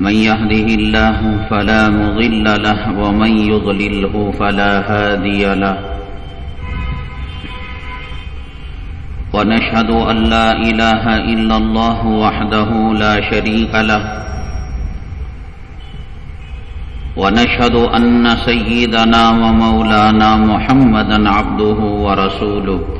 من يهده الله فلا مضل له ومن يضلله فلا هادي له ونشهد أن لا إله إلا الله وحده لا شريك له ونشهد أن سيدنا ومولانا محمدا عبده ورسوله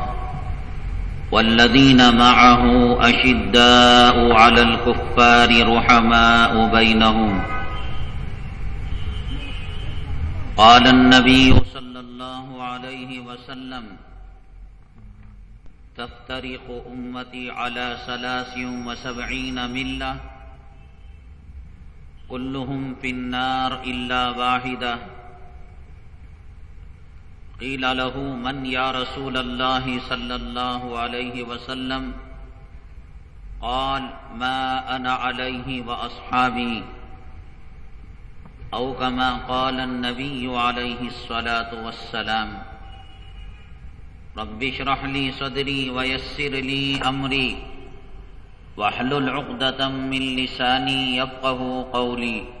والذين معه أشداء على الكفار رحماء بينهم قال النبي صلى الله عليه وسلم، تفترق أمتي على ثلاث وسبعين ملة كلهم في النار إلا واحدة قيل له من يا رسول الله صلى الله عليه وسلم؟ قال، ما أنا عليه وأصحابي. أو كما قال النبي عليه الصلاة والسلام. رب اشرح لي صدري ويسر لي أمري. واحلل عقدة من لساني يفقه قولي.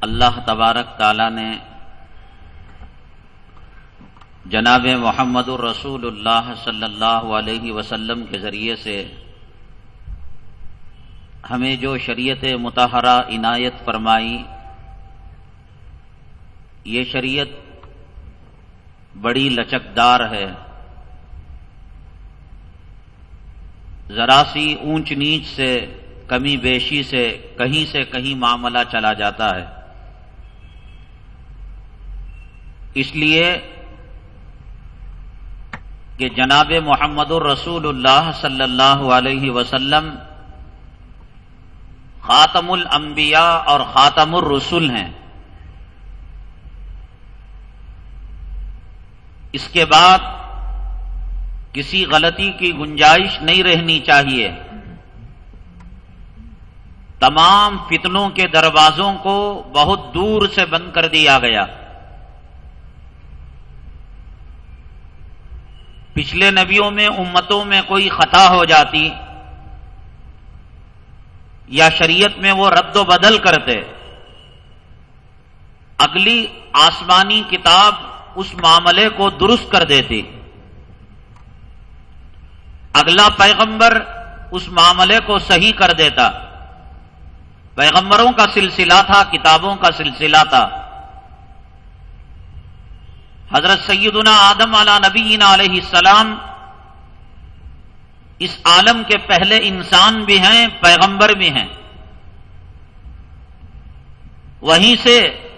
اللہ تبارک تعالی نے جناب محمد الرسول اللہ صلی اللہ علیہ وسلم کے ذریعے سے ہمیں جو شریعت متحرہ عنایت فرمائی، یہ شریعت بڑی لچکدار ہے۔ ذرا سی اونچ نیچ سے، کمی بیشی سے، کہیں سے کہیں معاملہ چلا جاتا ہے۔ اس لیے کہ جناب محمد الرسول اللہ صلی اللہ علیہ وسلم خاتم الانبیاء اور خاتم الرسول ہیں۔ اس کے بعد کسی غلطی کی گنجائش نہیں رہنی چاہیے۔ تمام فتنوں کے دروازوں کو بہت دور سے بند کر دیا گیا۔ پچھلے نبیوں میں، امتوں میں کوئی خطا ہو جاتی یا شریعت میں وہ رد و بدل کرتے، اگلی آسمانی کتاب اس معاملے کو درست کر دیتی۔ اگلا پیغمبر اس معاملے کو صحیح کر دیتا۔ پیغمبروں کا سلسلہ تھا، کتابوں کا سلسلہ تھا۔ حضرت سیدنا آدم علی نبینا علیہ السلام اس عالم کے پہلے انسان بھی ہیں، پیغمبر بھی ہیں۔ وہیں سے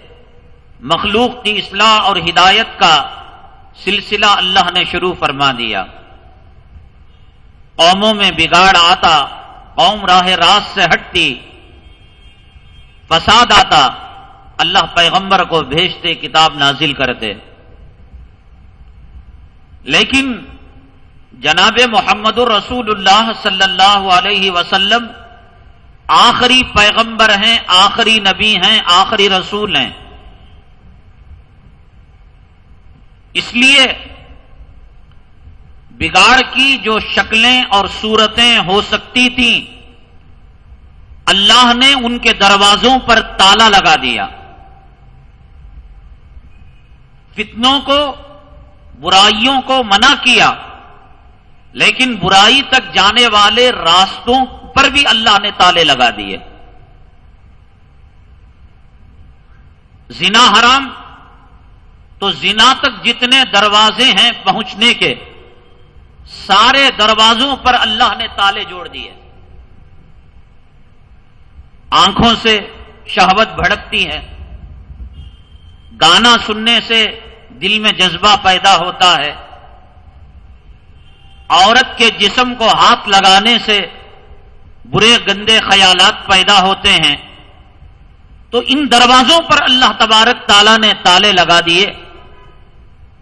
مخلوق کی اصلاح اور ہدایت کا سلسلہ اللہ نے شروع فرما دیا۔ قوموں میں بگاڑ آتا، قوم راہ راست سے ہٹتی، فساد آتا، اللہ پیغمبر کو بھیجتے، کتاب نازل کرتے۔ لیکن جناب محمد الرسول اللہ صلی اللہ علیہ وسلم آخری پیغمبر ہیں، آخری نبی ہیں، آخری رسول ہیں۔ اس لیے بگاڑ کی جو شکلیں اور صورتیں ہو سکتی تھیں، اللہ نے ان کے دروازوں پر تالا لگا دیا۔ فتنوں کو برائیوں کو منع کیا، لیکن برائی تک جانے والے راستوں پر بھی اللہ نے تالے لگا دیے۔ زنا حرام، تو زنا تک جتنے دروازے ہیں پہنچنے کے، سارے دروازوں پر اللہ نے تالے جوڑ دیے۔ آنکھوں سے شہوت بھڑکتی ہے، گانا سننے سے دل میں جذبہ پیدا ہوتا ہے۔ عورت کے جسم کو ہاتھ لگانے سے برے گندے خیالات پیدا ہوتے ہیں۔ تو ان دروازوں پر اللہ تبارک تعالیٰ نے تالے لگا دیے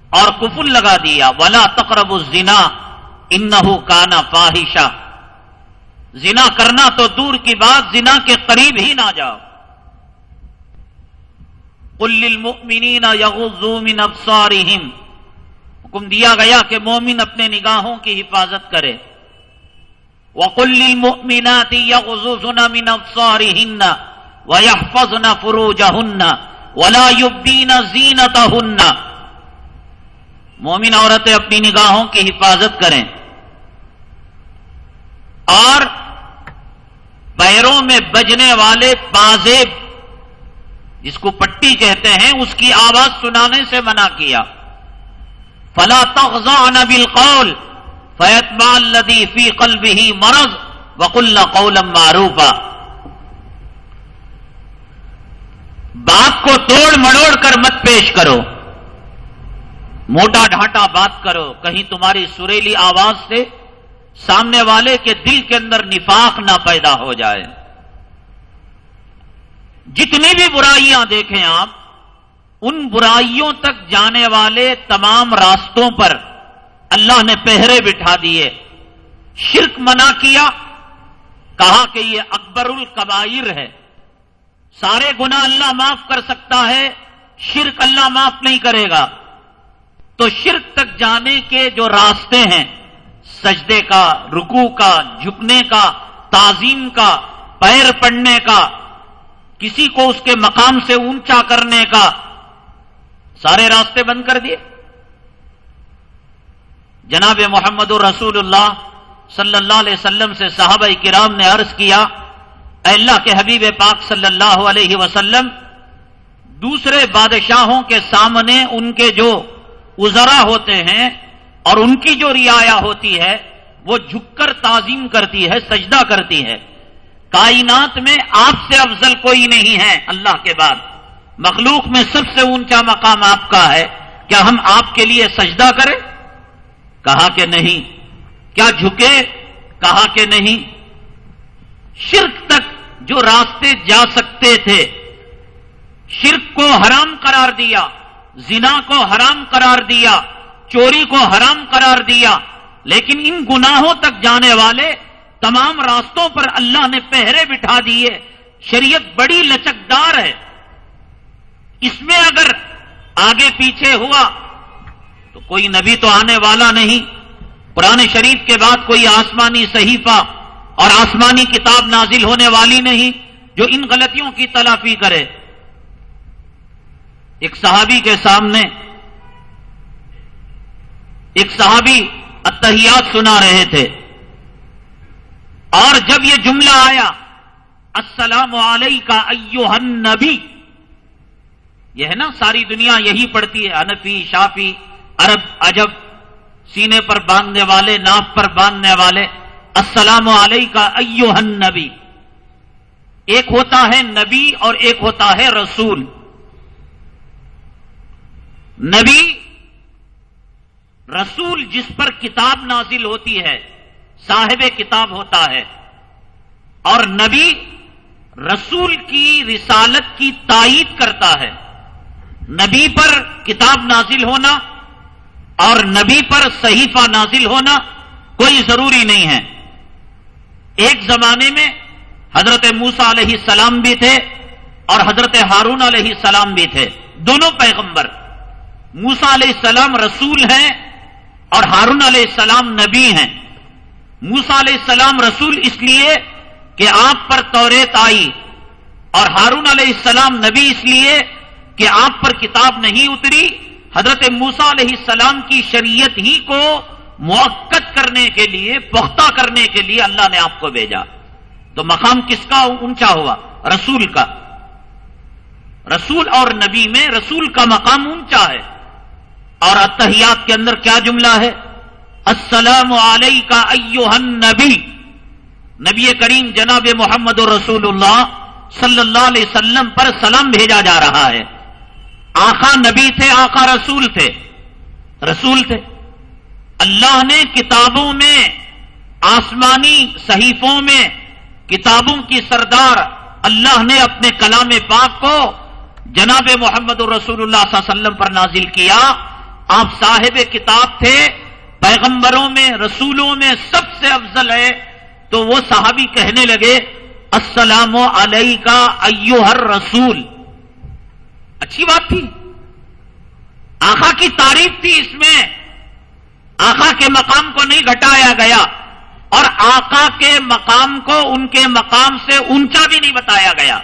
اور کفل لگا دیا۔ ولا تقرب الزنا انہو کانا فاہشہ زنا کرنا تو دور کی بات، زنا کے قریب ہی نہ جاؤ۔ للمؤمنین یغضوا من ابصارہم حکم دیا گیا کہ مومن اپنے نگاہوں کی حفاظت کرے۔ وقل للمؤمنات يغضضن من ابصارهن ويحفظن فروجهن ولا يبدين زينتهن۔ مومن عورتیں اپنی نگاہوں کی حفاظت کریں۔ اور پیروں میں بجنے والے بازیب جس کو پٹی کہتے ہیں، اس کی آواز سنانے سے منع کیا۔ فلا تغزان بالقول فیتما الذي في قلبه مرض وقل قولا معروفا۔ بات کو توڑ مڑوڑ کر مت پیش کرو۔ موٹا ڈھانٹا بات کرو۔ کہیں تمہاری سریلی آواز سے سامنے والے کے دل کے اندر نفاق نہ پیدا ہو جائے۔ جتنی بھی برائیاں دیکھیں آپ، ان برائیوں تک جانے والے تمام راستوں پر اللہ نے پہرے بٹھا دیے۔ شرک منع کیا، کہا کہ یہ اکبر القبائر ہے۔ سارے گنا اللہ معاف کر سکتا ہے، شرک اللہ معاف نہیں کرے گا۔ تو شرک تک جانے کے جو راستے ہیں، سجدے کا رکو کا، جھکنے کا، تعظیم کا، پیر پڑنے کا کسی کو اس کے مقام سے اونچا کرنے کا سارے راستے بند کر دیے۔ جناب محمد الرسول اللہ صلی اللہ علیہ وسلم سے صحابہ کرام نے عرض کیا، اے اللہ کے حبیب پاک صلی اللہ علیہ وسلم، دوسرے بادشاہوں کے سامنے ان کے جو ازرا ہوتے ہیں اور ان کی جو رعایا ہوتی ہے، وہ جھک کر تعظیم کرتی ہے، سجدہ کرتی ہے۔ کائنات میں آپ سے افضل کوئی نہیں ہے اللہ کے بعد۔ مخلوق میں سب سے اونچا مقام آپ کا ہے۔ کیا ہم آپ کے لیے سجدہ کریں؟ کہا کہ نہیں۔ کیا جھکے؟ کہا کہ نہیں۔ شرک تک جو راستے جا سکتے تھے۔ شرک کو حرام قرار دیا۔ زنا کو حرام قرار دیا۔ چوری کو حرام قرار دیا۔ لیکن ان گناہوں تک جانے والے تمام راستوں پر اللہ نے پہرے بٹھا دیے۔ شریعت بڑی لچکدار ہے۔ اس میں اگر آگے پیچھے ہوا تو کوئی نبی تو آنے والا نہیں۔ قرآن شریف کے بعد کوئی آسمانی صحیفہ اور آسمانی کتاب نازل ہونے والی نہیں جو ان غلطیوں کی تلافی کرے۔ ایک صحابی کے سامنے ایک صحابی اتحیات سنا رہے تھے۔ اور جب یہ جملہ آیا، السلام علیکہ کا ایو نبی یہ ہے نا، ساری دنیا یہی پڑتی ہے، انفی، شافی، عرب، عجب، سینے پر باندھنے والے، ناف پر باندھنے والے، السلام علیکہ کا ایو نبی ایک ہوتا ہے نبی اور ایک ہوتا ہے رسول۔ نبی، رسول جس پر کتاب نازل ہوتی ہے صاحب کتاب ہوتا ہے۔ اور نبی رسول کی رسالت کی تائید کرتا ہے۔ نبی پر کتاب نازل ہونا اور نبی پر صحیفہ نازل ہونا کوئی ضروری نہیں ہے۔ ایک زمانے میں حضرت موسا علیہ السلام بھی تھے اور حضرت ہارون علیہ السلام بھی تھے۔ دونوں پیغمبر۔ موسا علیہ السلام رسول ہیں اور ہارون علیہ السلام نبی ہیں۔ موسا علیہ السلام رسول اس لیے کہ آپ پر توریت آئی اور ہارون علیہ السلام نبی اس لیے کہ آپ پر کتاب نہیں اتری، حضرت موسا علیہ السلام کی شریعت ہی کو موقع کرنے کے لیے، پختہ کرنے کے لیے اللہ نے آپ کو بھیجا۔ تو مقام کس کا اونچا ہوا؟ رسول کا۔ رسول اور نبی میں رسول کا مقام اونچا ہے۔ اور اتحیات کے اندر کیا جملہ ہے؟ السلام علیہ کا نبی نبی کریم جناب محمد رسول اللہ صلی اللہ علیہ وسلم پر سلام بھیجا جا رہا ہے۔ آخا نبی تھے آخا رسول تھے۔ رسول تھے۔ اللہ نے کتابوں میں، آسمانی صحیفوں میں کتابوں کی سردار اللہ نے اپنے کلام پاک کو جناب محمد الرسول اللہ صلی اللہ علیہ وسلم پر نازل کیا۔ آپ صاحب کتاب تھے پیغمبروں میں، رسولوں میں سب سے افضل ہے، تو وہ صحابی کہنے لگے، السلام علیہ کا ایو ہر رسول اچھی بات تھی۔ آخا کی تعریف تھی اس میں۔ آخا کے مقام کو نہیں گھٹایا گیا۔ اور آقا کے مقام کو ان کے مقام سے اونچا بھی نہیں بتایا گیا۔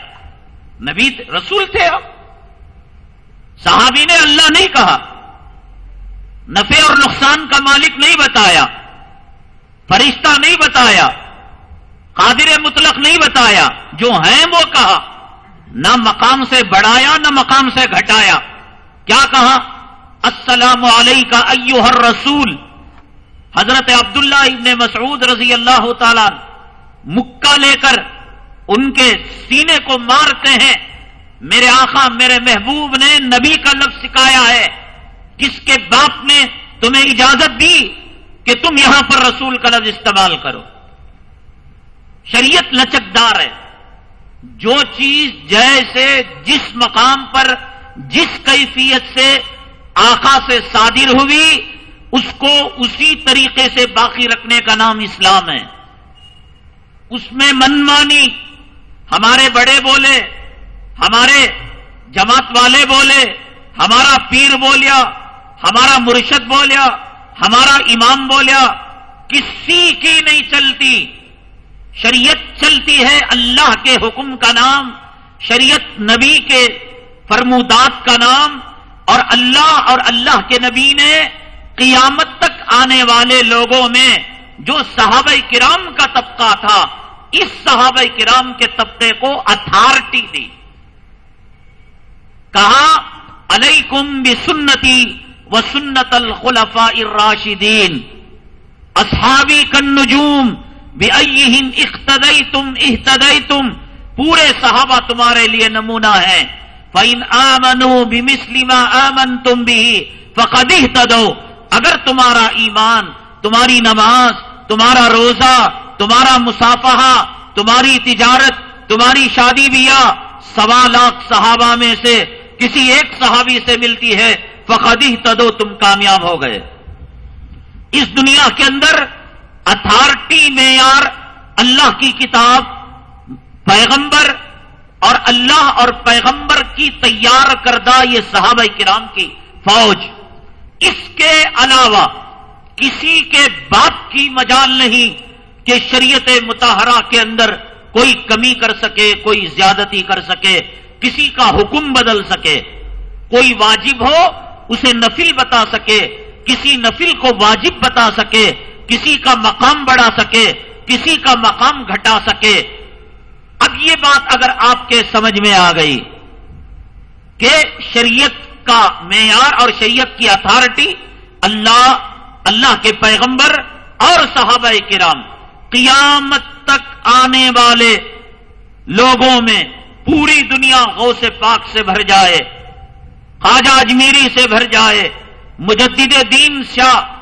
نبی رسول تھے آپ۔ صحابی نے اللہ نہیں کہا۔ نفع اور نقصان کا مالک نہیں بتایا، فرشتہ نہیں بتایا، قادر مطلق نہیں بتایا، جو ہیں وہ کہا، نہ مقام سے بڑھایا، نہ مقام سے گھٹایا۔ کیا کہا؟ السلام علیہ کا ایو ہر رسول حضرت عبداللہ ابن مسعود رضی اللہ تعالی مکہ لے کر ان کے سینے کو مارتے ہیں۔ میرے آخا میرے محبوب نے نبی کا لفظ سکھایا ہے۔ کس کے باپ نے تمہیں اجازت دی کہ تم یہاں پر رسول کا لفظ استعمال کرو۔ شریعت لچکدار ہے۔ جو چیز جیسے جس مقام پر، جس کیفیت سے آخا سے صادر ہوئی، اس کو اسی طریقے سے باقی رکھنے کا نام اسلام ہے۔ اس میں منمانی، ہمارے بڑے بولے، ہمارے جماعت والے بولے، ہمارا پیر بولیا ہمارا مرشد بولیا، ہمارا امام بولیا، کسی کی نہیں چلتی۔ شریعت چلتی ہے اللہ کے حکم کا نام، شریعت نبی کے فرمودات کا نام، اور اللہ اور اللہ کے نبی نے قیامت تک آنے والے لوگوں میں جو صحابہ کرام کا طبقہ تھا، اس صحابہ کرام کے طبقے کو اتھارٹی دی۔ کہا، علیکم بسنتی و سنت الخلفاء الراشدین. اصحابی کن نجوم اختدئی تم احتدئی تم پورے صحابہ تمہارے لیے نمونہ ہے فائن آمنو بھی آمن تم بھی فقد اگر تمہارا ایمان، تمہاری نماز، تمہارا روزہ، تمہارا مسافہ تمہاری تجارت، تمہاری شادی بیاہ، سوا لاکھ صحابہ میں سے کسی ایک صحابی سے ملتی ہے فقدی تدو تم کامیاب ہو گئے۔ اس دنیا کے اندر اتھارٹی معیار، اللہ کی کتاب، پیغمبر اور اللہ اور پیغمبر کی تیار کردہ یہ صحابہ کرام کی فوج۔ اس کے علاوہ کسی کے باپ کی مجال نہیں کہ شریعت متحرہ کے اندر کوئی کمی کر سکے، کوئی زیادتی کر سکے، کسی کا حکم بدل سکے۔ کوئی واجب ہو اسے نفل بتا سکے، کسی نفل کو واجب بتا سکے، کسی کا مقام بڑھا سکے، کسی کا مقام گھٹا سکے۔ اب یہ بات اگر آپ کے سمجھ میں آ گئی کہ شریعت کا معیار اور شریعت کی اتھارٹی اللہ اللہ کے پیغمبر اور صحابہ کرام قیامت تک آنے والے لوگوں میں پوری دنیا غو سے پاک سے بھر جائے۔ خواجہ اجمیری سے بھر جائے مجدد دین شاہ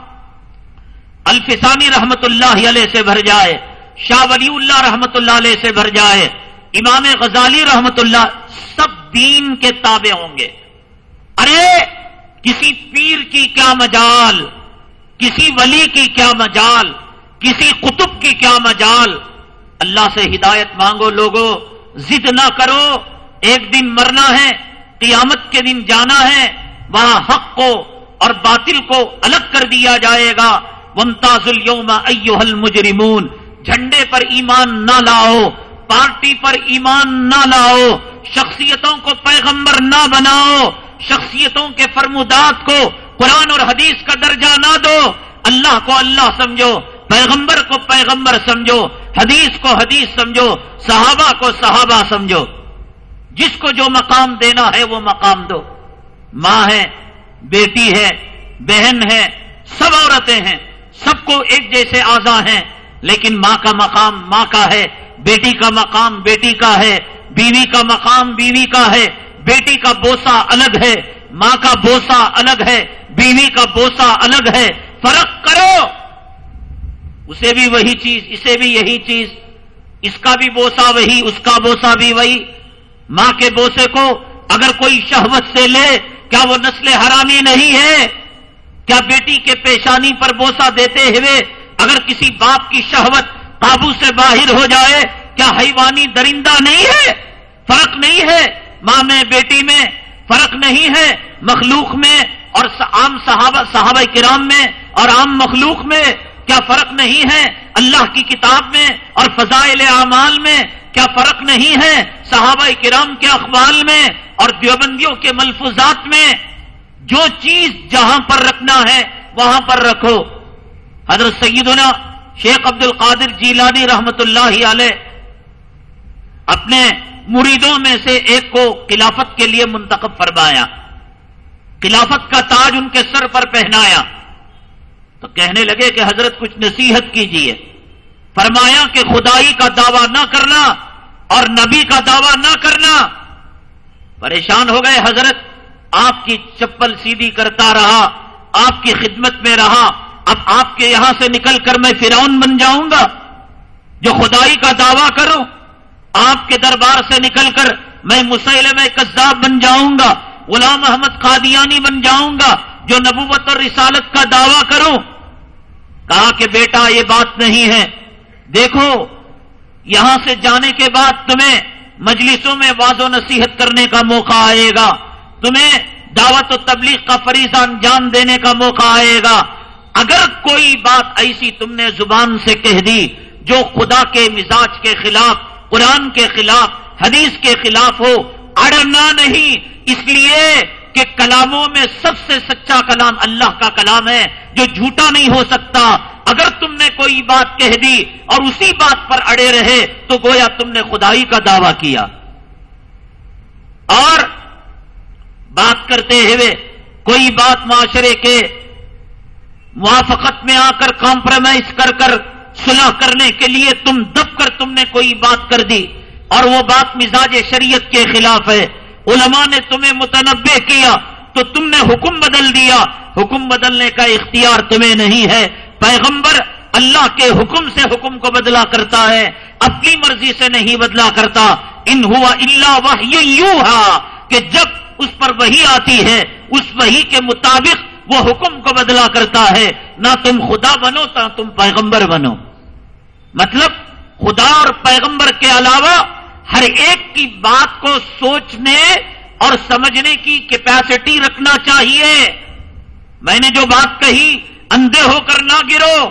الفسانی رحمت اللہ علیہ سے بھر جائے، شاہ ولی اللہ رحمت اللہ علیہ سے بھر جائے، امام غزالی رحمت اللہ سب دین کے تابع ہوں گے۔ ارے، کسی پیر کی کیا مجال؟ کسی ولی کی کیا مجال؟ کسی قطب کی کیا مجال؟ اللہ سے ہدایت مانگو لوگو، ضد نہ کرو، ایک دن مرنا ہے قیامت کے دن جانا ہے، وہاں حق کو اور باطل کو الگ کر دیا جائے گا۔ ومتاز اليوم ایوہ المجرمون۔ جھنڈے پر ایمان نہ لاؤ، پارٹی پر ایمان نہ لاؤ، شخصیتوں کو پیغمبر نہ بناؤ، شخصیتوں کے فرمودات کو قرآن اور حدیث کا درجہ نہ دو۔ اللہ کو اللہ سمجھو، پیغمبر کو پیغمبر سمجھو، حدیث کو حدیث سمجھو، صحابہ کو صحابہ سمجھو۔ جس کو جو مقام دینا ہے وہ مقام دو۔ ماں ہے، بیٹی ہے، بہن ہے، سب عورتیں ہیں، سب کو ایک جیسے آزا ہیں۔ لیکن ماں کا مقام ماں کا ہے، بیٹی کا مقام بیٹی کا ہے، بیوی کا مقام بیوی کا ہے۔ بیٹی کا بوسا الگ ہے، ماں کا بوسا الگ ہے، بیوی کا بوسا الگ ہے۔ فرق کرو۔ اسے بھی وہی چیز، اسے بھی یہی چیز۔ اس کا بھی بوسا وہی، اس کا بوسا بھی وہی۔ ماں کے بوسے کو اگر کوئی شہوت سے لے، کیا وہ نسل حرامی نہیں ہے؟ کیا بیٹی کے پیشانی پر بوسا دیتے ہوئے اگر کسی باپ کی شہوت قابو سے باہر ہو جائے، کیا حیوانی درندہ نہیں ہے؟ فرق نہیں ہے۔ ماں میں، بیٹی میں فرق نہیں ہے۔ مخلوق میں اور عام صحابہ صحابہ کرام میں اور عام مخلوق میں کیا فرق نہیں ہے؟ اللہ کی کتاب میں اور فضائل اعمال میں کیا فرق نہیں ہے صحابہ کرام کے اخبال میں اور دیوبندیوں کے ملفوظات میں؟ جو چیز جہاں پر رکھنا ہے، وہاں پر رکھو۔ حضرت سیدنا شیخ عبد القادر جیلانی رحمت اللہ علیہ اپنے مریدوں میں سے ایک کو خلافت کے لیے منتخب فرمایا۔ خلافت کا تاج ان کے سر پر پہنایا۔ تو کہنے لگے کہ حضرت کچھ نصیحت کیجیے فرمایا کہ خدائی کا دعویٰ نہ کرنا اور نبی کا دعویٰ نہ کرنا۔ پریشان ہو گئے حضرت۔ آپ کی چپل سیدھی کرتا رہا، آپ کی خدمت میں رہا۔ اب آپ کے یہاں سے نکل کر میں فرعون بن جاؤں گا، جو خدائی کا دعویٰ کروں۔ آپ کے دربار سے نکل کر میں مسلم کذاب بن جاؤں گا، غلام احمد قادیانی بن جاؤں گا، جو نبوت اور رسالت کا دعویٰ کروں۔ کہا کہ بیٹا، یہ بات نہیں ہے۔ دیکھو یہاں سے جانے کے بعد تمہیں مجلسوں میں واض و نصیحت کرنے کا موقع آئے گا۔ تمہیں دعوت و تبلیغ کا فریضہ انجام دینے کا موقع آئے گا۔ اگر کوئی بات ایسی تم نے زبان سے کہہ دی جو خدا کے مزاج کے خلاف، قرآن کے خلاف، حدیث کے خلاف ہو اڑنا نہیں، اس لیے کہ کلاموں میں سب سے سچا کلام اللہ کا کلام ہے جو جھوٹا نہیں ہو سکتا۔ اگر تم نے کوئی بات کہہ دی اور اسی بات پر اڑے رہے تو گویا تم نے خدائی کا دعویٰ کیا۔ اور بات کرتے ہوئے کوئی بات معاشرے کے موافقت میں آ کر کمپرومائز کر کر صلح کرنے کے لیے تم دب کر تم نے کوئی بات کر دی اور وہ بات مزاج شریعت کے خلاف ہے۔ علماء نے تمہیں متنبع کیا تو تم نے حکم بدل دیا۔ حکم بدلنے کا اختیار تمہیں نہیں ہے۔ پیغمبر اللہ کے حکم سے حکم کو بدلا کرتا ہے، اپنی مرضی سے نہیں بدلا کرتا۔ ان ہوا اللہ وہ یوں کہ جب اس پر وہی آتی ہے، اس وہی کے مطابق وہ حکم کو بدلا کرتا ہے۔ نہ تم خدا بنو، نہ تم پیغمبر بنو۔ مطلب خدا اور پیغمبر کے علاوہ ہر ایک کی بات کو سوچنے اور سمجھنے کی کیپیسٹی رکھنا چاہیے۔ میں نے جو بات کہی اندھے ہو کر نہ گرو۔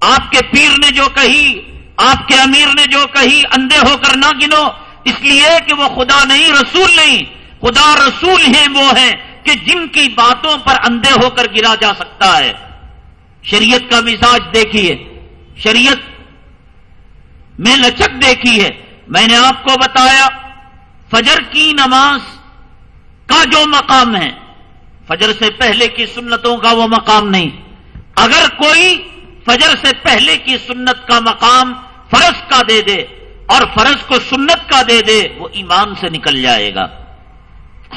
آپ کے پیر نے جو کہی، آپ کے امیر نے جو کہی، اندھے ہو کر نہ گنو۔ اس لیے کہ وہ خدا نہیں، رسول نہیں۔ خدا رسول ہیں وہ ہیں کہ جن کی باتوں پر اندھے ہو کر گرا جا سکتا ہے۔ شریعت کا مزاج دیکھیے۔ شریعت میں لچک دیکھی ہے میں نے آپ کو بتایا، فجر کی نماز کا جو مقام ہے فجر سے پہلے کی سنتوں کا وہ مقام نہیں۔ اگر کوئی فجر سے پہلے کی سنت کا مقام فرض کا دے دے اور فرض کو سنت کا دے دے، وہ ایمان سے نکل جائے گا۔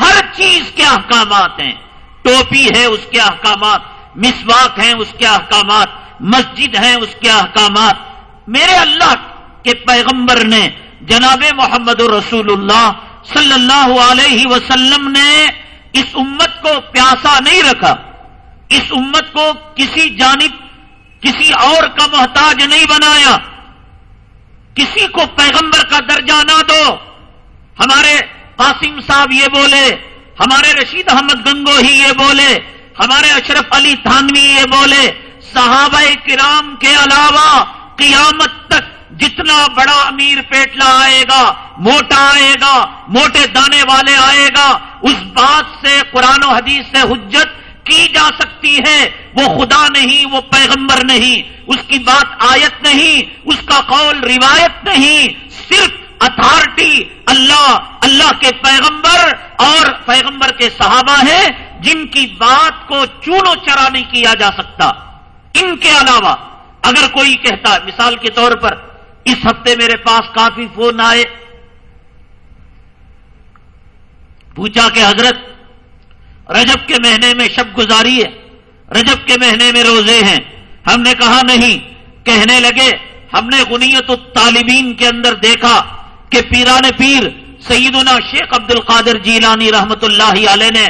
ہر چیز کے احکامات ہیں۔ ٹوپی ہے اس کے احکامات، مسواک ہیں اس کے احکامات، مسجد ہیں اس کے احکامات۔ میرے اللہ کے پیغمبر نے جناب محمد رسول اللہ صلی اللہ علیہ وسلم نے اس امت کو پیاسا نہیں رکھا۔ اس امت کو کسی جانب کسی اور کا محتاج نہیں بنایا۔ کسی کو پیغمبر کا درجہ نہ دو۔ ہمارے قاسم صاحب یہ بولے، ہمارے رشید احمد گنگو ہی یہ بولے، ہمارے اشرف علی تھانوی یہ بولے۔ صحابہ کرام کے علاوہ قیامت تک جتنا بڑا امیر پیٹلا آئے گا، موٹا آئے گا، موٹے دانے والے آئے گا اس بات سے قرآن و حدیث سے حجت کی جا سکتی ہے۔ وہ خدا نہیں، وہ پیغمبر نہیں۔ اس کی بات آیت نہیں، اس کا قول روایت نہیں۔ صرف اتھارٹی اللہ اللہ کے پیغمبر اور پیغمبر کے صحابہ ہیں جن کی بات کو چونو چرا نہیں کیا جا سکتا۔ ان کے علاوہ اگر کوئی کہتا، مثال کے طور پر، اس ہفتے میرے پاس کافی فون آئے۔ پوچھا کہ حضرت، رجب کے مہینے میں شب گزاری ہے، رجب کے مہینے میں روزے ہیں۔ ہم نے کہا نہیں، کہنے لگے، ہم نے غنیت الطالبین کے اندر دیکھا کہ پیران پیر سیدنا شیخ عبد القادر جیلانی رحمت اللہ علیہ نے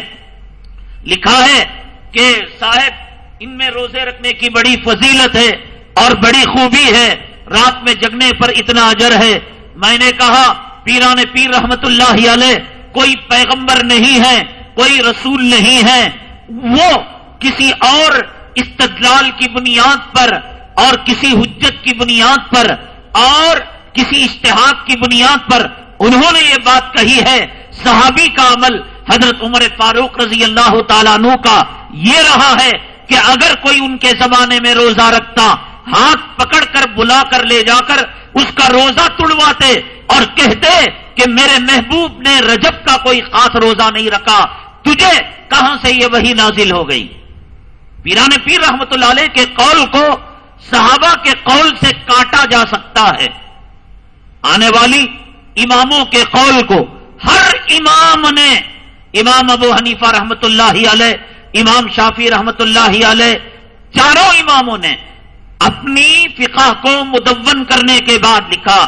لکھا ہے کہ صاحب، ان میں روزے رکھنے کی بڑی فضیلت ہے اور بڑی خوبی ہے۔ رات میں جگنے پر اتنا اجر ہے۔ میں نے کہا، پیران پیر رحمت اللہ علیہ کوئی پیغمبر نہیں ہے، کوئی رسول نہیں ہے، وہ کسی اور استدلال کی بنیاد پر اور کسی حجت کی بنیاد پر اور کسی اشتہاد کی بنیاد پر انہوں نے یہ بات کہی ہے۔ صحابی کا عمل حضرت عمر فاروق رضی اللہ تعالیٰ عنہ کا یہ رہا ہے کہ اگر کوئی ان کے زمانے میں روزہ رکھتا ہاتھ پکڑ کر بلا کر لے جا کر اس کا روزہ تڑواتے اور کہتے کہ میرے محبوب نے رجب کا کوئی خاص روزہ نہیں رکھا، تجھے کہاں سے یہ وہی نازل ہو گئی؟ پیران پیر رحمت اللہ علیہ کے قول کو صحابہ کے قول سے کاٹا جا سکتا ہے۔ آنے والی اماموں کے قول کو ہر امام نے، امام ابو حنیفہ رحمت اللہ علیہ، امام شافی رحمت اللہ علیہ، چاروں اماموں نے اپنی فقہ کو مدون کرنے کے بعد لکھا،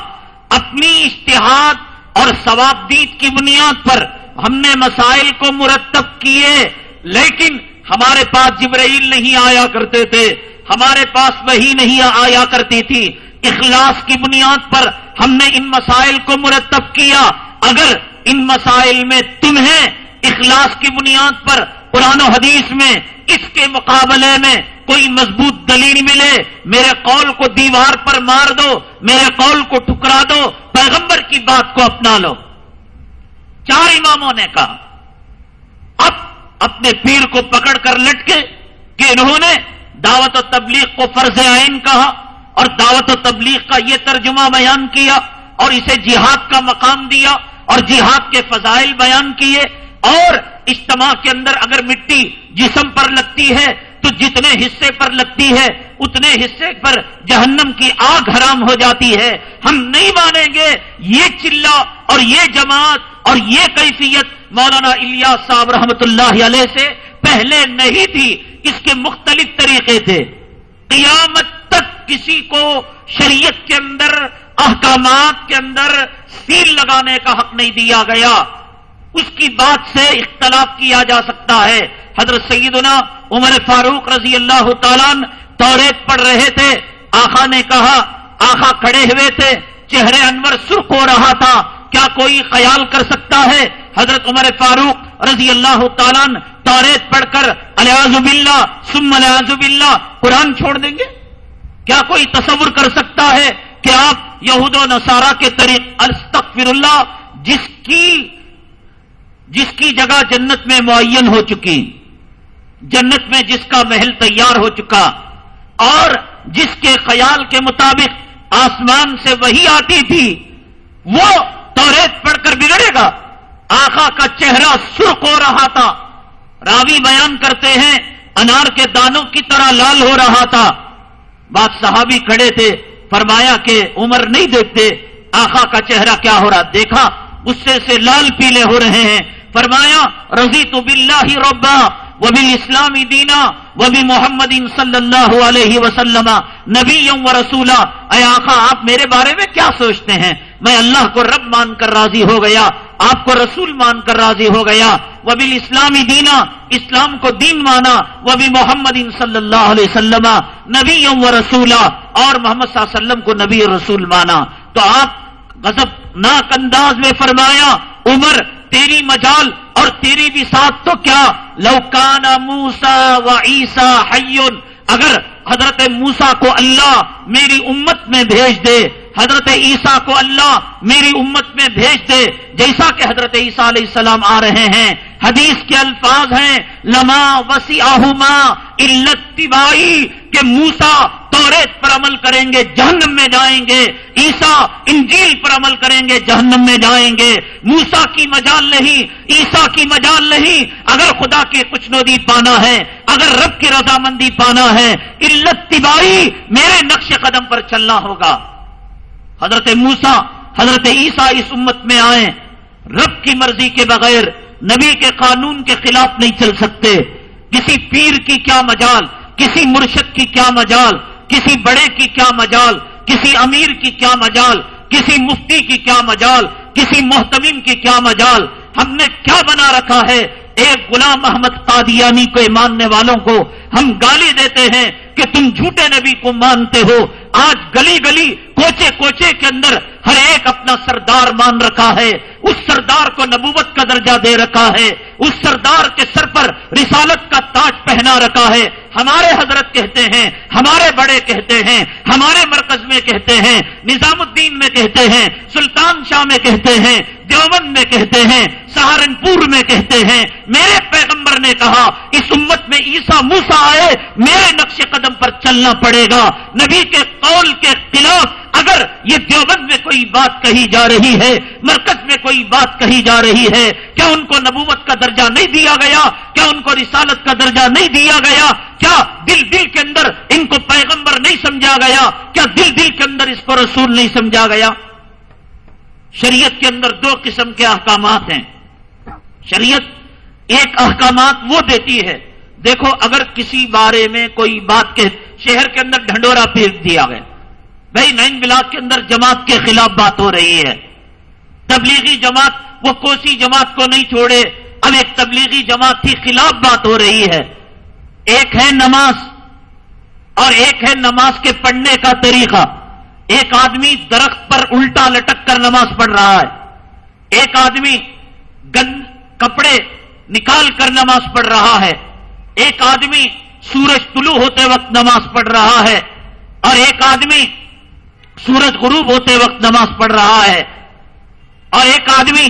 اپنی اشتہاد اور ثوابدید کی بنیاد پر ہم نے مسائل کو مرتب کیے، لیکن ہمارے پاس جبرائیل نہیں آیا کرتے تھے، ہمارے پاس وہی نہیں آیا کرتی تھی۔ اخلاص کی بنیاد پر ہم نے ان مسائل کو مرتب کیا۔ اگر ان مسائل میں تمہیں اخلاص کی بنیاد پر قرآن و حدیث میں اس کے مقابلے میں کوئی مضبوط دلیل ملے، میرے قول کو دیوار پر مار دو، میرے قول کو ٹکرا دو، پیغمبر کی بات کو اپنا لو۔ چار اماموں نے کہا۔ اب اپنے پیر کو پکڑ کر لٹکے کہ انہوں نے دعوت و تبلیغ کو فرض آئین کہا اور دعوت و تبلیغ کا یہ ترجمہ بیان کیا اور اسے جہاد کا مقام دیا اور جہاد کے فضائل بیان کیے۔ اور اجتماع کے اندر اگر مٹی جسم پر لگتی ہے، تو جتنے حصے پر لگتی ہے، اتنے حصے پر جہنم کی آگ حرام ہو جاتی ہے۔ ہم نہیں مانیں گے یہ چلا اور یہ جماعت اور یہ کیفیت۔ مولانا الیاس صاحب رحمت اللہ علیہ سے پہلے نہیں تھی، اس کے مختلف طریقے تھے۔ قیامت تک کسی کو شریعت کے اندر، احکامات کے اندر سیل لگانے کا حق نہیں دیا گیا۔ اس کی بات سے اختلاف کیا جا سکتا ہے۔ حضرت سیدنا عمر فاروق رضی اللہ تعالیٰ توریت پڑھ رہے تھے۔ آخا نے کہا آخا کھڑے ہوئے تھے۔ چہرے انور سرخ ہو رہا تھا۔ کیا کوئی خیال کر سکتا ہے؟ حضرت عمر فاروق رضی اللہ تعالیٰ توریت پڑھ کر الیاز باللہ سم الیاز باللہ، قرآن چھوڑ دیں گے؟ کیا کوئی تصور کر سکتا ہے کہ آپ یہود و نصارہ کے طریق الستغفر اللہ، جس کی جس کی جگہ جنت میں معین ہو چکی، جنت میں جس کا محل تیار ہو چکا، اور جس کے خیال کے مطابق آسمان سے وہی آتی تھی، وہ توریت پڑھ کر بگڑے گا۔ آخا کا چہرہ سرخ ہو رہا تھا۔ راوی بیان کرتے ہیں، انار کے دانوں کی طرح لال ہو رہا تھا۔ بات صحابی کھڑے تھے، فرمایا کہ عمر نہیں دیکھتے آخا کا چہرہ کیا ہو رہا، دیکھا غصے سے لال پیلے ہو رہے ہیں۔ فرمایا رضی تو بلّہ ربا وہ بھی اسلامی دینا وہ بھی محمد صلی اللہ علیہ وسلم نبی و رسولہ اے آخا آپ میرے بارے میں کیا سوچتے ہیں؟ میں اللہ کو رب مان کر راضی ہو گیا، آپ کو رسول مان کر راضی ہو گیا۔ وہ بھی اسلامی دینا، اسلام کو دین مانا۔ وہ بھی محمد صلی اللہ علیہ وسلم نبی و رسولہ اور محمد صلی اللہ علیہ وسلم کو نبی رسول مانا۔ تو آپ غضب ناک انداز میں فرمایا، عمر تیری مجال اور تیری بھی ساتھ تو کیا؟ لوکانا موسا و عیسا حیون، اگر حضرت موسا کو اللہ میری امت میں بھیج دے حضرت عیسیٰ کو اللہ میری امت میں بھیج دے، جیسا کہ حضرت عیسیٰ علیہ السلام آ رہے ہیں۔ حدیث کے الفاظ ہیں، لما وسی آہما التبائی کہ موسا توریت پر عمل کریں گے، جہنم میں جائیں گے۔ عیسا انجیل پر عمل کریں گے، جہنم میں جائیں گے۔ موسا کی مجال نہیں عیسا کی مجال نہیں۔ اگر خدا کی کچھ ندی پانا ہے، اگر رب کی رضامندی پانا ہے التبائی میرے نقش قدم پر چلنا ہوگا۔ حضرت موسا حضرت عیسیٰ اس امت میں آئے رب کی مرضی کے بغیر نبی کے قانون کے خلاف نہیں چل سکتے۔ کسی پیر کی کیا مجال، کسی مرشد کی کیا مجال، کسی بڑے کی کیا مجال، کسی امیر کی کیا مجال، کسی مفتی کی کیا مجال، کسی محتمین کی کیا مجال۔ ہم نے کیا بنا رکھا ہے؟ ایک غلام محمد قادیانی کو ماننے والوں کو ہم گالی دیتے ہیں کہ تم جھوٹے نبی کو مانتے ہو۔ آج گلی گلی کوچے کوچے کے اندر ہر ایک اپنا سردار مان رکھا ہے۔ اس سردار کو نبوت کا درجہ دے رکھا ہے۔ اس سردار کے سر پر رسالت کا تاج پہنا رکھا ہے۔ ہمارے حضرت کہتے ہیں، ہمارے بڑے کہتے ہیں، ہمارے مرکز میں کہتے ہیں، نظام الدین میں کہتے ہیں، سلطان شاہ میں کہتے ہیں، دیوبند میں کہتے ہیں، سہارنپور میں کہتے ہیں۔ میرے پیغمبر نے کہا، اس امت میں عیسا موسا آئے، میرے نقش قدم پر چلنا پڑے گا۔ نبی کے قول کے خلاف اگر یہ دیوبند میں کوئی بات کہی جا رہی ہے، مرکز میں کوئی بات کہی جا رہی ہے، کیا ان کو نبوت کا درجہ نہیں دیا گیا؟ کیا ان کو رسالت کا درجہ نہیں دیا گیا؟ کیا دل دل کے اندر ان کو پیغمبر نہیں سمجھا گیا؟ کیا دل دل کے اندر اس کو رسول نہیں سمجھا گیا؟ شریعت کے اندر دو قسم کے احکامات ہیں۔ شریعت ایک احکامات وہ دیتی ہے دیکھو، اگر کسی بارے میں کوئی بات کے شہر کے اندر ڈھنڈورا پھینک دیا گیا، بھائی نائن بلاک کے اندر جماعت کے خلاف بات ہو رہی ہے۔ تبلیغی جماعت، وہ کوسی جماعت کو نہیں چھوڑے، اب ایک تبلیغی جماعت کی خلاف بات ہو رہی ہے۔ ایک ہے نماز، اور ایک ہے نماز کے پڑھنے کا طریقہ۔ ایک آدمی درخت پر الٹا لٹک کر نماز پڑھ رہا ہے۔ ایک آدمی گند کپڑے نکال کر نماز پڑھ رہا ہے۔ ایک آدمی سورج طلوع ہوتے وقت نماز پڑھ رہا ہے اور ایک آدمی سورج غروب ہوتے وقت نماز پڑھ رہا ہے اور ایک آدمی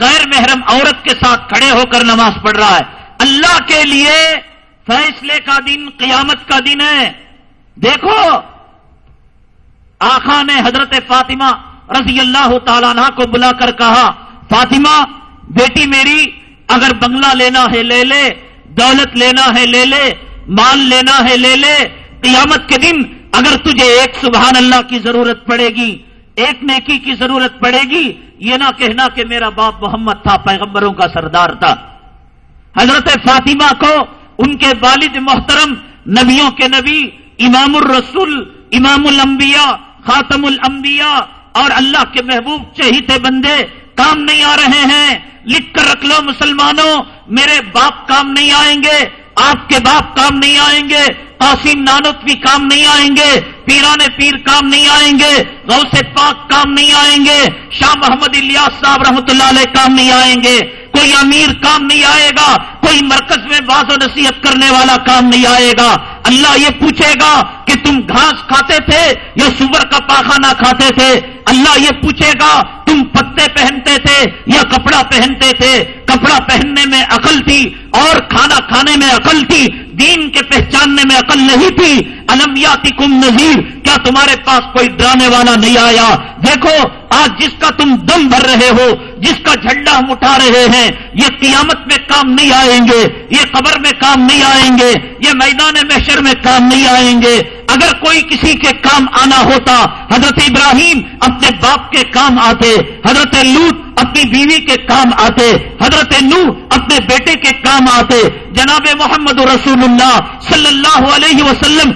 غیر محرم عورت کے ساتھ کھڑے ہو کر نماز پڑھ رہا ہے۔ اللہ کے لیے فیصلے کا دن، قیامت کا دن ہے۔ دیکھو آخا نے حضرت فاطمہ رضی اللہ تعالیٰ کو بلا کر کہا، فاطمہ، بیٹی میری، اگر بنگلہ لینا ہے لے لے۔ دولت لینا ہے لے لے، مال لینا ہے لے لے، قیامت کے دن اگر تجھے ایک سبحان اللہ کی ضرورت پڑے گی، ایک نیکی کی ضرورت پڑے گی، یہ نہ کہنا کہ میرا باپ محمد تھا، پیغمبروں کا سردار تھا۔ حضرت فاطمہ کو ان کے والد محترم، نبیوں کے نبی، امام الرسول، امام الانبیاء، خاتم الانبیاء اور اللہ کے محبوب، چہیتے بندے، کام نہیں آ رہے ہیں۔ لکھ کر رکھ لو مسلمانوں میرے باپ کام نہیں آئیں گے آپ کے باپ کام نہیں آئیں گے، قاسم نانت بھی کام نہیں آئیں گے، پیران پیر کام نہیں آئیں گے، غوث پاک کام نہیں آئیں گے، شاہ محمد الیاس صاحب رحمۃ اللہ علیہ کام نہیں آئیں گے، کوئی امیر کام نہیں آئے گا، کوئی مرکز میں باز و نصیحت کرنے والا کام نہیں آئے گا۔ اللہ یہ پوچھے گا کہ تم گھاس کھاتے تھے یا سور کا پاخانہ کھاتے تھے؟ اللہ یہ پوچھے گا تم پتے پہنتے تھے یا کپڑا پہنتے تھے؟ کپڑا پہننے میں عقل تھی اور کھانا کھانے میں عقل تھی، دین کے پہچاننے میں عقل نہیں تھی۔ المیاتی کم نظیر کیا تمہارے پاس کوئی ڈرانے والا نہیں آیا؟ دیکھو آج جس کا تم دم بھر رہے ہو، جس کا جھنڈا ہم اٹھا رہے ہیں، یہ قیامت میں کام نہیں آئیں گے، یہ قبر میں کام نہیں آئیں گے، یہ میدان محشر میں کام نہیں آئیں گے۔ اگر کوئی کسی کے کام آنا ہوتا، حضرت ابراہیم اپنے باپ کے کام آتے، حضرت لوت اپنی بیوی کے کام آتے، حضرت نو اپنے بیٹے کے کام آتے۔ جناب محمد رسول اللہ صلی اللہ علیہ وسلم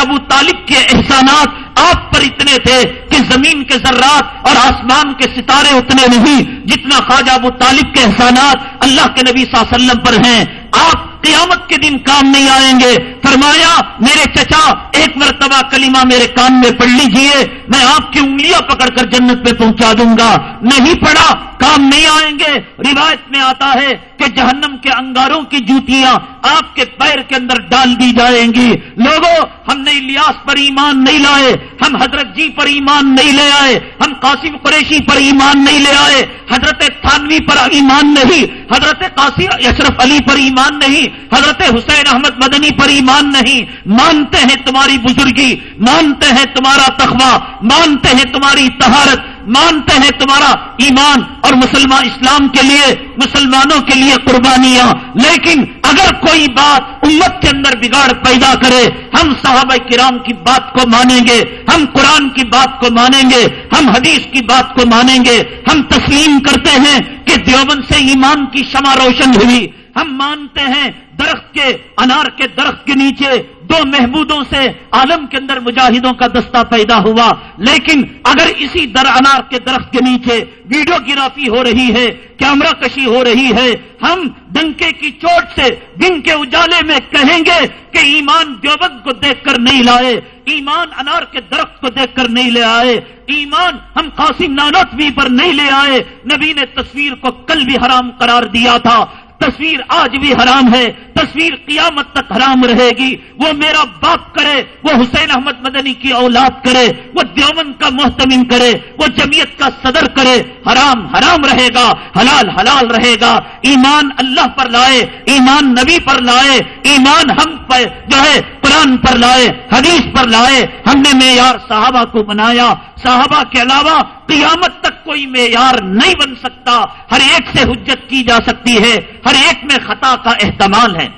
ابو طالب کے احسانات آپ پر اتنے تھے کہ زمین کے ذرات اور آسمان کے ستارے اتنے نہیں جتنا خواجہ ابو طالب کے احسانات اللہ کے نبی صلی اللہ علیہ وسلم پر ہیں۔ آپ قیامت کے دن کام نہیں آئیں گے۔ فرمایا، میرے چچا، ایک مرتبہ کلمہ میرے کان میں پڑھ لیجیے، میں آپ کی انگلیاں پکڑ کر جنت پہ پہنچا دوں گا۔ نہیں پڑھا کام نہیں آئیں گے، روایت میں آتا ہے کہ جہنم کے انگاروں کی جوتیاں آپ کے پیر کے اندر ڈال دی جائیں گی۔ لوگوں، ہم نے الیاس پر ایمان نہیں لائے، ہم حضرت جی پر ایمان نہیں لے آئے، ہم قاسم قریشی پر ایمان نہیں لے آئے، حضرت تھانوی پر ایمان نہیں، حضرت قاسم اشرف علی پر ایمان نہیں، حضرت حسین احمد مدنی پر ایمان نہیں۔ مانتے ہیں تمہاری بزرگی، مانتے ہیں تمہارا تخوہ، مانتے ہیں تمہاری تہارت مانتے ہیں تمہارا ایمان اور مسلمان اسلام کے لیے، مسلمانوں کے لیے قربانیاں۔ لیکن اگر کوئی بات امت کے اندر بگاڑ پیدا کرے، ہم صحابہ کرام کی بات کو مانیں گے، ہم قرآن کی بات کو مانیں گے، ہم حدیث کی بات کو مانیں گے۔ ہم تسلیم کرتے ہیں کہ دیوبند سے ایمان کی شمع روشن ہوئی۔ ہم مانتے ہیں درخت کے، انار کے درخت کے نیچے دو محبودوں سے عالم کے اندر مجاہدوں کا دستہ پیدا ہوا، لیکن اگر اسی در انار کے درخت کے نیچے ویڈیو گرافی ہو رہی ہے، کیمرہ کشی ہو رہی ہے، ہم ڈنکے کی چوٹ سے دن کے اجالے میں کہیں گے کہ ایمان دیوبند کو دیکھ کر نہیں لائے، ایمان انار کے درخت کو دیکھ کر نہیں لے آئے، ایمان ہم قاسم نانوتوی پر نہیں لے آئے۔ نبی نے تصویر کو کل بھی حرام قرار دیا تھا۔ تصویر آج بھی حرام ہے، تصویر قیامت تک حرام رہے گی۔ وہ میرا باپ کرے، وہ حسین احمد مدنی کی اولاد کرے، وہ دیومن کا محتمن کرے، وہ جمیت کا صدر کرے۔ حرام حرام رہے گا، حلال حلال رہے گا۔ ایمان اللہ پر لائے، ایمان نبی پر لائے، ایمان ہم پر جو ہے، قرآن پر لائے، حدیث پر لائے۔ ہم نے معیار صحابہ کو بنایا۔ صحابہ کے علاوہ قیامت تک کوئی معیار نہیں بن سکتا۔ ہر ایک سے حجت کی جا سکتی ہے۔ ہر ایک میں خطا کا احتمال ہے۔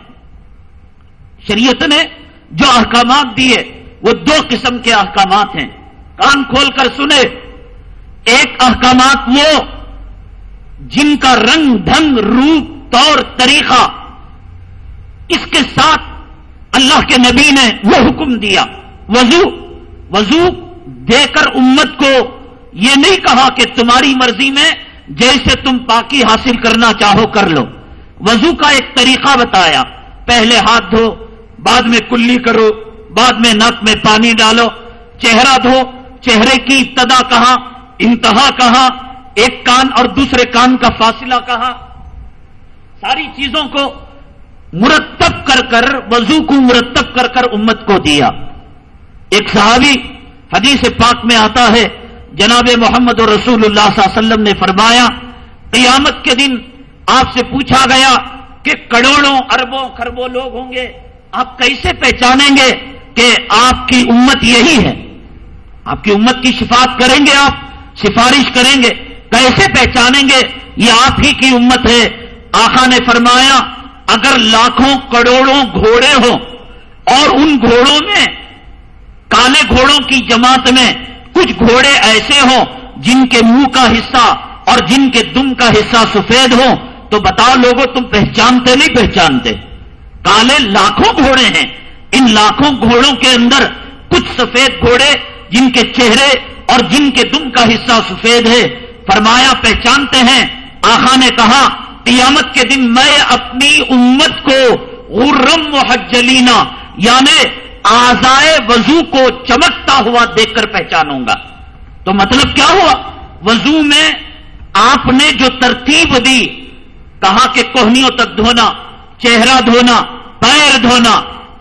شریعت نے جو احکامات دیے، وہ دو قسم کے احکامات ہیں۔ کان کھول کر سنے۔ ایک احکامات وہ، جن کا رنگ، ڈھنگ، روپ، طور، طریقہ، اس کے ساتھ اللہ کے نبی نے وہ حکم دیا۔ وضو وضو دے کر امت کو یہ نہیں کہا کہ تمہاری مرضی میں جیسے تم پاکی حاصل کرنا چاہو کر لو۔ وضو کا ایک طریقہ بتایا۔ پہلے ہاتھ دھو، بعد میں کلی کرو، بعد میں نک میں پانی ڈالو۔ چہرہ دھو، چہرے کی ابتدا کہاں، انتہا کہاں، ایک کان اور دوسرے کان کا فاصلہ کہاں۔ ساری چیزوں کو مرتب کر کر، وضو کو مرتب کر کر امت کو دیا۔ ایک صحابی حدیث پاک میں آتا ہے جناب محمد رسول اللہ صلی اللہ علیہ وسلم نے فرمایا، قیامت کے دن آپ سے پوچھا گیا کہ کروڑوں اربوں خربوں لوگ ہوں گے، آپ کیسے پہچانیں گے کہ آپ کی امت یہی ہے؟ آپ کی امت کی شفاعت کریں گے آپ، سفارش کریں گے، کیسے پہچانیں گے؟ یہ آپ ہی کی امت ہے۔ آخا نے فرمایا، اگر لاکھوں کروڑوں گھوڑے ہوں اور ان گھوڑوں میں، کالے گھوڑوں کی جماعت میں کچھ گھوڑے ایسے ہوں جن کے منہ کا حصہ اور جن کے دم کا حصہ سفید ہو تو بتاؤ لوگوں، تم پہچانتے نہیں پہچانتے۔ کالے لاکھوں گھوڑے ہیں۔ ان لاکھوں گھوڑوں کے اندر کچھ سفید گھوڑے جن کے چہرے اور جن کے دم کا حصہ سفید ہے۔ فرمایا، پہچانتے ہیں۔ آخا نے کہا، قیامت کے دن میں اپنی امت کو غرم و حجلینا یعنی آزائے وضو کو چمکتا ہوا دیکھ کر پہچانوں گا۔ تو مطلب کیا ہوا؟ وضو میں آپ نے جو ترتیب دی، کہا کہ کوہنیوں تک دھونا، چہرہ دھونا، پیر دھونا،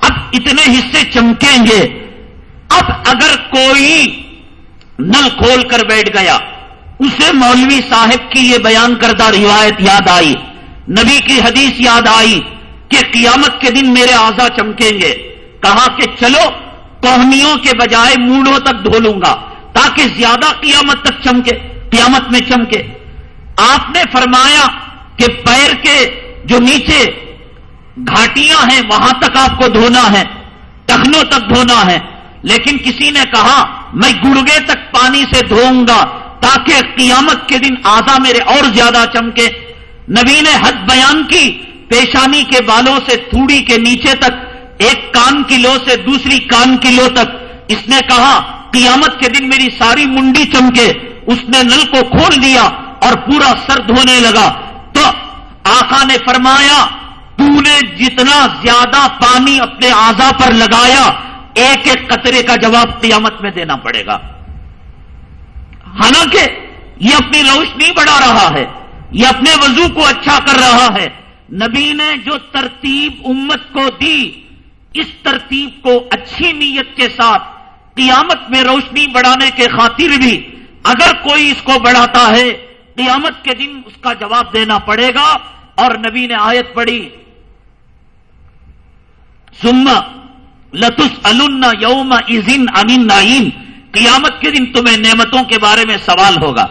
اب اتنے حصے چمکیں گے۔ اب اگر کوئی نل کھول کر بیٹھ گیا، اسے مولوی صاحب کی یہ بیان کردہ روایت یاد آئی۔ نبی کی حدیث یاد آئی کہ قیامت کے دن میرے آزا چمکیں گے۔ کہا کہ چلو کوہنیوں کے بجائے موڑوں تک دھو لوں گا، تاکہ زیادہ قیامت تک چمکے، قیامت میں چمکے۔ آپ نے فرمایا کہ پیر کے جو نیچے گھاٹیاں ہیں، وہاں تک آپ کو دھونا ہے، ٹخنوں تک دھونا ہے۔ لیکن کسی نے کہا، میں گڑگے تک پانی سے دھوؤں گا، تاکہ قیامت کے دن آدھا میرے اور زیادہ چمکے۔ نبی نے حد بیان کی، پیشانی کے بالوں سے تھوڑی کے نیچے تک ایک کان کی لو سے دوسری کان کی لو تک۔ اس نے کہا، قیامت کے دن میری ساری منڈی چمکے۔ اس نے نل کو کھول دیا اور پورا سر دھونے لگا۔ تو آقا نے فرمایا، تو نے جتنا زیادہ پانی اپنے آزا پر لگایا، ایک ایک قطرے کا جواب قیامت میں دینا پڑے گا۔ حالانکہ یہ اپنی روشنی بڑھا رہا ہے۔ یہ اپنے وضو کو اچھا کر رہا ہے۔ نبی نے جو ترتیب امت کو دی اس ترتیب کو اچھی نیت کے ساتھ قیامت میں روشنی بڑھانے کے خاطر بھی اگر کوئی اس کو بڑھاتا ہے، قیامت کے دن اس کا جواب دینا پڑے گا۔ اور نبی نے آیت پڑھی سما لتس النا یوم ازن امین نعیم قیامت کے دن تمہیں نعمتوں کے بارے میں سوال ہوگا۔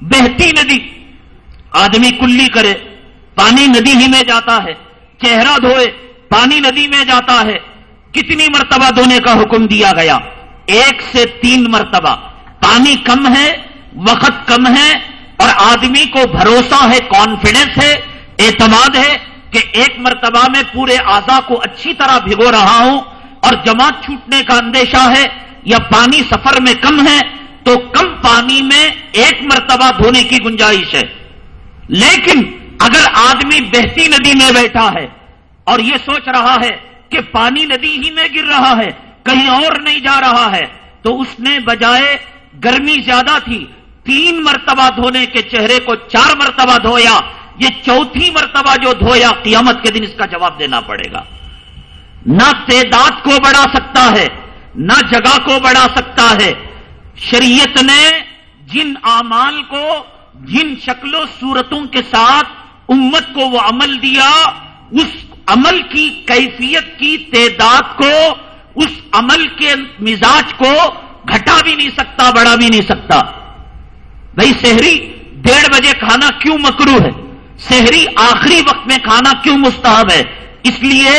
بہتی ندی، آدمی کلی کرے، پانی ندی ہی میں جاتا ہے۔ چہرہ دھوئے، پانی ندی میں جاتا ہے۔ کتنی مرتبہ دھونے کا حکم دیا گیا؟ ایک سے تین مرتبہ۔ پانی کم ہے، وقت کم ہے اور آدمی کو بھروسہ ہے کانفیڈنس ہے، اعتماد ہے کہ ایک مرتبہ میں پورے آزا کو اچھی طرح بھگو رہا ہوں اور جماعت چھوٹنے کا اندیشہ ہے یا پانی سفر میں کم ہے، تو کم پانی میں ایک مرتبہ دھونے کی گنجائش ہے۔ لیکن اگر آدمی بہتی ندی میں بیٹھا ہے اور یہ سوچ رہا ہے کہ پانی ندی ہی میں گر رہا ہے، کہیں اور نہیں جا رہا ہے، تو اس نے بجائے گرمی زیادہ تھی، تین مرتبہ دھونے کے چہرے کو چار مرتبہ دھویا، یہ چوتھی مرتبہ جو دھویا، قیامت کے دن اس کا جواب دینا پڑے گا۔ نہ تعداد کو بڑھا سکتا ہے، نہ جگہ کو بڑھا سکتا ہے۔ شریعت نے جن اعمال کو، جن شکل و صورتوں کے ساتھ امت کو وہ عمل دیا، اس عمل کی کیفیت کی تعداد کو، اس عمل کے مزاج کو گھٹا بھی نہیں سکتا بڑھا بھی نہیں سکتا۔ بھائی شہری ڈیڑھ بجے کھانا کیوں مکرو ہے؟ شہری آخری وقت میں کھانا کیوں مستحب ہے؟ اس لیے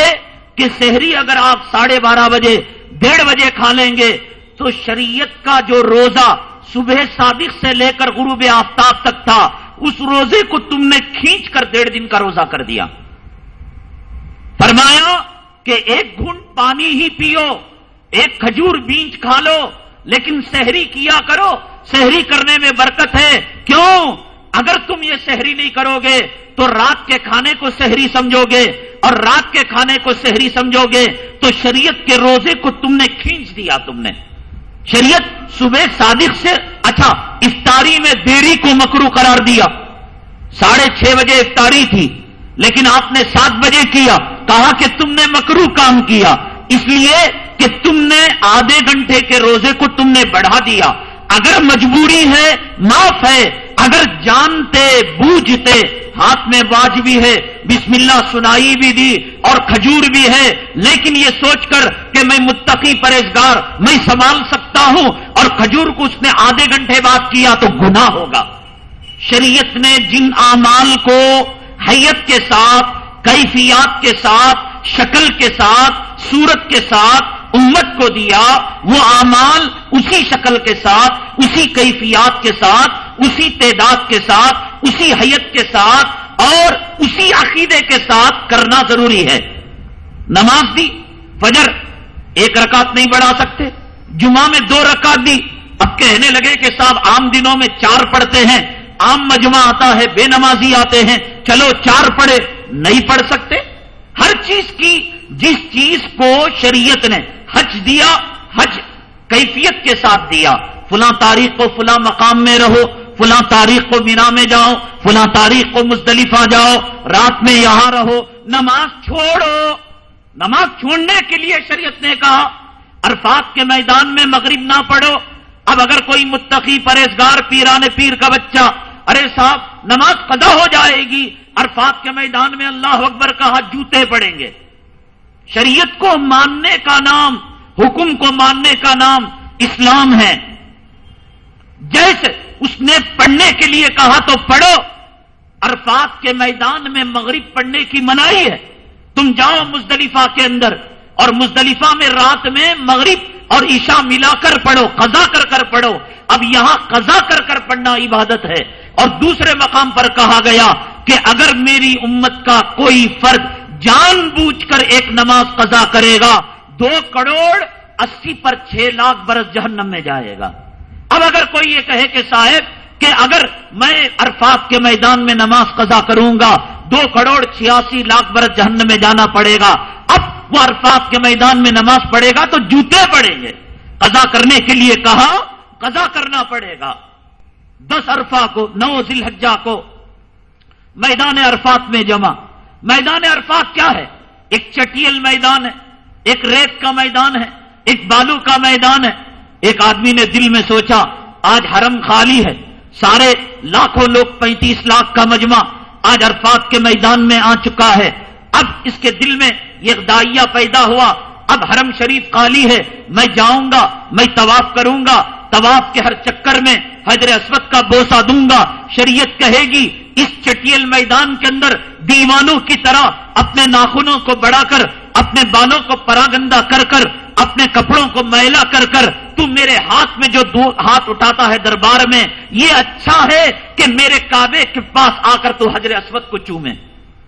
کہ شہری اگر آپ ساڑھے بارہ بجے، ڈیڑھ بجے کھا لیں گے، تو شریعت کا جو روزہ صبح صادق سے لے کر غروب آفتاب تک تھا اس روزے کو تم نے کھینچ کر ڈیڑھ دن کا روزہ کر دیا۔ فرمایا کہ ایک گھنٹ پانی ہی پیو، ایک کھجور بیج کھا لو، لیکن شہری کیا کرو؟ شہری کرنے میں برکت ہے۔ کیوں؟ اگر تم یہ شہری نہیں کرو گے تو رات کے کھانے کو شہری سمجھو گے، اور رات کے کھانے کو شہری سمجھو گے۔ تو شریعت کے روزے کو تم نے کھینچ دیا تم نے۔ شریعت صبح صادق سے اچھا افطاری میں دیری کو مکرو قرار دیا۔ ساڑھے چھ بجے افطاری تھی، لیکن آپ نے سات بجے کیا، کہا کہ تم نے مکرو کام کیا۔ اس لیے کہ تم نے آدھے گھنٹے کے روزے کو تم نے بڑھا دیا۔ اگر مجبوری ہے، معاف ہے۔ اگر جانتے، بوجھتے ہاتھ میں باج بھی ہے، بسم اللہ سنائی بھی دی اور کھجور بھی ہے۔ لیکن یہ سوچ کر کہ میں متقی پرہزگار میں سنبھال سکتا ہوں اور کھجور کو اس نے آدھے گھنٹے بعد کیا تو گناہ ہوگا۔ شریعت نے جن اعمال کو حیت کے ساتھ، کیفیات کے ساتھ، شکل کے ساتھ، صورت کے ساتھ امت کو دیا، وہ اعمال اسی شکل کے ساتھ، اسی کیفیات کے ساتھ، اسی تعداد کے ساتھ اسی حیت کے ساتھ اور اسی عقیدے کے ساتھ کرنا ضروری ہے۔ نماز دی فجر ایک رکعت نہیں بڑھا سکتے، جمعہ میں دو رکعت دی اب کہنے لگے کہ صاحب عام دنوں میں چار پڑھتے ہیں، عام مجمع آتا ہے، بے نمازی آتے ہیں۔ چلو چار پڑھے، نہیں پڑھ سکتے۔ ہر چیز کی جس چیز کو شریعت نے حج دیا، حج کیفیت کے ساتھ دیا۔ فلاں تاریخ کو فلاں مقام میں رہو۔ فلاں تاریخ کو مینا میں جاؤ، فلاں تاریخ کو مستلفہ جاؤ، رات میں یہاں رہو، نماز چھوڑو۔ نماز چھوڑنے کے لیے شریعت نے کہا، عرفات کے میدان میں مغرب نہ پڑھو۔ اب اگر کوئی متقی پرہزگار پیران پیر کا بچہ، ارے صاحب، نماز قضا ہو جائے گی، عرفات کے میدان میں اللہ اکبر کہا جوتے پڑیں گے۔ شریعت کو ماننے کا نام، حکم کو ماننے کا نام اسلام ہے۔ جیسے اس نے پڑھنے کے لیے کہا تو پڑھو۔ عرفات کے میدان میں مغرب پڑھنے کی منائی ہے۔ تم جاؤ مزدلفہ کے اندر اور مزدلفہ میں رات میں مغرب اور عشاء ملا کر پڑھو، قضا کر کر پڑھو۔ اب یہاں قضا کر کر پڑھنا عبادت ہے۔ اور دوسرے مقام پر کہا گیا کہ اگر میری امت کا کوئی فرد جان بوجھ کر ایک نماز قضا کرے گا، دو کروڑ اسی پر چھ لاکھ برس جہنم میں جائے گا۔ اب اگر کوئی یہ کہے کہ صاحب کہ اگر میں عرفات کے میدان میں نماز قضا کروں گا، دو کروڑ چھیاسی لاکھ برس جہنم میں جانا پڑے گا، اب وہ عرفات کے میدان میں نماز پڑھے گا تو جوتے پڑیں گے۔ قضا کرنے کے لیے کہا، قضا کرنا پڑے گا۔ دس عرفہ کو، نو ذی الحجہ کو میدان عرفات میں جمع۔ میدان عرفات کیا ہے؟ ایک چٹیل میدان ہے، ایک ریت کا میدان ہے، ایک بالو کا میدان ہے۔ ایک آدمی نے دل میں سوچا، آج حرم خالی ہے، سارے لاکھوں لوگ پینتیس لاکھ کا مجمع آج عرفات کے میدان میں آ چکا ہے۔ اب اس کے دل میں یہ دائیا پیدا ہوا۔ اب حرم شریف خالی ہے، میں جاؤں گا، میں طواف کروں گا۔ طواف کے ہر چکر میں حضر اسود کا بوسا دوں گا۔ شریعت کہے گی، اس چٹیل میدان کے اندر دیوانوں کی طرح اپنے ناخنوں کو بڑھا کر اپنے بالوں کو پراگندہ کر کر، اپنے کپڑوں کو میلا کر کر، تو میرے ہاتھ میں جو ہاتھ اٹھاتا ہے دربار میں، یہ اچھا ہے کہ میرے کعبے کے پاس آ کر تو حضر اسود کو چومے۔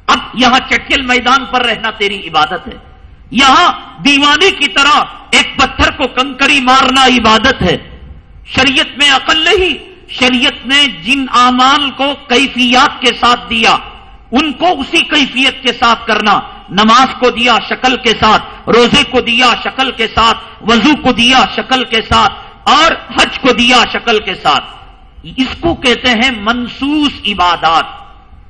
اب یہاں چٹیل میدان پر رہنا تیری عبادت ہے۔ یہاں دیوانی کی طرح ایک پتھر کو کنکری مارنا عبادت ہے۔ شریعت میں عقل نہیں، شریعت نے جن اعمال کو کیفیات کے ساتھ دیا، ان کو اسی کیفیت کے ساتھ کرنا۔ نماز کو دیا شکل کے ساتھ، روزے کو دیا شکل کے ساتھ، وضو کو دیا شکل کے ساتھ، اور حج کو دیا شکل کے ساتھ۔ اس کو کہتے ہیں منسوس عبادات۔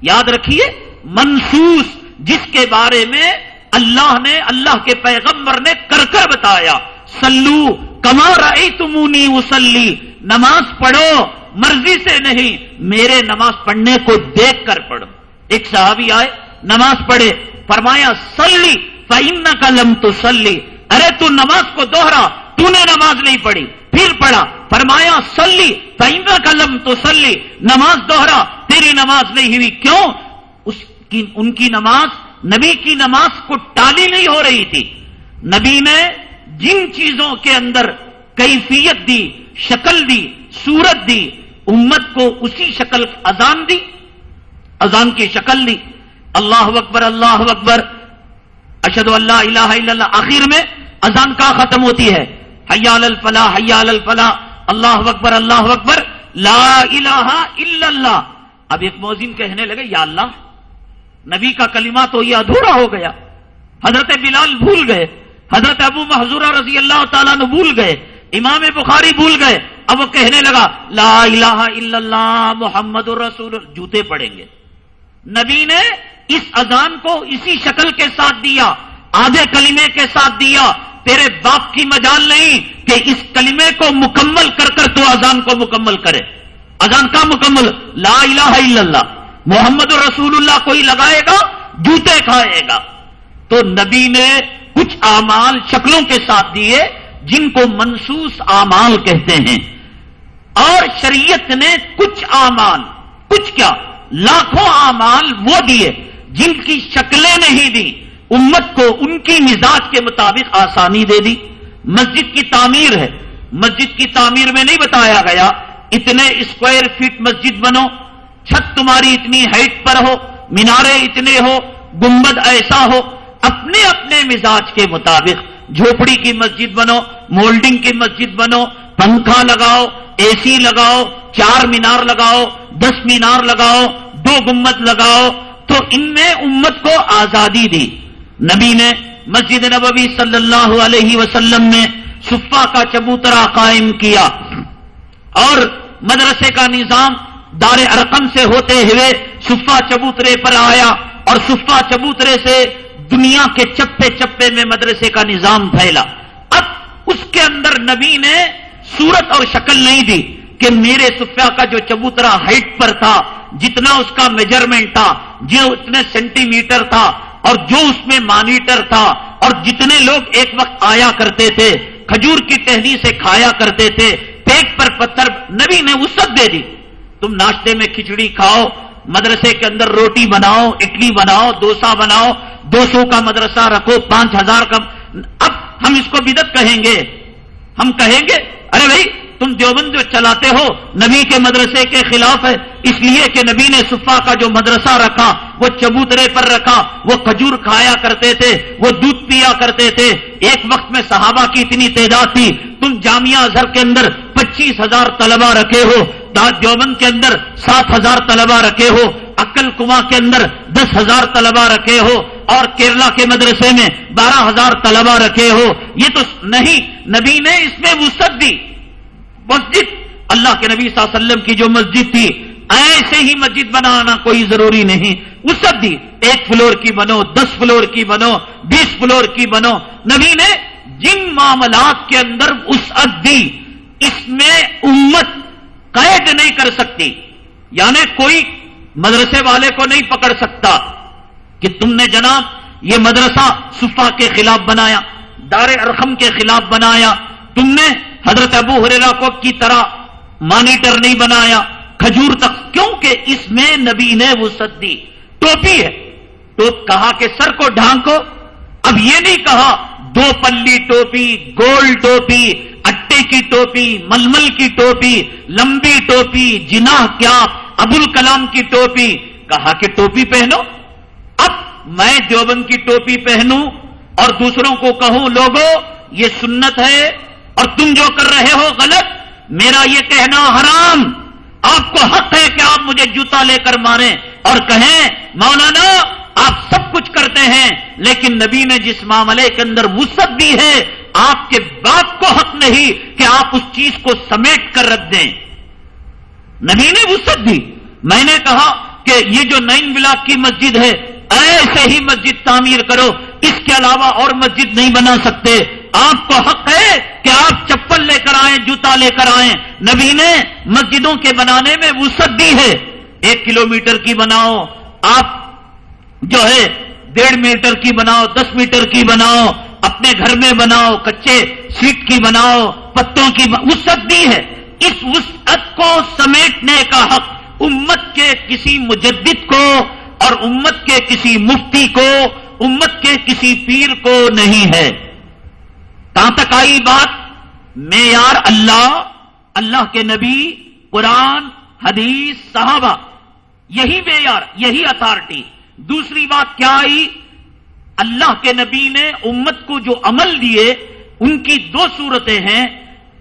یاد رکھیے، منسوس جس کے بارے میں اللہ نے، اللہ کے پیغمبر نے کر کر بتایا۔ سلو کما رہی تمونی وسلی نماز پڑھو، مرضی سے نہیں، میرے نماز پڑھنے کو دیکھ کر پڑھو۔ ایک صحابی آئے، نماز پڑھے فرمایا سلی فائن کا لم تو سلی ارے، تو نماز کو دوہرا تو نے نماز نہیں پڑھی، پھر پڑھا، فرمایا سلی فائن کا لم تو سلی نماز دوہرا، تیری نماز نہیں ہوئی، کیوں؟ اس کی، ان کی نماز، نبی کی نماز کو ٹالی نہیں ہو رہی تھی۔ نبی نے جن چیزوں کے اندر کیفیت دی، شکل دی، صورت دی، امت کو اسی شکل اذان دی، اذان کی شکل دی اللہ اکبر اللہ اکبر۔ اشد اللہ الہ الا اللہ۔ آخر میں اذان کا ختم ہوتی ہے؟ حیال الفلاح حیال الفلاح۔ اللہ اکبر اللہ اکبر۔ لا الہ الا اللہ۔ اب ایک موزن کہنے لگے، یا اللہ، نبی کا کلمہ تو یہ ادھورا ہو گیا۔ حضرت بلال بھول گئے۔ حضرت ابو محضورہ رضی اللہ تعالیٰ نے بھول گئے۔ امام بخاری بھول گئے۔ اب وہ کہنے لگا، لا الہ الا اللہ، محمد الرسول۔ جوتے پڑیں گے۔ نبی نے اس اذان کو اسی شکل کے ساتھ دیا، آدھے کلمے کے ساتھ دیا، تیرے باپ کی مجال نہیں کہ اس کلمے کو مکمل کر کر تو اذان کو مکمل کرے۔ اذان کا مکمل؟ لا الہ الا اللہ۔ محمد رسول اللہ کوئی لگائے گا؟ جوتے کھائے گا۔ تو نبی نے کچھ اعمال شکلوں کے ساتھ دیے جن کو منسوس اعمال کہتے ہیں۔ اور شریعت نے کچھ اعمال، کچھ کیا؟ لاکھوں اعمال وہ دیے۔ جن کی شکلیں نہیں دی امت کو ان کی مزاج کے مطابق آسانی دے دی۔ مسجد کی تعمیر ہے۔ مسجد کی تعمیر میں نہیں بتایا گیا، اتنے اسکوائر فٹ مسجد بنو۔ چھت تمہاری اتنی ہائٹ پر ہو، مینارے اتنے ہو گمبد ایسا ہو۔ اپنے اپنے مزاج کے مطابق جھوپڑی کی مسجد بنو مولڈنگ کی مسجد بنو۔ پنکھا لگاؤ اے سی لگاؤ، چار مینار لگاؤ، دس مینار لگاؤ، دو گمت لگاؤ۔ تو ان میں امت کو آزادی دی۔ نبی نے مسجد نبوی صلی اللہ علیہ وسلم میں صفا کا چبوترا قائم کیا۔ اور مدرسے کا نظام دار ارقم سے ہوتے ہوئے صفا چبوترے پر آیا اور صفا چبوترے سے دنیا کے چپے چپے میں مدرسے کا نظام پھیلا۔ اب اس کے اندر نبی نے صورت اور شکل نہیں دی کہ میرے صفیہ کا جو چبوترا ہائٹ پر تھا جتنا اس کا میجرمنٹ تھا، جو اتنے سینٹی میٹر تھا، اور جو اس میں مانیٹر تھا، اور جتنے لوگ ایک وقت آیا کرتے تھے، کھجور کی ٹہنی سے کھایا کرتے تھے، پیٹ پر پتھر، نبی نے وسط دے دی۔ تم ناشتے میں کھچڑی کھاؤ، مدرسے کے اندر روٹی بناؤ اڈلی بناؤ ڈوسا بناؤ، دو سو کا مدرسہ رکھو، پانچ ہزار کا۔ اب ہم اس کو بدت کہیں گے۔ ہم کہیں گے، ارے بھائی تم دیوبند جو چلاتے ہو، نبی کے مدرسے کے خلاف ہے۔ اس لیے کہ نبی نے صفا کا جو مدرسہ رکھا، وہ چبوترے پر رکھا، وہ کھجور کھایا کرتے تھے، وہ دودھ پیا کرتے تھے۔ ایک وقت میں صحابہ کی اتنی تعداد تھی، تم جامعہ اظہر کے اندر پچیس ہزار طلبا رکھے ہو دیوبند کے اندر سات ہزار طلبا رکھے ہو عقل کما کے اندر دس ہزار طلبا رکھے ہو، اور کیرلا کے مدرسے میں بارہ ہزار طلبا رکھے ہو۔ یہ تو نہیں، نبی نے اس میں وسط دی۔ مسجد، اللہ کے نبی صلی اللہ علیہ وسلم کی جو مسجد تھی، ایسے ہی مسجد بنانا کوئی ضروری نہیں۔ وسط دی ایک فلور کی بنو، دس فلور کی بنو، بیس فلور کی بنو۔ نبی نے جن معاملات کے اندر وسعت دی، اس میں امت قید نہیں کر سکتی۔ یعنی کوئی مدرسے والے کو نہیں پکڑ سکتا کہ تم نے جناب یہ مدرسہ صفا کے خلاف بنایا، دار ارخم کے خلاف بنایا۔ تم نے حضرت ابو حریرا کو کی طرح مانیٹر نہیں بنایا کھجور تک، کیونکہ اس میں نبی نے وہ دی۔ ٹوپی ہے۔ تو کہا کہ سر کو ڈھانکو۔ اب یہ نہیں کہا، دو پلی ٹوپی، گول ٹوپی، اٹے کی ٹوپی، ململ کی ٹوپی، لمبی ٹوپی، جناح کیا ابل کلام کی ٹوپی۔ کہا کہ ٹوپی پہنو۔ اب میں دیوبند کی ٹوپی پہنوں اور دوسروں کو کہوں لوگوں یہ سنت ہے۔ اور تم جو کر رہے ہو غلط، میرا یہ کہنا حرام۔ آپ کو حق ہے کہ آپ مجھے جوتا لے کر ماریں اور کہیں، مولانا، آپ سب کچھ کرتے ہیں، لیکن نبی نے جس معاملے کے اندر وسط بھی ہے، آپ کے باپ کو حق نہیں کہ آپ اس چیز کو سمیٹ کر رکھ دیں۔ نبی نے وسط دی۔ میں نے کہا کہ یہ جو نئی بلاک کی مسجد ہے، ایسے ہی مسجد تعمیر کرو۔ اس کے علاوہ اور مسجد نہیں بنا سکتے۔ آپ کو حق ہے کہ آپ چپل لے کر آئیں، جوتا لے کر آئیں۔ نبی نے مسجدوں کے بنانے میں وسط دی ہے۔ ایک کلو میٹر کی بناؤ، آپ جو ہے ڈیڑھ میٹر کی بناؤ، دس میٹر کی بناؤ، اپنے گھر میں بناؤ، کچے سیٹ کی بناؤ، پتوں کی وسط دی ہے۔ اس وسعت کو سمیٹنے کا حق امت کے کسی مجدد کو اور امت کے کسی مفتی کو، امت کے کسی پیر کو نہیں ہے۔ کہاں تک آئی بات؟ معیار اللہ اللہ کے نبی، قرآن، حدیث، صحابہ، یہی معیار یہی اتارٹی دوسری بات کیا آئی؟ اللہ کے نبی نے امت کو جو عمل دیے، ان کی دو صورتیں ہیں۔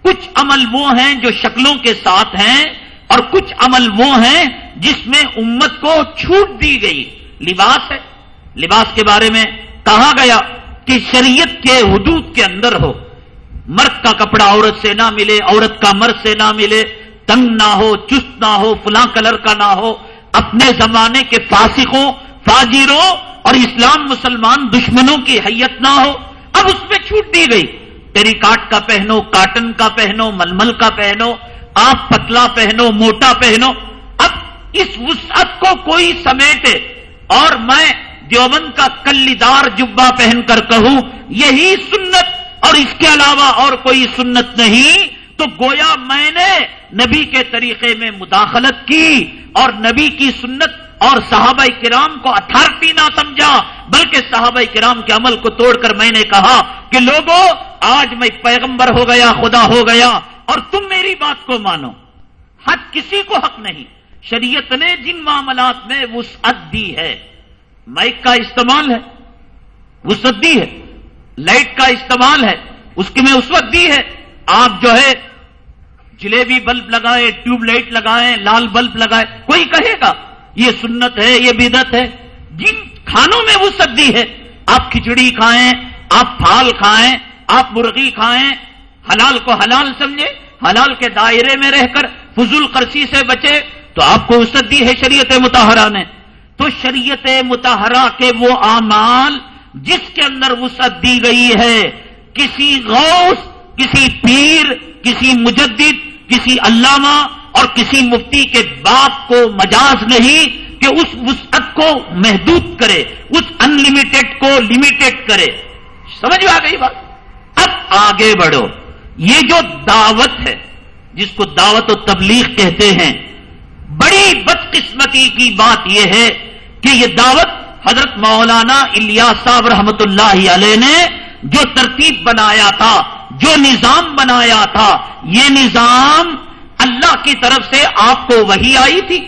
کچھ عمل وہ ہیں جو شکلوں کے ساتھ ہیں، اور کچھ عمل وہ ہیں جس میں امت کو چھوٹ دی گئی۔ لباس ہے۔ لباس کے بارے میں کہا گیا۔ کہ شریعت کے حدود کے اندر ہو۔ مرد کا کپڑا عورت سے نہ ملے، عورت کا مرد سے نہ ملے، تنگ نہ ہو، چست نہ ہو، فلاں کلر کا نہ ہو، اپنے زمانے کے فاسقوں، فاجروں اور اسلام مسلمان دشمنوں کی حیت نہ ہو۔ اب اس میں چھوٹ دی گئی۔ ٹیری کاٹ کا پہنو، کاٹن کا پہنو، ململ کا پہنو، آپ پتلا پہنو، موٹا پہنو۔ اب اس وسعت کو کوئی سمیٹے اور میں دیوبند کا کلیدار جبا پہن کر کہوں، یہی سنت اور اس کے علاوہ اور کوئی سنت نہیں۔ تو گویا میں نے نبی کے طریقے میں مداخلت کی اور نبی کی سنت اور صحابہ کرام کو اتھارٹی نہ سمجھا، بلکہ صحابہ کرام کے عمل کو توڑ کر میں نے کہا کہ لوگوں آج میں پیغمبر ہو گیا، خدا ہو گیا اور تم میری بات کو مانو۔ حق کسی کو حق نہیں۔ شریعت نے جن معاملات میں وسعت دی ہے۔ مائک کا استعمال ہے، وسعت دی ہے، لائٹ کا استعمال ہے، اس کی میں اس وقت دی ہے۔ آپ جو ہے، جلیبی بلب لگائیں ٹیوب لائٹ لگائیں لال بلب لگائیں کوئی کہے گا، یہ سنت ہے، یہ بدت ہے۔ جن کھانوں میں وہ دی ہے، آپ کھچڑی کھائیں، آپ پھال کھائیں، آپ مرغی کھائیں، حلال کو حلال سمجھے، حلال کے دائرے میں رہ کر فضول قرصی سے بچے، تو آپ کو وسط دی ہے شریعت متحرہ نے۔ تو شریعت متحرہ کے وہ اعمال جس کے اندر وسعت دی گئی ہے، کسی غوث، کسی پیر، کسی مجدد، کسی علامہ اور کسی مفتی کے باپ کو مجاز نہیں کہ اس وسعت کو محدود کرے، اس انلمیٹڈ کو لمیٹڈ کرے۔ سمجھ میں آ گئی بات؟ اب آگے بڑھو۔ یہ جو دعوت ہے، جس کو دعوت و تبلیغ کہتے ہیں، بڑی بدقسمتی کی بات یہ ہے کہ یہ دعوت حضرت مولانا الیاس صاحب رحمت اللہ علیہ نے جو ترتیب بنایا تھا، جو نظام بنایا تھا، یہ نظام اللہ کی طرف سے آپ کو وہی آئی تھی۔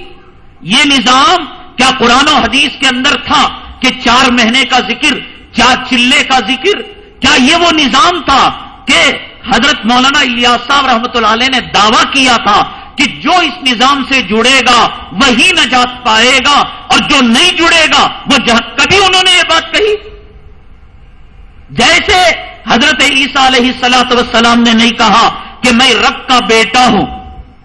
یہ نظام کیا قرآن و حدیث کے اندر تھا کہ چار مہینے کا ذکر، چار چلے کا ذکر؟ کیا یہ وہ نظام تھا کہ حضرت مولانا الیاس صاحب رحمت اللہ علیہ نے دعویٰ کیا تھا کہ جو اس نظام سے جڑے گا وہی نجات پائے گا اور جو نہیں جڑے گا وہ کبھی انہوں نے یہ بات کہی۔ جیسے حضرت عیسیٰ علیہ سلاۃ وسلام نے نہیں کہا کہ میں رب کا بیٹا ہوں،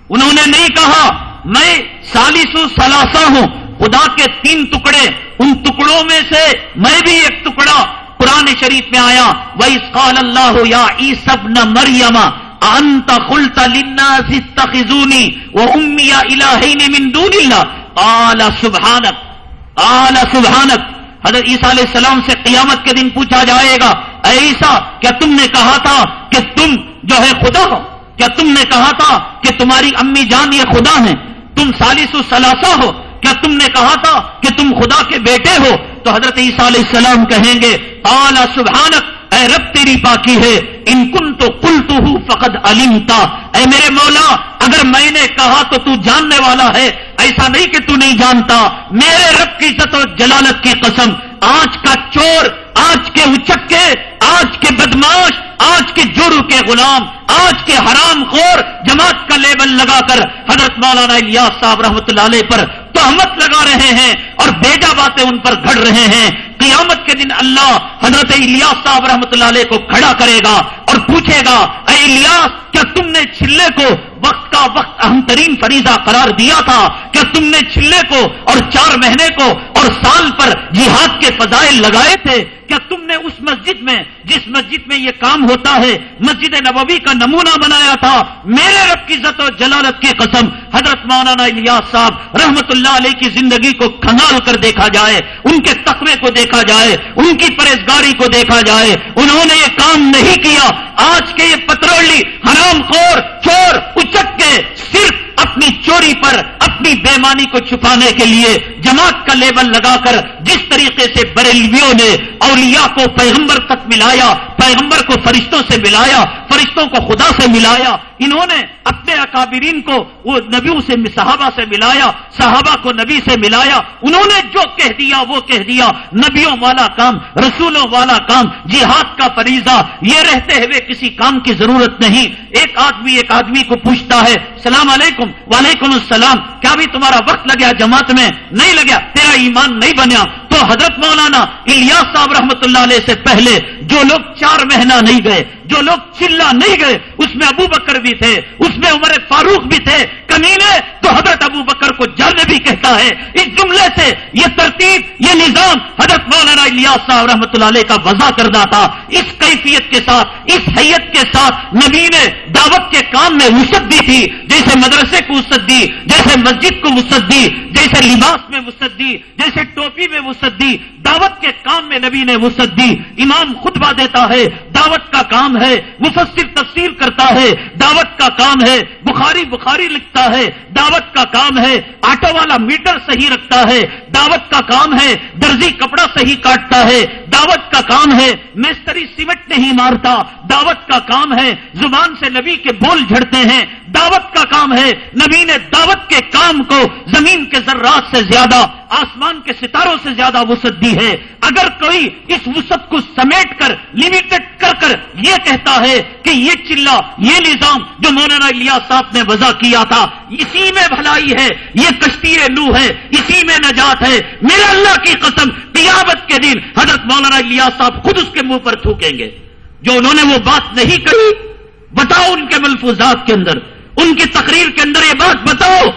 انہوں نے نہیں کہا میں سالس سلاسا ہوں، خدا کے تین ٹکڑے، ان ٹکڑوں میں سے میں بھی ایک ٹکڑا قرآن شریف میں آیا۔ وہ اسقال اللہ یا ای سب نہ مریما انت خلط لنا تخزونی وہ امیا الہین من دون اللہ اعلی سبحانک اعلی سبحانک حضرت عیسیٰ علیہ السلام سے قیامت کے دن پوچھا جائے گا، اے عیسیٰ، کیا تم نے کہا تھا کہ تم جو ہے خدا ہو؟ کیا تم نے کہا تھا کہ تمہاری امی جان یہ خدا ہیں؟ تم سالس سلاسا ہو؟ کیا تم نے کہا تھا کہ تم خدا کے بیٹے ہو؟ تو حضرت عیسیٰ علیہ السلام کہیں گے اعلی سبحانک اے رب تیری پاکی ہے، ان کن تو کل تو ہوں فقط علمتا۔ اے میرے مولا، اگر میں نے کہا تو تو جاننے والا ہے، ایسا نہیں کہ تو نہیں جانتا۔ میرے رب کی عزت اور جلالت کی قسم، آج کا چور، آج کے اچکے، آج کے بدماش، آج کے جرو کے غلام، آج کے حرام خور۔ جماعت کا لیبل لگا کر حضرت مولانا الیاس صاحب رحمۃ اللہ علیہ پر تہمت لگا رہے ہیں اور بیجا باتیں ان پر گھڑ رہے ہیں۔ قیامت کے دن اللہ حضرت الیاس صاحب رحمۃ اللہ علیہ کو کھڑا کرے گا اور پوچھے گا، اے الیاس، کیا تم نے چلے کو وقت کا وقت اہم ترین فریضہ قرار دیا تھا کیا تم نے چھلے کو اور چار مہینے کو اور سال پر جہاد کے فضائل لگائے تھے کیا تم نے اس مسجد میں، جس مسجد میں یہ کام ہوتا ہے، مسجد نبوی کا نمونہ بنایا تھا؟ میرے رب کی عزت و جلالت کی قسم، حضرت مولانا الیاس صاحب رحمت اللہ علیہ کی زندگی کو کھنگال کر دیکھا جائے، ان کے تقوی کو دیکھا جائے، ان کی پرہزگاری کو دیکھا جائے۔ انہوں نے یہ کام نہیں کیا۔ آج کے یہ پترولی، حرام خور، چور اچک کے صرف اپنی چوری پر، اپنی بےمانی کو چھپانے کے لیے جماعت کا لیبل لگا کر جس طریقے سے بریلویوں نے اولیاء کو پیغمبر تک ملایا، پیغمبر کو فرشتوں سے ملایا، فرشتوں کو خدا سے ملایا، انہوں نے اپنے اکابرین کو وہ نبیوں سے، صحابہ سے ملایا، صحابہ کو نبی سے ملایا، انہوں نے جو کہہ دیا وہ کہہ دیا، نبیوں والا کام، رسولوں والا کام، جہاد کا فریضہ، یہ رہتے ہوئے کسی کام کی ضرورت نہیں۔ ایک آدمی ایک آدمی کو پوچھتا ہے، سلام السلام علیکم، وعلیکم السلام۔ کیا بھی تمہارا وقت لگیا جماعت میں؟ نہیں لگیا۔ تیرا ایمان نہیں بنیا۔ تو حضرت مولانا الیاس صاحب رحمت اللہ علیہ سے پہلے جو لوگ چار مہینہ نہیں گئے جو لوگ چلا نہیں گئے، اس میں ابو بکر بھی تھے، اس میں عمر فاروق بھی تھے، کمینے تو حضرت ابو بکر کو جرن بھی کہتا ہے۔ اس جملے سے یہ ترتیب، یہ نظام حضرت مولانا الیاس صاحب رحمۃ اللہ علیہ کا وضع کرنا تھا۔ اس کیفیت کے ساتھ، اس حیت کے ساتھ نبی نے دعوت کے کام میں وسط دی تھی۔ جیسے مدرسے کو وسط دی، جیسے مسجد کو وسط دی، جیسے لباس میں وسط دی، جیسے ٹوپی میں وسط دی۔ دعوت کے کام میں نبی نے وسط دی۔ امام خطبہ دیتا ہے، دعوت کا کام ہے، مفسر تفسیر کرتا ہے، دعوت کا کام ہے، بخاری بخاری لکھتا ہے، دعوت کا کام ہے، آٹو والا میٹر صحیح رکھتا ہے، دعوت کا کام ہے، درزی کپڑا صحیح کاٹتا ہے، دعوت کا کام ہے مستری سیمٹ نہیں مارتا، دعوت کا کام ہے، زبان سے نبی کے بول جھڑتے ہیں دعوت کا کام ہے نبی نے دعوت کے کام کو زمین کے ذرات سے زیادہ آسمان کے ستاروں سے زیادہ وسعت دی ہے۔ اگر کوئی اس وسعت کو سمیٹ کر لمیٹڈ کر کر یہ کہتا ہے کہ یہ چلا، یہ نظام جو مولانا لیا صاحب نے وضع کیا تھا، اسی میں بھلائی ہے، یہ کشتی لو ہے، اسی میں نجات ہے۔ میرے اللہ کی قسم، قیامت کے دن حضرت مولانا لیا صاحب خود اس کے منہ پر تھوکیں گے۔ جو انہوں نے وہ بات نہیں کہی، بتاؤ ان کے ملفوظات کے اندر۔ ان کی تقریر کے اندر یہ بات بتاؤ۔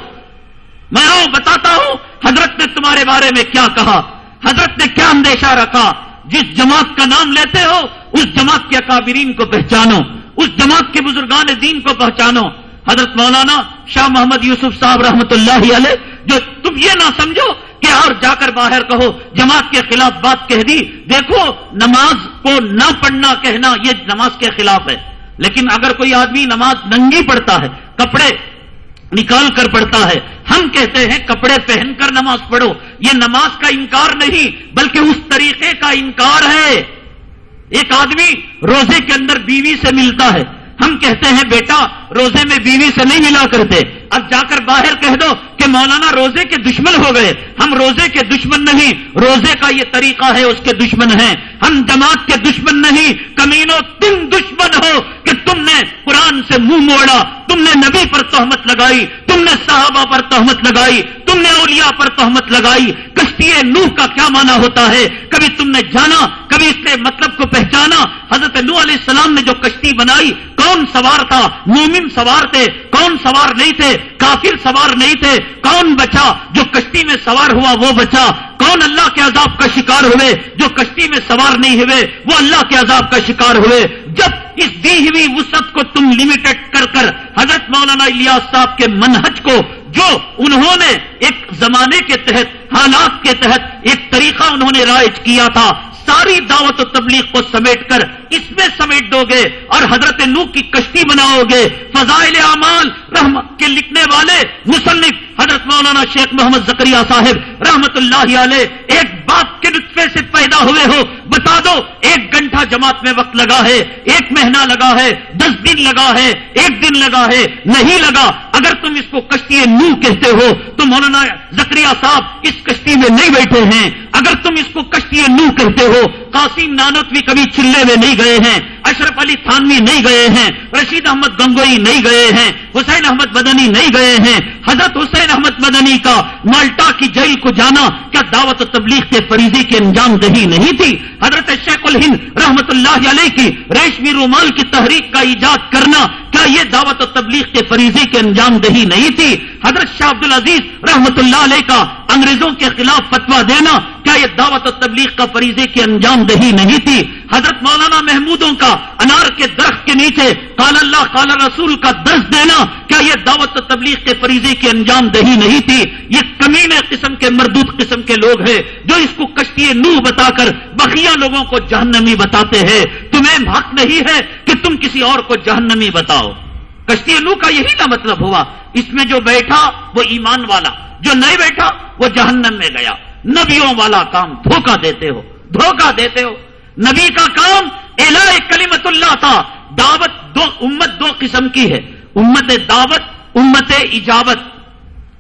میں آؤں، بتاتا ہوں، حضرت نے تمہارے بارے میں کیا کہا؟ حضرت نے کیا اندیشہ رکھا؟ جس جماعت کا نام لیتے ہو، اس جماعت کے اکابرین کو پہچانو، اس جماعت کے بزرگان دین کو پہچانو۔ حضرت مولانا شاہ محمد یوسف صاحب رحمت اللہ علیہ، جو تم یہ نہ سمجھو کہ اور جا کر باہر کہو، جماعت کے خلاف بات کہہ دی۔ دیکھو، نماز کو نہ پڑھنا کہنا، یہ نماز کے خلاف ہے۔ لیکن اگر کوئی آدمی نماز ننگی پڑھتا ہے، کپڑے نکال کر پڑھتا ہے، ہم کہتے ہیں کپڑے پہن کر نماز پڑھو، یہ نماز کا انکار نہیں، بلکہ اس طریقے کا انکار ہے۔ ایک آدمی روزے کے اندر بیوی سے ملتا ہے، ہم کہتے ہیں بیٹا روزے میں بیوی سے نہیں ملا کرتے۔ اب جا کر باہر کہہ دو کہ مولانا روزے کے دشمن ہو گئے۔ ہم روزے کے دشمن نہیں۔ روزے کا یہ طریقہ ہے، اس کے دشمن ہیں۔ ہم جماعت کے دشمن نہیں۔ کمینوں تم دشمن ہو کہ تم نے قرآن سے منہ موڑا۔ تم نے نبی پر تہمت لگائی۔ تم نے صحابہ پر تہمت لگائی۔ تم نے اولیاء پر تہمت لگائی۔ کشتی نوح کا کیا مانا ہوتا ہے؟ کبھی تم نے جانا، کبھی اس کے مطلب کو پہچانا۔ حضرت نوح علیہ السلام نے جو کشتی بنائی، کون سوار تھا؟ مومن سوار تھے، کون سوار نہیں تھے؟ کافر سوار نہیں تھے۔ کون بچا جو کشتی میں سوار ہوا، وہ بچا۔ کون اللہ کے عذاب کا شکار ہوئے جو کشتی میں سوار نہیں ہوئے؟ وہ اللہ کے عذاب کا شکار ہوئے۔ جب اس دی ہوئی وسط کو تم لمیٹڈ کر کر حضرت مولانا الیاس صاحب کے منہج کو، جو انہوں نے ایک زمانے کے تحت، حالات کے تحت ایک طریقہ انہوں نے رائج کیا تھا ساری دعوت و تبلیغ کو سمیٹ کر اس میں سمیٹ دو گے اور حضرت نو کی کشتی بناؤ گے۔ فضائل اعمال رحمت کے لکھنے والے، مصنف حضرت مولانا شیخ محمد زکریہ صاحب، رحمت اللہ علیہ، ایک باپ کے نطفے سے پیدا ہوئے ہو۔ بتا دو، ایک گھنٹہ جماعت میں وقت لگا ہے، ایک مہینہ لگا ہے، دس دن لگا ہے، ایک دن لگا ہے، نہیں لگا۔ اگر تم اس کو کشتی نو کہتے ہو تو مولانا زکریہ صاحب اس کشتی میں نہیں بیٹھے ہیں۔ اگر تم اس کو کشتی نو کہتے ہو، قاسم نانک بھی کبھی چلے میں نہیں گئے ہیں، اشرف علی تھانوی نہیں گئے ہیں، رشید احمد گنگوئی نہیں گئے ہیں، حسین احمد مدنی نہیں گئے ہیں، حضرت حسین احمد مدنی کا مالٹا کی جیل کو جانا کیا دعوت و تبلیغ کے فریضے کی انجام دہی نہیں تھی؟ حضرت شیخ الہند رحمت اللہ علیہ کی ریشمی رومال کی تحریک کا ایجاد کرنا کیا یہ دعوت و تبلیغ کے فریضے کی انجام دہی نہیں تھی؟ حضرت شاہ عبد العزیز رحمت اللہ علیہ کا انگریزوں کے خلاف فتوا دینا کیا یہ دعوت و تبلیغ کا فریضے کی انجام دہی نہیں تھی؟ حضرت مولانا محمودوں کا انار کے درخت کے نیچے قال اللہ قال رسول کا درس دینا کیا یہ دعوت و تبلیغ کے فریضے کی انجام دہی نہیں تھی؟ یہ کمین قسم کے مردود قسم کے لوگ ہیں جو اس کو کشتی نو بتا کر بقیہ لوگوں کو جہنمی بتاتے ہیں۔ تمہیں حق نہیں ہے کہ تم کسی اور کو جہنمی بتاؤ۔ کشتی نو کا یہی نہ مطلب ہوا۔ اس میں جو بیٹھا وہ ایمان والا، جو نہیں بیٹھا وہ جہنم میں گیا۔ نبیوں والا کام دھوکہ دیتے ہو، دھوکہ دیتے ہو۔ نبی کا کام الہ کلیمت اللہ تھا۔ دعوت دو امت دو قسم کی ہے۔ امت دعوت، امت اجابت۔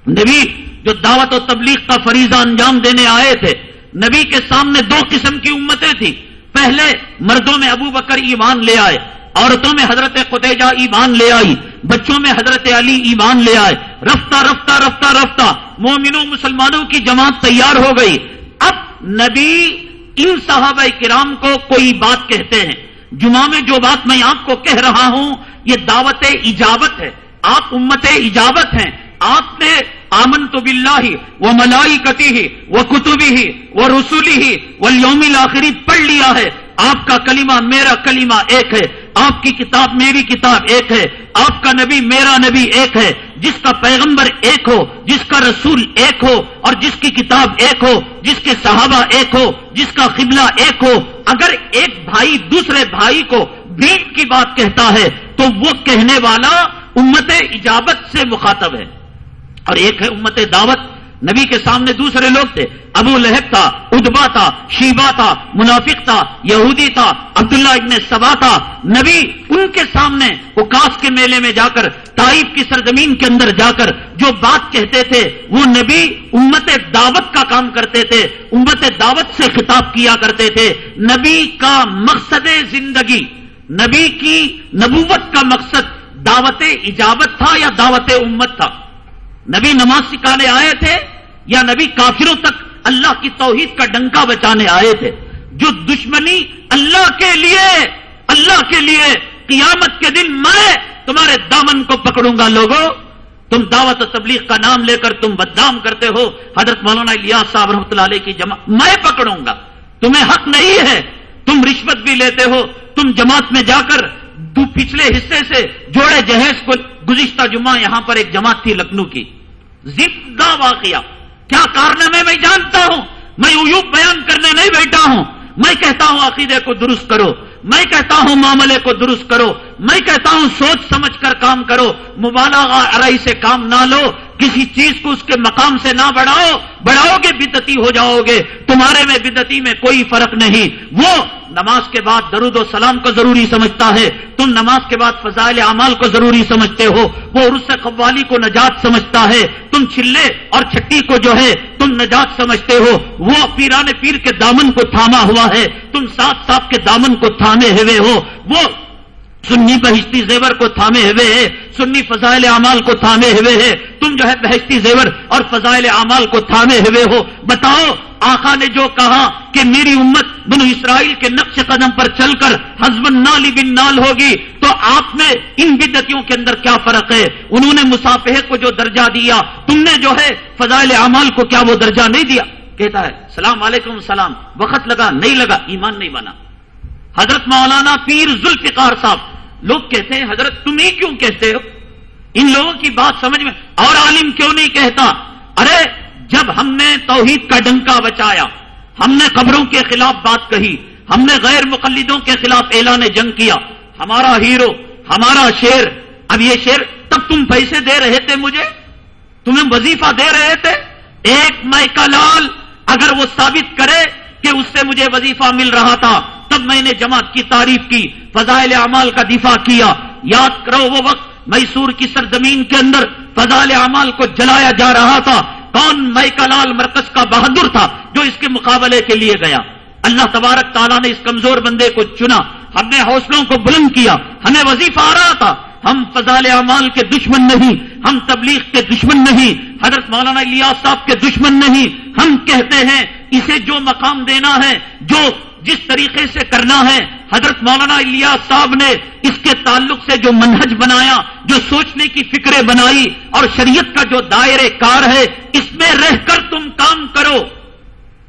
نبی جو دعوت و تبلیغ کا فریضہ انجام دینے آئے تھے، نبی کے سامنے دو قسم کی امتیں تھیں۔ پہلے مردوں میں ابو بکر ایمان لے آئے عورتوں میں حضرت قطیجہ ایمان لے آئی، بچوں میں حضرت علی ایمان لے آئے۔ رفتہ رفتہ رفتہ رفتہ۔ مومنوں، مسلمانوں کی جماعت تیار ہو گئی۔ اب نبی ان صحابہ کرام کو کوئی بات کہتے ہیں۔ جمعہ میں جو بات میں آپ کو کہہ رہا ہوں، یہ دعوت ایجابت ہے۔ آپ امت ایجابت ہیں۔ آپ نے آمن تو بلّہ ہی وہ ملائی کتی ہی وہ کتبی ہی وہ رسولی ہی وہ یومی آخری پڑھ لیا ہے۔ آپ کا کلمہ میرا کلمہ ایک ہے۔ آپ کی کتاب میری کتاب ایک ہے، آپ کا نبی میرا نبی ایک ہے، جس کا پیغمبر ایک ہو، جس کا رسول ایک ہو، اور جس کی کتاب ایک ہو، جس کے صحابہ ایک ہو، جس کا قبلہ ایک ہو۔ اگر ایک بھائی دوسرے بھائی کو بھیٹ کی بات کہتا ہے، تو وہ کہنے والا امت اجابت سے مخاطب ہے۔ اور ایک ہے امت دعوت نبی کے سامنے دوسرے لوگ تھے۔ ابو لہب تھا، ادبا تھا شیبا تھا، منافق تھا، یہودی تھا، عبداللہ ابن سبا تھا۔ نبی ان کے سامنے وہ کاس کے میلے میں جا کر تائف کی سرزمین کے اندر جا کر جو بات کہتے تھے، وہ نبی امت دعوت کا کام کرتے تھے، امت دعوت سے خطاب کیا کرتے تھے۔ نبی کا مقصد زندگی، نبی کی نبوت کا مقصد دعوت اجابت تھا یا دعوت امت تھا۔ نبی نماز سکھانے آئے تھے یا نبی کافروں تک اللہ کی توحید کا ڈنکا بچانے آئے تھے؟ جو دشمنی اللہ کے لیے، اللہ کے لیے قیامت کے دن میں تمہارے دامن کو پکڑوں گا لوگوں۔ تم دعوت و تبلیغ کا نام لے کر تم بدنام کرتے ہو۔ حضرت مولانا الیاس صاحب رحمۃ اللہ علیہ کی جمع، میں پکڑوں گا۔ تمہیں حق نہیں ہے۔ تم رشوت بھی لیتے ہو۔ تم جماعت میں جا کر پچھلے حصے سے جوڑے جہیز کو گزشتہ جمعہ یہاں پر ایک جماعت تھی لکھنؤ کی۔ زندہ واقعہ۔ کیا کارنامے میں جانتا ہوں؟ میں ایوب بیان کرنے نہیں بیٹھا ہوں۔ میں کہتا ہوں عقیدے کو درست کرو۔ میں کہتا ہوں معاملے کو درست کرو۔ میں کہتا ہوں سوچ سمجھ کر کام کرو۔ مبالغہ ارائی سے کام نہ لو۔ کسی چیز کو اس کے مقام سے نہ بڑھاؤ بڑھاؤ گے، بدتی ہو جاؤ گے۔ تمہارے میں، بدتی میں کوئی فرق نہیں۔ وہ نماز کے بعد درود و سلام کو ضروری سمجھتا ہے۔ تم نماز کے بعد فضائل اعمال کو ضروری سمجھتے ہو۔ وہ عرص قوالی کو نجات سمجھتا ہے۔ تم چلے اور چھٹی کو جو ہے، تم نجات سمجھتے ہو۔ وہ پیران پیر کے دامن کو تھاما ہوا ہے۔ تم ساتھ ساتھ کے دامن کو تھامے ہوئے ہو۔ وہ سنی بہشتی زیور کو تھامے ہوئے ہے سنی فضائل اعمال کو تھامے ہوئے ہے تم جو ہے بہشتی زیور اور فضائل اعمال کو تھامے ہوئے ہو۔ بتاؤ، آقا نے جو کہا کہ میری امت بنو اسرائیل کے نقش قدم پر چل کر ہزبن نالی بن نال ہوگی، تو آپ میں ان بدتیوں کے اندر کیا فرق ہے؟ انہوں نے مسافہ کو جو درجہ دیا، تم نے جو ہے فضائل اعمال کو کیا وہ درجہ نہیں دیا؟ کہتا ہے، سلام علیکم، سلام۔ وقت لگا، نہیں لگا، ایمان نہیں بنا۔ حضرت مولانا پیر ذوالفقار صاحب لوگ کہتے ہیں، حضرت، تم ہی کیوں کہتے ہو؟ ان لوگوں کی بات سمجھ میں، اور عالم کیوں نہیں کہتا؟ ارے، جب ہم نے توحید کا ڈنکا بچایا، ہم نے قبروں کے خلاف بات کہی، ہم نے غیر مقلدوں کے خلاف اعلان جنگ کیا، ہمارا ہیرو، ہمارا شیر، اب یہ شیر تب تم پیسے دے رہے تھے مجھے؟ تمہیں وظیفہ دے رہے تھے؟ ایک مائکا لال اگر وہ ثابت کرے کہ اس سے مجھے وظیفہ مل رہا تھا تب میں نے جماعت کی تعریف کی، فضائل اعمال کا دفاع کیا۔ یاد کرو وہ وقت میسور کی سرزمین کے اندر فضائل اعمال کو جلایا جا رہا تھا۔ کون میکا لال مرکز کا بہادر تھا جو اس کے مقابلے کے لیے گیا۔ اللہ تبارک تعالیٰ نے اس کمزور بندے کو چنا۔ ہم نے حوصلوں کو بلند کیا۔ ہمیں وظیفہ آ رہا تھا۔ ہم فضال اعمال کے دشمن نہیں۔ ہم تبلیغ کے دشمن نہیں۔ حضرت مولانا الیاس صاحب کے دشمن نہیں۔ ہم کہتے ہیں، اسے جو مقام دینا ہے، جو جس طریقے سے کرنا ہے، حضرت مولانا الیاس صاحب نے اس کے تعلق سے جو منہج بنایا، جو سوچنے کی فکریں بنائی اور شریعت کا جو دائرے کار ہے، اس میں رہ کر تم کام کرو۔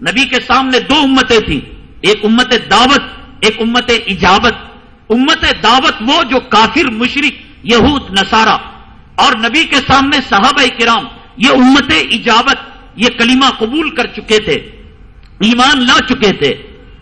نبی کے سامنے دو امتیں تھیں، ایک امت دعوت، ایک امت اجابت۔ امت دعوت وہ جو کافر مشرق یہود، نصارہ اور نبی کے سامنے صحابہ کرام، یہ امت اجابت، یہ کلمہ قبول کر چکے تھے، ایمان لا چکے تھے۔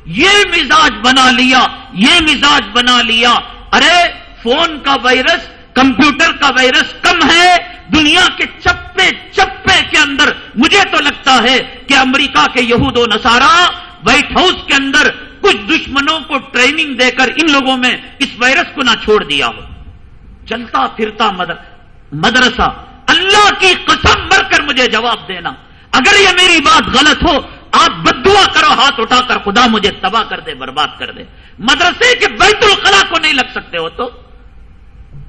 یہ مزاج بنا لیا، یہ مزاج بنا لیا۔ ارے، فون کا وائرس، کمپیوٹر کا وائرس کم ہے۔ دنیا کے چپے چپے کے اندر مجھے تو لگتا ہے کہ امریکہ کے یہود و نصارہ وائٹ ہاؤس کے اندر کچھ دشمنوں کو ٹریننگ دے کر ان لوگوں میں اس وائرس کو نہ چھوڑ دیا ہو۔ چلتا پھرتا مدرسہ، اللہ کی قسم بھر کر مجھے جواب دینا۔ اگر یہ میری بات غلط ہو آپ بدعا کرو، ہاتھ اٹھا کر خدا مجھے تباہ کر دے، برباد کر دے۔ مدرسے کے بیت الخلا کو نہیں لگ سکتے ہو تو؟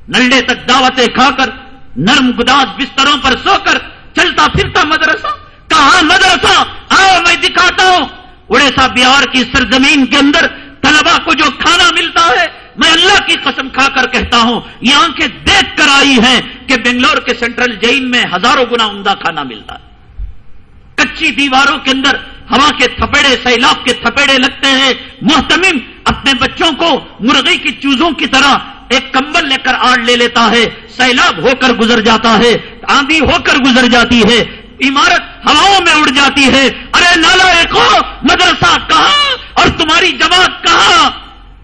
نلڈے تک دعوتیں کھا کر، نرم گداس بستروں پر سو کر، چلتا پھرتا مدرسہ، کہاں مدرسہ؟ آؤ، میں دکھاتا ہوں۔ اڑیسہ بہار کی سرزمین کے اندر طلبا کو جو کھانا ملتا ہے، میں اللہ کی قسم کھا کر کہتا ہوں، یہ آنکھیں دیکھ کر آئی ہیں کہ بنگلور کے سینٹرل جیل میں ہزاروں گنا عمدہ کھانا ملتا ہے۔ کچی دیواروں کے اندر ہوا کے تھپڑے سیلاب کے تھپڑے لگتے ہیں۔ محتمم اپنے بچوں کو مرغی کی چوزوں کی طرح ایک کمبل لے کر آڑ لے لیتا ہے۔ سیلاب ہو کر گزر جاتا ہے۔ آندھی ہو کر گزر جاتی ہے۔ عمارت ہواؤں میں اڑ جاتی ہے۔ ارے نالا ایک مدرسہ کہاں اور تمہاری جماعت کہاں؟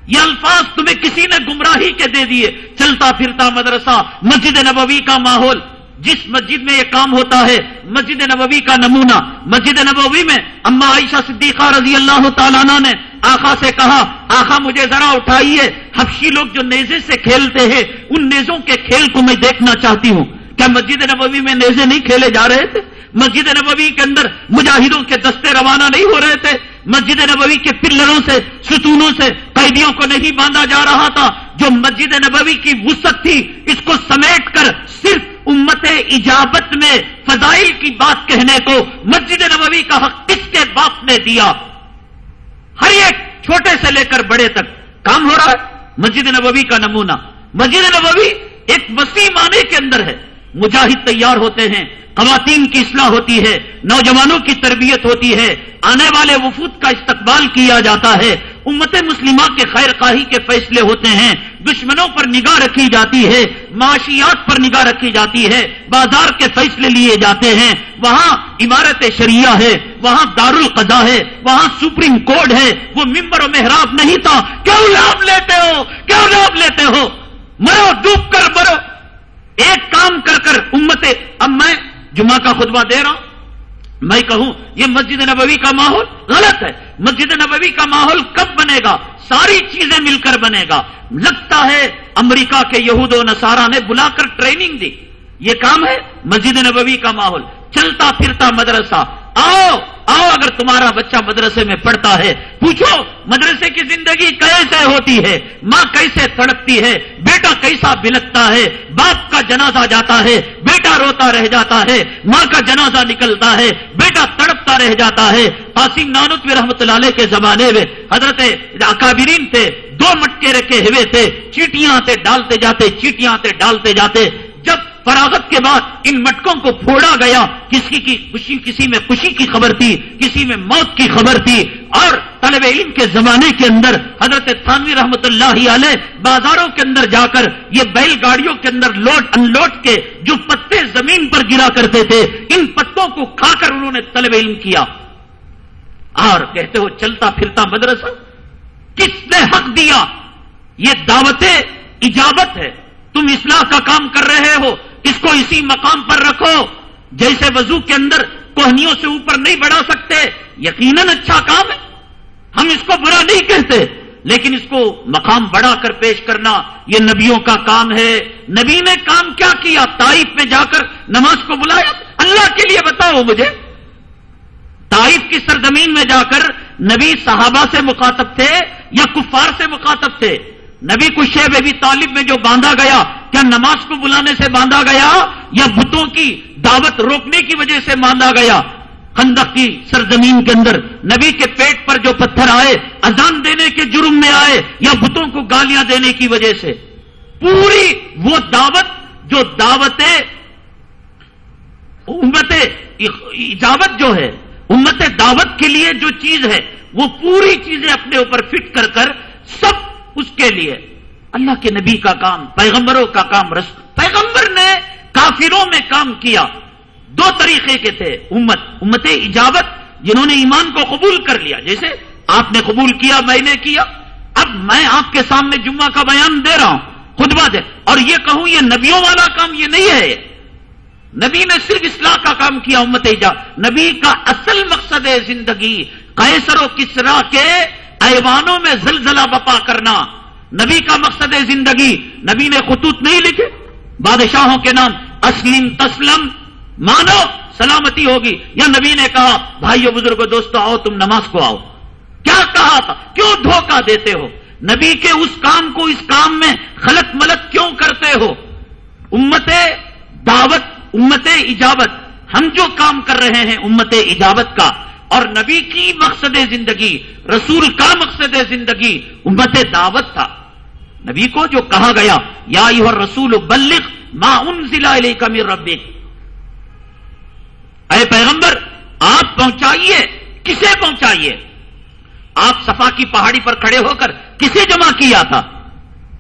یہ الفاظ تمہیں کسی نے گمراہی کے دے دیے۔ چلتا پھرتا مدرسہ، مسجد نبوی کا ماحول۔ جس مسجد میں یہ کام ہوتا ہے، مسجد نبوی کا نمونہ، مسجد نبوی میں اما عائشہ صدیقہ رضی اللہ تعالیٰ نے آخا سے کہا آخا مجھے ذرا اٹھائیے حفشی لوگ جو نیزے سے کھیلتے ہیں، ان نیزوں کے کھیل کو میں دیکھنا چاہتی ہوں۔ کیا مسجد نبوی میں نیزے نہیں کھیلے جا رہے تھے؟ مسجد نبوی کے اندر مجاہدوں کے دستے روانہ نہیں ہو رہے تھے؟ مسجد نبوی کے پلروں سے، ستونوں سے قیدیوں کو نہیں باندھا جا رہا تھا؟ جو مسجد نبوی کی وسط تھی، اس کو سمیٹ کر صرف امت اجابت میں فضائل کی بات کہنے کو مسجد نبوی کا حق کس کے باپ نے دیا؟ ہر ایک چھوٹے سے لے کر بڑے تک کام ہو رہا ہے، مسجد نبوی کا نمونہ۔ مسجد نبوی ایک وسیع معنی کے اندر ہے۔ مجاہد تیار ہوتے ہیں، خواتین کی اصلاح ہوتی ہے، نوجوانوں کی تربیت ہوتی ہے، آنے والے وفود کا استقبال کیا جاتا ہے۔ امت مسلمہ کے خیر خواہی کے فیصلے ہوتے ہیں۔ دشمنوں پر نگاہ رکھی جاتی ہے، معاشیات پر نگاہ رکھی جاتی ہے، بازار کے فیصلے لیے جاتے ہیں۔ وہاں عمارت شریعہ ہے، وہاں دار القضا ہے، وہاں سپریم کورٹ ہے۔ وہ ممبر و محراب نہیں تھا۔ کیوں لابھ لیتے ہو؟ کیوں لابھ لیتے ہو؟ مرو، ڈوب کر مرو۔ ایک کام کر کر امت اب میں جمعہ کا خطبہ دے رہا ہوں۔ میں کہوں، یہ مسجد نبوی کا ماحول غلط ہے۔ مسجد نبوی کا ماحول کب بنے گا؟ ساری چیزیں مل کر بنے گا۔ لگتا ہے امریکہ کے یہود و نصارہ نے بلا کر ٹریننگ دی۔ یہ کام ہے مسجد نبوی کا ماحول۔ چلتا پھرتا مدرسہ۔ آؤ! آؤ، اگر تمہارا بچہ مدرسے میں پڑھتا ہے، پوچھو، مدرسے کی زندگی کیسے ہوتی ہے؟ ماں کیسے تڑپتی ہے؟ بیٹا کیسا بلکتا ہے؟ باپ کا جنازہ جاتا ہے، بیٹا روتا رہ جاتا ہے، ماں کا جنازہ نکلتا ہے، بیٹا تڑپتا رہ جاتا ہے۔ قاسم نانوت رحمت اللہ علیہ کے زمانے میں حضرت اکابرین تھے، دو مٹکے رکھے ہوئے تھے، چیٹیاں آتے ڈالتے جاتے، چیٹیاں آتے ڈالتے جاتے۔ فراغت کے بعد ان مٹکوں کو پھوڑا گیا۔ کسی کی خوشی، کسی میں خوشی کی خبر تھی، کسی میں موت کی خبر تھی۔ اور طلب علم کے زمانے کے اندر حضرت تھانوی رحمت اللہ علیہ بازاروں کے اندر جا کر یہ بیل گاڑیوں کے اندر لوٹ، ان لوٹ کے جو پتے زمین پر گرا کرتے تھے، ان پتوں کو کھا کر انہوں نے طلب علم کیا۔ اور کہتے ہو، چلتا پھرتا مدرسہ؟ کس نے حق دیا؟ یہ دعوت اجابت ہے۔ تم اصلاح کا کام کر رہے ہو۔ اس کو اسی مقام پر رکھو جیسے وضو کے اندر کوہنیوں سے اوپر نہیں بڑھا سکتے۔ یقیناً اچھا کام ہے۔ ہم اس کو برا نہیں کہتے، لیکن اس کو مقام بڑھا کر پیش کرنا یہ نبیوں کا کام ہے۔ نبی نے کام کیا کیا؟ تائف میں جا کر نماز کو بلایا؟ اللہ کے لیے بتاؤ مجھے۔ تائف کی سرزمین میں جا کر نبی صحابہ سے مخاطب تھے یا کفار سے مخاطب تھے؟ نبی کو شیب ابھی طالب میں جو باندھا گیا نماز کو بلانے سے باندھا گیا یا بتوں کی دعوت روکنے کی وجہ سے باندھا گیا، خندق کی سرزمین کے اندر، نبی کے پیٹ پر جو پتھر آئے، اذان دینے کے جرم میں آئے یا بتوں کو گالیاں دینے کی وجہ سے۔ پوری وہ دعوت جو دعوت امت اجابت جو ہے، امت دعوت کے لیے جو چیز ہے، وہ پوری چیزیں اپنے اوپر فٹ کر کر سب اس کے لیے اللہ کے نبی کا کام، پیغمبروں کا کام رس پیغمبر نے کافروں میں کام کیا۔ دو طریقے کے تھے، امت امت اجابت، جنہوں نے ایمان کو قبول کر لیا۔ جیسے آپ نے قبول کیا، میں نے کیا۔ اب میں آپ کے سامنے جمعہ کا بیان دے رہا ہوں، خطبہ دے۔ اور یہ کہوں، یہ نبیوں والا کام یہ نہیں ہے۔ نبی نے صرف اصلاح کا کام کیا، امت ایجاب نبی کا اصل مقصد ہے زندگی، قیصر و کسرا کے ایوانوں میں زلزلہ بپا کرنا۔ نبی کا مقصد زندگی۔ نبی نے خطوط نہیں لکھے۔ بادشاہوں کے نام اسلم تسلم۔ مانو سلامتی ہوگی۔ یا نبی نے کہا، بھائیو بزرگ دوستو، آؤ تم نماز کو آؤ۔ کیا کہا تھا؟ کیوں دھوکہ دیتے ہو؟ نبی کے اس کام کو اس کام میں خلط ملت کیوں کرتے ہو؟ امت دعوت، امت اجابت۔ ہم جو کام کر رہے ہیں امت اجابت کا۔ اور نبی کی مقصد زندگی، رسول کا مقصد زندگی امت دعوت تھا۔ نبی کو جو کہا گیا، یا رسول بلغ ما ان ضلع کا میر ربک۔ اے پیغمبر، آپ پہنچائیے، کسے پہنچائیے؟ آپ صفا کی پہاڑی پر کھڑے ہو کر کسے جمع کیا تھا؟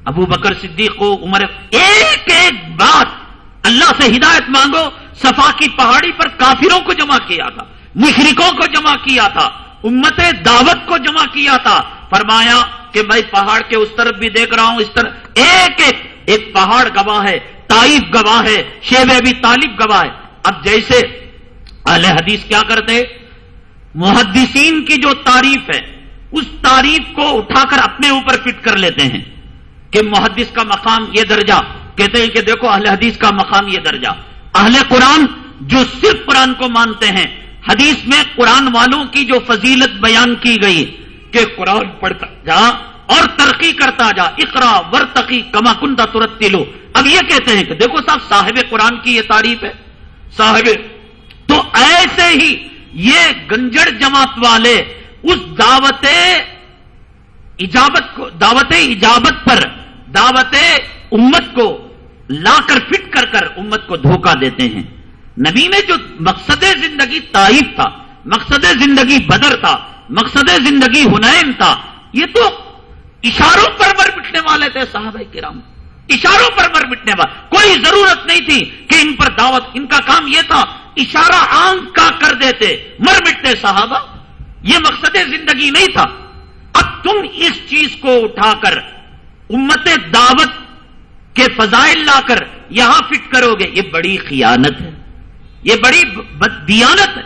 ابو بکر صدیق کو، عمر، ایک ایک بات اللہ سے ہدایت مانگو، صفا کی پہاڑی پر کافروں کو جمع کیا تھا، مشرکوں کو جمع کیا تھا، امت دعوت کو جمع کیا تھا فرمایا کہ میں پہاڑ کے اس طرف بھی دیکھ رہا ہوں، اس طرف ایک ایک ایک پہاڑ گواہ ہے تائف گواہ ہے، شیب ابھی طالب گواہ ہے۔ اب جیسے اہل حدیث کیا کرتے محدثین کی جو تعریف ہے، اس تعریف کو اٹھا کر اپنے اوپر فٹ کر لیتے ہیں کہ محدث کا مقام یہ درجہ، کہتے ہیں کہ دیکھو اہل حدیث کا مقام یہ درجہ۔ اہل قرآن جو صرف قرآن کو مانتے ہیں، حدیث میں قرآن والوں کی جو فضیلت بیان کی گئی کہ قرآن پڑھتا جا اور ترقی کرتا جا، اقرا ورتقی کما کنتا ترتی لو اب یہ کہتے ہیں کہ دیکھو صاحب صاحب قرآن کی یہ تعریف ہے۔ صاحب، تو ایسے ہی یہ گنجڑ جماعت والے اس دعوت ایجابت کو، دعوت ایجابت پر، دعوت امت کو لا کر فٹ کر کر امت کو دھوکہ دیتے ہیں۔ نبی نے جو مقصد زندگی تائف تھا، مقصد زندگی بدر تھا مقصد زندگی ہنین تھا یہ تو اشاروں پر مر مٹنے والے تھے صحابہ کرام۔ اشاروں پر مر مٹنے والے۔ کوئی ضرورت نہیں تھی کہ ان پر دعوت۔ ان کا کام یہ تھا، اشارہ آنکھ کا کر دیتے، مر مٹتے صحابہ۔ یہ مقصد زندگی نہیں تھا۔ اب تم اس چیز کو اٹھا کر امت دعوت کے فضائل لا کر یہاں فٹ کرو گے۔ یہ بڑی خیانت ہے۔ یہ بڑی دیانت ہے۔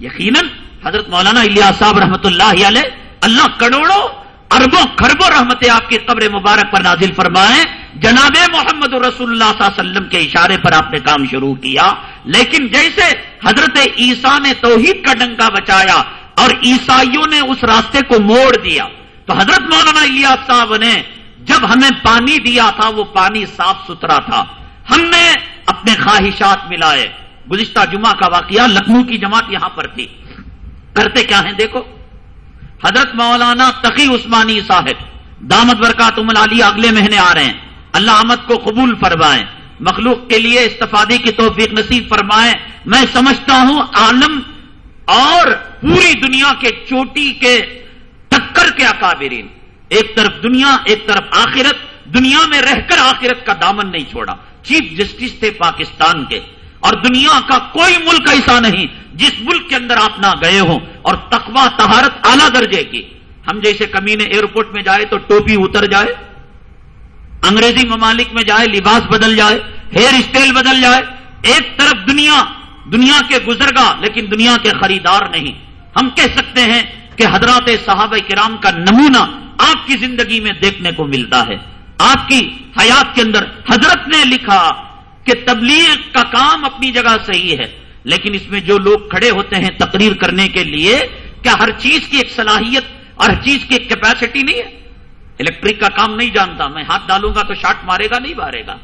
یقیناً حضرت مولانا الیاس صاحب رحمۃ اللہ علیہ، اللہ کروڑوں اربوں خربوں رحمت آپ کی قبر مبارک پر نازل فرمائے۔ جناب محمد رسول اللہ صلی اللہ علیہ وسلم کے اشارے پر آپ نے کام شروع کیا۔ لیکن جیسے حضرت عیسیٰ نے توحید کا ڈنکا بچایا اور عیسائیوں نے اس راستے کو موڑ دیا، تو حضرت مولانا الیاس صاحب نے جب ہمیں پانی دیا تھا، وہ پانی صاف ستھرا تھا۔ ہم نے اپنے خواہشات ملائے۔ گزشتہ جمعہ کا واقعہ لکھنؤ کی جماعت یہاں پر تھی۔ کرتے کیا ہیں؟ دیکھو، حضرت مولانا تقی عثمانی صاحب، دامت برکات علی اگلے مہینے آ رہے ہیں۔ اللہ احمد کو قبول فرمائیں۔ مخلوق کے لیے استفادے کی توفیق نصیب فرمائیں۔ میں سمجھتا ہوں عالم اور پوری دنیا کے چوٹی کے ٹکر کے اکابرین۔ ایک طرف دنیا، ایک طرف آخرت۔ دنیا میں رہ کر آخرت کا دامن نہیں چھوڑا۔ چیف جسٹس تھے پاکستان کے۔ اور دنیا کا کوئی ملک ایسا نہیں۔ جس ملک کے اندر آپ نہ گئے ہوں اور تقوا تہارت اعلیٰ درجے کی، ہم جیسے کمی نے ایئرپورٹ میں جائے تو ٹوپی اتر جائے، انگریزی ممالک میں جائے، لباس بدل جائے ہیئر اسٹائل بدل جائے، ایک طرف دنیا دنیا کے گزرگا لیکن دنیا کے خریدار نہیں۔ ہم کہہ سکتے ہیں کہ حضرات صحابہ کرام کا نمونہ آپ کی زندگی میں دیکھنے کو ملتا ہے۔ آپ کی حیات کے اندر حضرت نے لکھا کہ تبلیغ کا کام اپنی جگہ صحیح ہے۔ لیکن اس میں جو لوگ کھڑے ہوتے ہیں تقریر کرنے کے لیے، کیا ہر چیز کی ایک صلاحیت اور ہر چیز کی ایک کیپیسٹی نہیں ہے؟ الیکٹرک کا کام نہیں جانتا، میں ہاتھ ڈالوں گا تو شاٹ مارے گا، نہیں مارے گا۔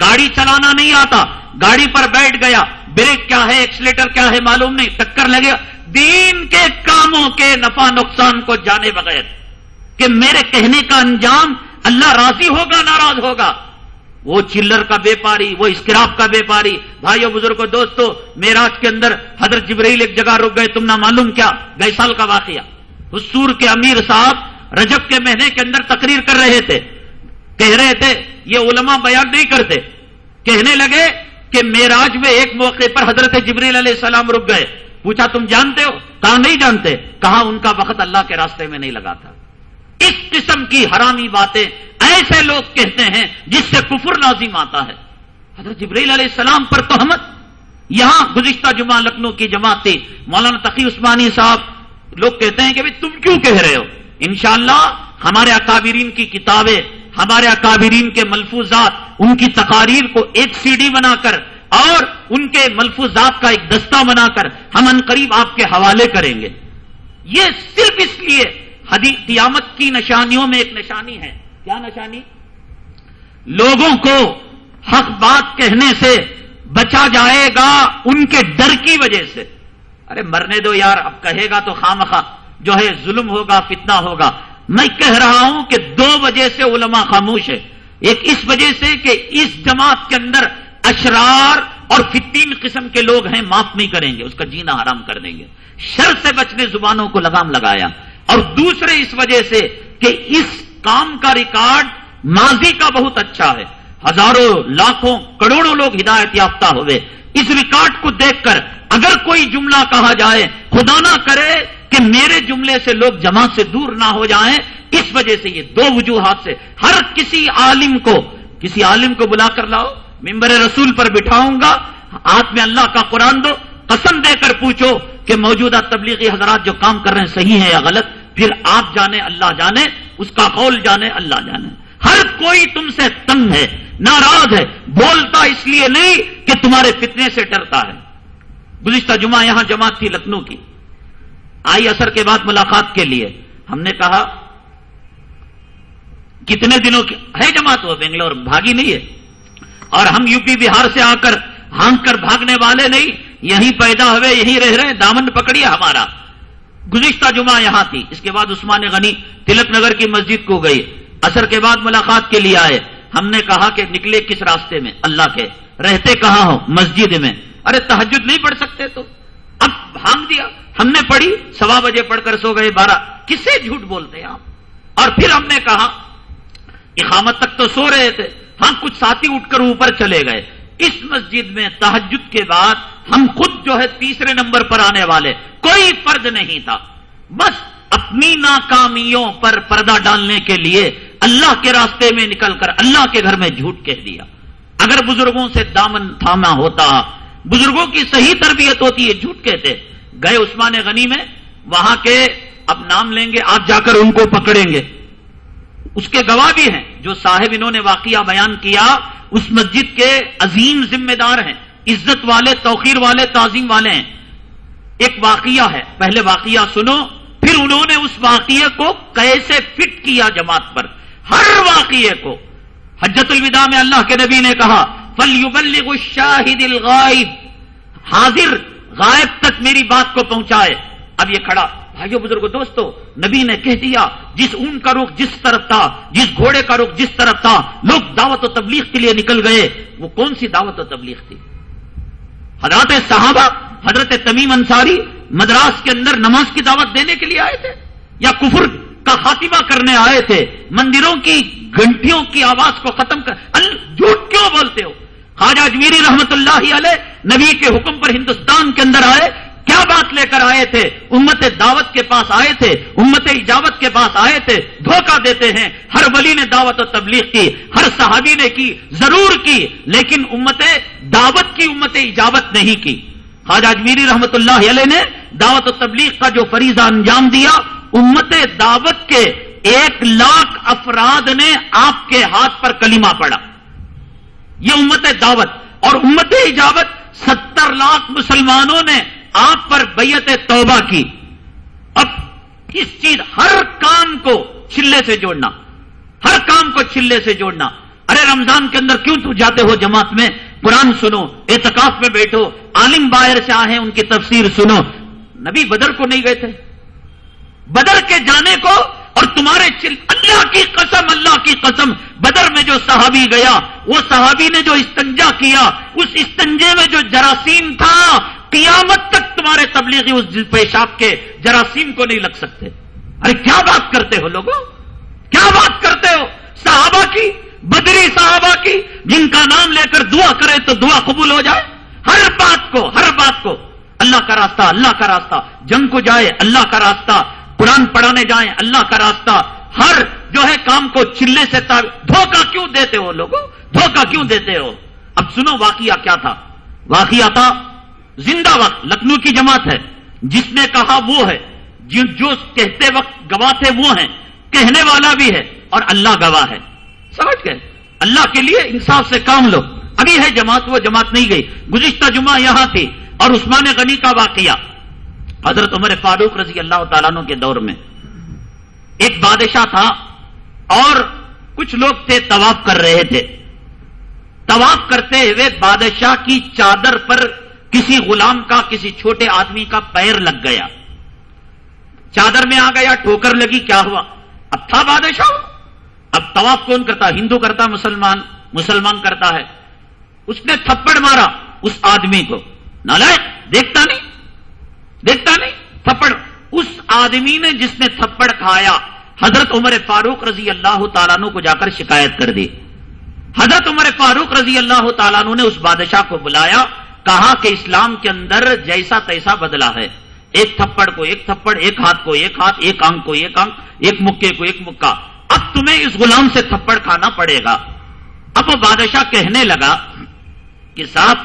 گاڑی چلانا نہیں آتا، گاڑی پر بیٹھ گیا، بریک کیا ہے ایکسلیٹر کیا ہے، معلوم نہیں، ٹکر لگے۔ دین کے کاموں کے نفع نقصان کو جانے بغیر، کہ میرے کہنے کا انجام اللہ راضی ہوگا، ناراض ہوگا؟ وہ چلر کا بیپاری وہ اسکراپ کا بیپاری بھائیو بزرگوں دوستو میراج کے اندر حضرت جبرائیل ایک جگہ رک گئے، تم نہ معلوم کیا، گئے سال کا واقعہ۔ حصور کے امیر صاحب رجب کے مہینے کے اندر تقریر کر رہے تھے۔ کہہ رہے تھے، یہ علماء بیان نہیں کرتے۔ کہنے لگے کہ میراج میں ایک موقع پر حضرت جبریل علیہ السلام رک گئے۔ پوچھا، تم جانتے ہو؟ کہا نہیں جانتے؟ کہا ان کا وقت اللہ کے راستے میں نہیں لگا تھا؟ اس قسم کی حرامی باتیں ایسے لوگ کہتے ہیں جس سے کفر لازم آتا ہے۔ حضرت جبریل علیہ السلام پر توہمت یہاں گزشتہ جمعہ لکھنؤ کی جماعت تھی مولانا تقی عثمانی صاحب لوگ کہتے ہیں کہ تم کیوں کہہ رہے ہو؟ انشاءاللہ ہمارے اکابرین کی کتابیں، ہمارے اکابرین کے ملفوظات، ان کی تقاریر کو ایک سی ڈی بنا کر اور ان کے ملفوظات کا ایک دستہ بنا کر ہم ان قریب آپ کے حوالے کریں گے۔ یہ صرف اس لیے قیامت کی نشانیوں میں ایک نشانی ہے۔ کیا نشانی؟ لوگوں کو حق بات کہنے سے بچا جائے گا ان کے ڈر کی وجہ سے۔ ارے مرنے دو یار، اب کہے گا تو خام جو ہے ظلم ہوگا، فتنہ ہوگا۔ میں کہہ رہا ہوں کہ دو وجہ سے علماء خاموش ہے ایک اس وجہ سے کہ اس جماعت کے اندر اشرار اور فتین قسم کے لوگ ہیں، معاف نہیں کریں گے، اس کا جینا حرام کر دیں گے۔ شر سے بچنے زبانوں کو لگام لگایا۔ اور دوسرے اس وجہ سے کہ اس کام کا ریکارڈ ماضی کا بہت اچھا ہے۔ ہزاروں، لاکھوں، کروڑوں لوگ ہدایت یافتہ ہوئے۔ اس ریکارڈ کو دیکھ کر اگر کوئی جملہ کہا جائے، خدا نہ کرے کہ میرے جملے سے لوگ جماعت سے دور نہ ہو جائیں۔ اس وجہ سے یہ دو وجوہات سے ہر کسی عالم کو، کسی عالم کو بلا کر لاؤ، ممبر رسول پر بٹھاؤں گا۔ ہاتھ میں اللہ کا قرآن دو۔ قسم دے کر پوچھو کہ موجودہ تبلیغی حضرات جو کام کر رہے ہیں صحیح ہے یا غلط، پھر آپ جانے، اللہ جانے، اس کا قول جانے، اللہ جانے۔ ہر کوئی تم سے تنگ ہے، ناراض ہے، بولتا اس لیے نہیں کہ تمہارے فتنے سے ڈرتا ہے۔ گزشتہ جمعہ یہاں جماعت تھی لکھنؤ کی۔ آئی اثر کے بعد ملاقات کے لیے ہم نے کہا، کتنے دنوں کی، ہے جماعت وہ بنگلور، بھاگی نہیں ہے۔ اور ہم یو پی بہار سے آ کر ہانک کر بھاگنے والے نہیں یہیں پیدا ہوئے یہیں رہ رہے دامن پکڑیے ہمارا۔ گزشتہ جمعہ یہاں تھی۔ اس کے بعد عثمان غنی تلک نگر کی مسجد کو گئی اثر کے بعد ملاقات کے لیے آئے۔ ہم نے کہا کہ نکلے کس راستے میں؟ اللہ کے۔ رہتے کہاں ہو؟ مسجد میں۔ ارے تحجد نہیں پڑھ سکتے تو۔ اب بھانگ دیا۔ ہم نے پڑھی، سوا بجے پڑھ کر سو گئے۔ بارہ۔ کسے جھوٹ بولتے ہیں آپ؟ اور پھر ہم نے کہا، اقامت تک تو سو رہے تھے۔ ہم کچھ ساتھی اٹھ کر اوپر چلے گئے۔ اس مسجد میں تحجد کے بعد ہم خود جو ہے تیسرے نمبر پر آنے والے، کوئی فرد نہیں تھا۔ بس اپنی ناکامیوں پر پردہ ڈالنے کے لیے اللہ کے راستے میں نکل کر اللہ کے گھر میں جھوٹ کہہ دیا۔ اگر بزرگوں سے دامن تھاما ہوتا، بزرگوں کی صحیح تربیت ہوتی ہے جھوٹ کہتے۔ گئے عثمان غنی میں، وہاں کے اب نام لیں گے، آپ جا کر ان کو پکڑیں گے۔ اس کے گواہ بھی ہیں، جو صاحب انہوں نے واقعہ بیان کیا، اس مسجد کے عظیم ذمہ دار ہیں۔ عزت والے توقیر والے، تعظیم والے ہیں۔ ایک واقعہ ہے، پہلے واقعہ سنو، پھر انہوں نے اس واقعے کو کیسے فٹ کیا جماعت پر؟ ہر واقعے کو۔ حجت الوداع میں اللہ کے نبی نے کہا فل شاہد الغائب۔ حاضر، غائب تک میری بات کو پہنچائے۔ اب یہ کھڑا۔ بھائیو بزرگ دوستو، نبی نے کہہ دیا، جس اون کا رخ جس طرف تھا، جس گھوڑے کا رخ جس طرف تھا، لوگ دعوت و تبلیغ کے لیے نکل گئے۔ وہ کون سی دعوت و تبلیغ تھی؟ حضرات صحابہ حضرت تمیم انصاری مدراس کے اندر نماز کی دعوت دینے کے لیے آئے تھے یا کفر کا خاتمہ کرنے آئے تھے مندروں کی گھنٹیوں کی آواز کو ختم کر جھوٹ کیوں بولتے ہو؟ خواجہ اجمیری رحمت اللہ علیہ نبی کے حکم پر ہندوستان کے اندر آئے کیا بات لے کر آئے تھے؟ امت دعوت کے پاس آئے تھے؟ امت اجابت کے پاس آئے تھے؟ دھوکہ دیتے ہیں۔ ہر ولی نے دعوت و تبلیغ کی، ہر صحابی نے کی، ضرور کی، لیکن امت دعوت کی امت اجابت نہیں کی۔ خواجہ اجمیری رحمت اللہ علیہ نے دعوت و تبلیغ کا جو فریضہ انجام دیا، امت دعوت کے ایک لاکھ افراد نے آپ کے ہاتھ پر کلمہ پڑا یہ امت دعوت اور امت اجابت ستر لاکھ مسلمانوں نے آپ پر بیت توبہ کی۔ اب اس چیز ہر کام کو چلے سے جوڑنا؟ ہر کام کو چلے سے جوڑنا۔ ارے رمضان کے اندر کیوں تو جاتے ہو جماعت میں؟ قرآن سنو، اعتکاف میں بیٹھو، عالم باہر سے آئے ان کی تفسیر سنو۔ نبی بدر کو نہیں گئے تھے۔ بدر کے جانے کو اور تمہارے چل... اللہ کی قسم، اللہ کی قسم، بدر میں جو صحابی گیا، وہ صحابی نے جو استنجا کیا، اس استنجے میں جو جراثیم تھا، قیامت تک تمہارے تبلیغی اس پیشاب کے جراثیم کو نہیں لگ سکتے۔ ارے کیا بات کرتے ہو لوگوں؟ کیا بات کرتے ہو؟ صحابہ کی، بدری صحابہ کی، جن کا نام لے کر دعا کرے تو دعا قبول ہو جائے۔ ہر بات کو، ہر بات کو۔ اللہ کا راستہ، اللہ کا راستہ۔ جنگ کو جائے، اللہ کا راستہ۔ قرآن پڑھانے جائیں، اللہ کا راستہ۔ ہر جو ہے کام کو چلے سے دھوکہ کیوں دیتے ہو لوگوں؟ دھوکہ کیوں دیتے ہو؟ اب سنو واقعہ کیا تھا۔ واقعہ تھا زندہ وقت لکھنؤ کی جماعت ہے۔ جس نے کہا وہ ہے۔ جو کہتے وقت گواہ تھے وہ ہیں۔ کہنے والا بھی ہے اور اللہ گواہ ہے۔ سمجھ گئے؟ اللہ کے لیے انصاف سے کام لو۔ ابھی ہے جماعت، وہ جماعت نہیں گئی۔ گزشتہ جمعہ یہاں تھی اور عثمان غنی کا واقعہ۔ حضرت عمر فاروق رضی اللہ تعالیٰ کے دور میں۔ ایک بادشاہ تھا اور کچھ لوگ تھے طواف کر رہے تھے۔ طواف کرتے ہوئے بادشاہ کی چادر پر کسی غلام کا، کسی چھوٹے آدمی کا پیر لگ گیا۔ چادر میں آ گیا، ٹھوکر لگی، کیا ہوا؟ اب تھا بادشاہ۔ اب طواف کون کرتا؟ ہندو کرتا، مسلمان مسلمان کرتا ہے۔ اس نے تھپڑ مارا اس آدمی کو۔ نالائک دیکھتا نہیں دیکھتا نہیں، تھپڑ۔ اس آدمی نے جس نے تھپڑ کھایا، حضرت عمر فاروق رضی اللہ تعالیٰ کو جا کر شکایت کر دی۔ حضرت عمر فاروق رضی اللہ تعالیٰ نے اس بادشاہ کو بلایا۔ کہا کہ اسلام کے اندر جیسا تیسا بدلا ہے۔ ایک تھپڑ کو ایک تھپڑ، ایک ہاتھ کو ایک ہاتھ، ایک آنکھ کو ایک آنکھ، ایک مکے کو ایک مکہ۔ اب تمہیں اس غلام سے تھپڑ کھانا پڑے گا۔ اب بادشاہ کہنے لگا کہ صاحب،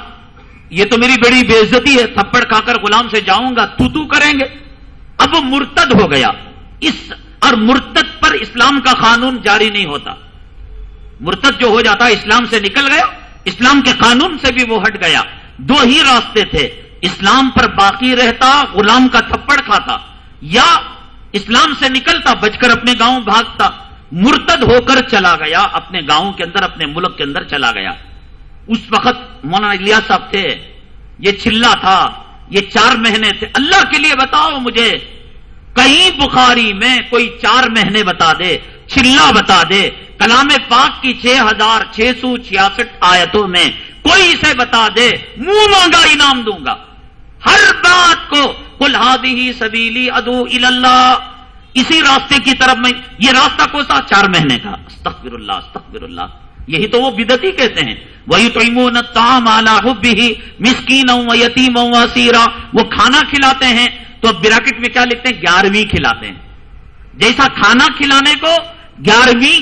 یہ تو میری بڑی بےزتی ہے، تھپڑ کھا کر غلام سے جاؤں گا، تو تو کریں گے۔ اب وہ مرتد ہو گیا۔ اس، اور مرتد پر اسلام کا قانون جاری نہیں ہوتا۔ مرتد جو ہو جاتا، اسلام سے نکل گیا۔ اسلام کے قانون سے بھی وہ ہٹ گیا۔ دو ہی راستے تھے۔ اسلام پر باقی رہتا، غلام کا تھپڑ کھاتا۔ یا اسلام سے نکلتا، بچ کر اپنے گاؤں بھاگتا۔ مرتد ہو کر چلا گیا، اپنے گاؤں کے اندر، اپنے ملک کے اندر چلا گیا۔ اس وقت مولانا الیا صاحب تھے۔ یہ چلا تھا، یہ چار مہینے تھے۔ اللہ کے لیے بتاؤ مجھے، کہیں بخاری میں کوئی چار مہینے بتا دے، چلا بتا دے۔ کلام پاک کی چھ ہزار چھ سو چھیاسٹھ آیتوں میں کوئی اسے بتا دے، منہ مانگا، انعام دوں گا۔ ہر بات کو کل ہادی سبیلی ادو اللہ اسی راستے کی طرف میں، یہ راستہ کو سا؟ چار مہینے کا۔ استغفر اللہ استغفر اللہ یہی تو وہ بدتی کہتے ہیں۔ وہی تو امون تام آلہ ہی مسکین یتیم سیرا وہ کھانا کھلاتے ہیں۔ تو اب براکٹ میں کیا لکھتے ہیں؟ گیارہویں کھلاتے ہیں۔ جیسا کھانا کھلانے کو گیارہویں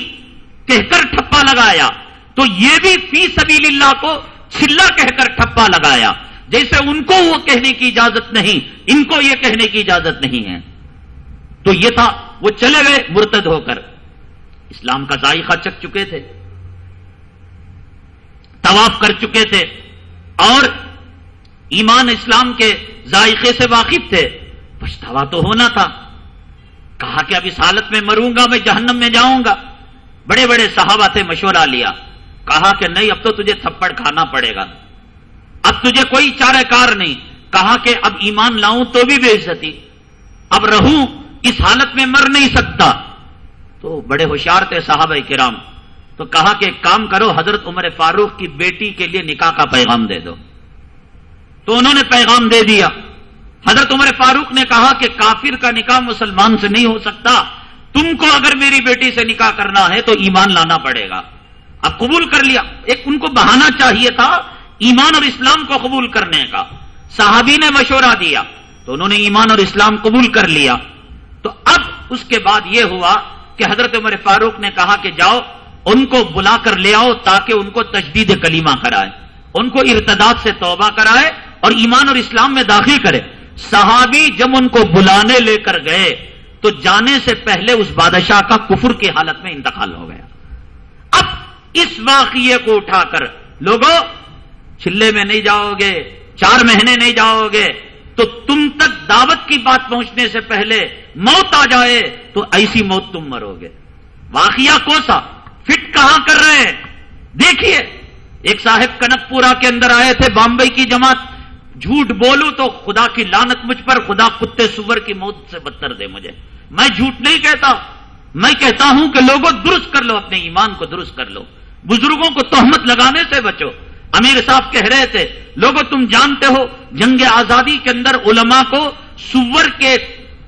کہہ کر ٹھپا لگایا، تو یہ بھی فی سبیل اللہ کو چلا کہہ کر ٹھپا لگایا۔ جیسے ان کو وہ کہنے کی اجازت نہیں، ان کو یہ کہنے کی اجازت نہیں ہے۔ تو یہ تھا، وہ چلے گئے مرتد ہو کر۔ اسلام کا ذائقہ چک چکے تھے۔ طواف کر چکے تھے۔ اور ایمان اسلام کے ذائقے سے واقف تھے۔ پچھتاوا تو ہونا تھا۔ کہا کہ اب اس حالت میں مروں گا، میں جہنم میں جاؤں گا۔ بڑے بڑے صحابہ تھے مشورہ لیا۔ کہا کہ نہیں، اب تو تجھے تھپڑ کھانا پڑے گا۔ اب تجھے کوئی چارہ کار نہیں۔ کہا کہ اب ایمان لاؤں تو بھی بے عزتی۔ اب رہوں، اس حالت میں مر نہیں سکتا۔ تو بڑے ہوشیار تھے صحابہ کرام۔ تو کہا کہ ایک کام کرو، حضرت عمر فاروق کی بیٹی کے لیے نکاح کا پیغام دے دو۔ تو انہوں نے پیغام دے دیا۔ حضرت عمر فاروق نے کہا کہ کافر کا نکاح مسلمان سے نہیں ہو سکتا۔ تم کو اگر میری بیٹی سے نکاح کرنا ہے تو ایمان لانا پڑے گا۔ اب قبول کر لیا۔ ایک ان کو بہانا چاہیے تھا، ایمان اور اسلام کو قبول کرنے کا۔ صحابی نے مشورہ دیا، تو انہوں نے ایمان اور اسلام قبول کر لیا۔ تو اب اس کے بعد یہ ہوا کہ حضرت عمر فاروق نے کہا کہ جاؤ، ان کو بلا کر لے آؤ تاکہ ان کو تجدید کلیمہ کرائے۔ ان کو ارتداد سے توبہ کرائے اور ایمان اور اسلام میں داخل کرے۔ صحابی جب ان کو بلانے لے کر گئے، تو جانے سے پہلے اس بادشاہ کا کفر کی حالت میں انتقال ہو گیا۔ اس واقعے کو اٹھا کر، لوگوں، چلے میں نہیں جاؤ گے، چار مہینے نہیں جاؤ گے، تو تم تک دعوت کی بات پہنچنے سے پہلے موت آ جائے، تو ایسی موت تم مرو گے۔ واقعہ کوسا؟ فٹ کہاں کر رہے ہیں؟ دیکھیے، ایک صاحب کنک پورا کے اندر آئے تھے، بامبئی کی جماعت۔ جھوٹ بولوں تو خدا کی لانت مجھ پر، خدا کتے سور کی موت سے بدتر دے مجھے۔ میں جھوٹ نہیں کہتا، میں کہتا ہوں کہ لوگوں، درست کر لو، اپنے ایمان کو درست کر لو۔ بزرگوں کو تہمت لگانے سے بچو۔ امیر صاحب کہہ رہے تھے لوگوں تم جانتے ہو، جنگ آزادی کے اندر علماء کو سور کے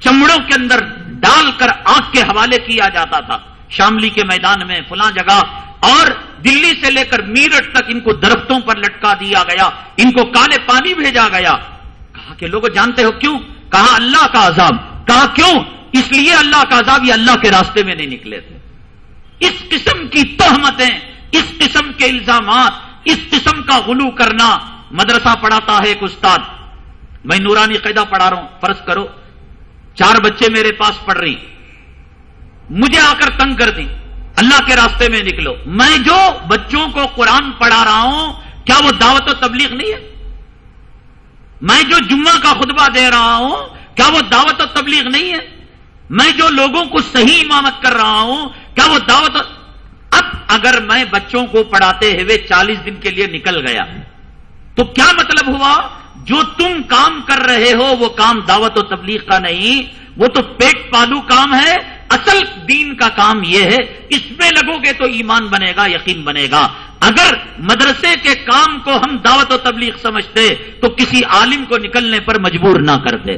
چمڑوں کے اندر ڈال کر آگ کے حوالے کیا جاتا تھا۔ شاملی کے میدان میں فلاں جگہ اور دلی سے لے کر میرٹ تک ان کو درختوں پر لٹکا دیا گیا۔ ان کو کالے پانی بھیجا گیا۔ کہا کہ لوگ جانتے ہو کیوں؟ کہا اللہ کا عذاب۔ کہا کیوں؟ اس لیے اللہ کا عذاب یہ اللہ کے راستے میں نہیں نکلے تھے۔ اس قسم کی تہمتیں اس قسم کے الزامات، اس قسم کا غلو کرنا مدرسہ پڑھاتا ہے ایک استاد۔ میں نورانی قیدہ پڑھا رہا ہوں، فرض کرو، چار بچے میرے پاس پڑھ رہی مجھے آ کر تنگ کر دی۔ اللہ کے راستے میں نکلو۔ میں جو بچوں کو قرآن پڑھا رہا ہوں، کیا وہ دعوت و تبلیغ نہیں ہے؟ میں جو جمعہ کا خطبہ دے رہا ہوں، کیا وہ دعوت و تبلیغ نہیں ہے؟ میں جو لوگوں کو صحیح امامت کر رہا ہوں، کیا وہ دعوت اگر میں بچوں کو پڑھاتے ہوئے چالیس دن کے لیے نکل گیا تو کیا مطلب ہوا؟ جو تم کام کر رہے ہو، وہ کام دعوت و تبلیغ کا نہیں، وہ تو پیٹ پالو کام ہے، اصل دین کا کام یہ ہے، اس میں لگو گے تو ایمان بنے گا، یقین بنے گا۔ اگر مدرسے کے کام کو ہم دعوت و تبلیغ سمجھتے، تو کسی عالم کو نکلنے پر مجبور نہ کرتے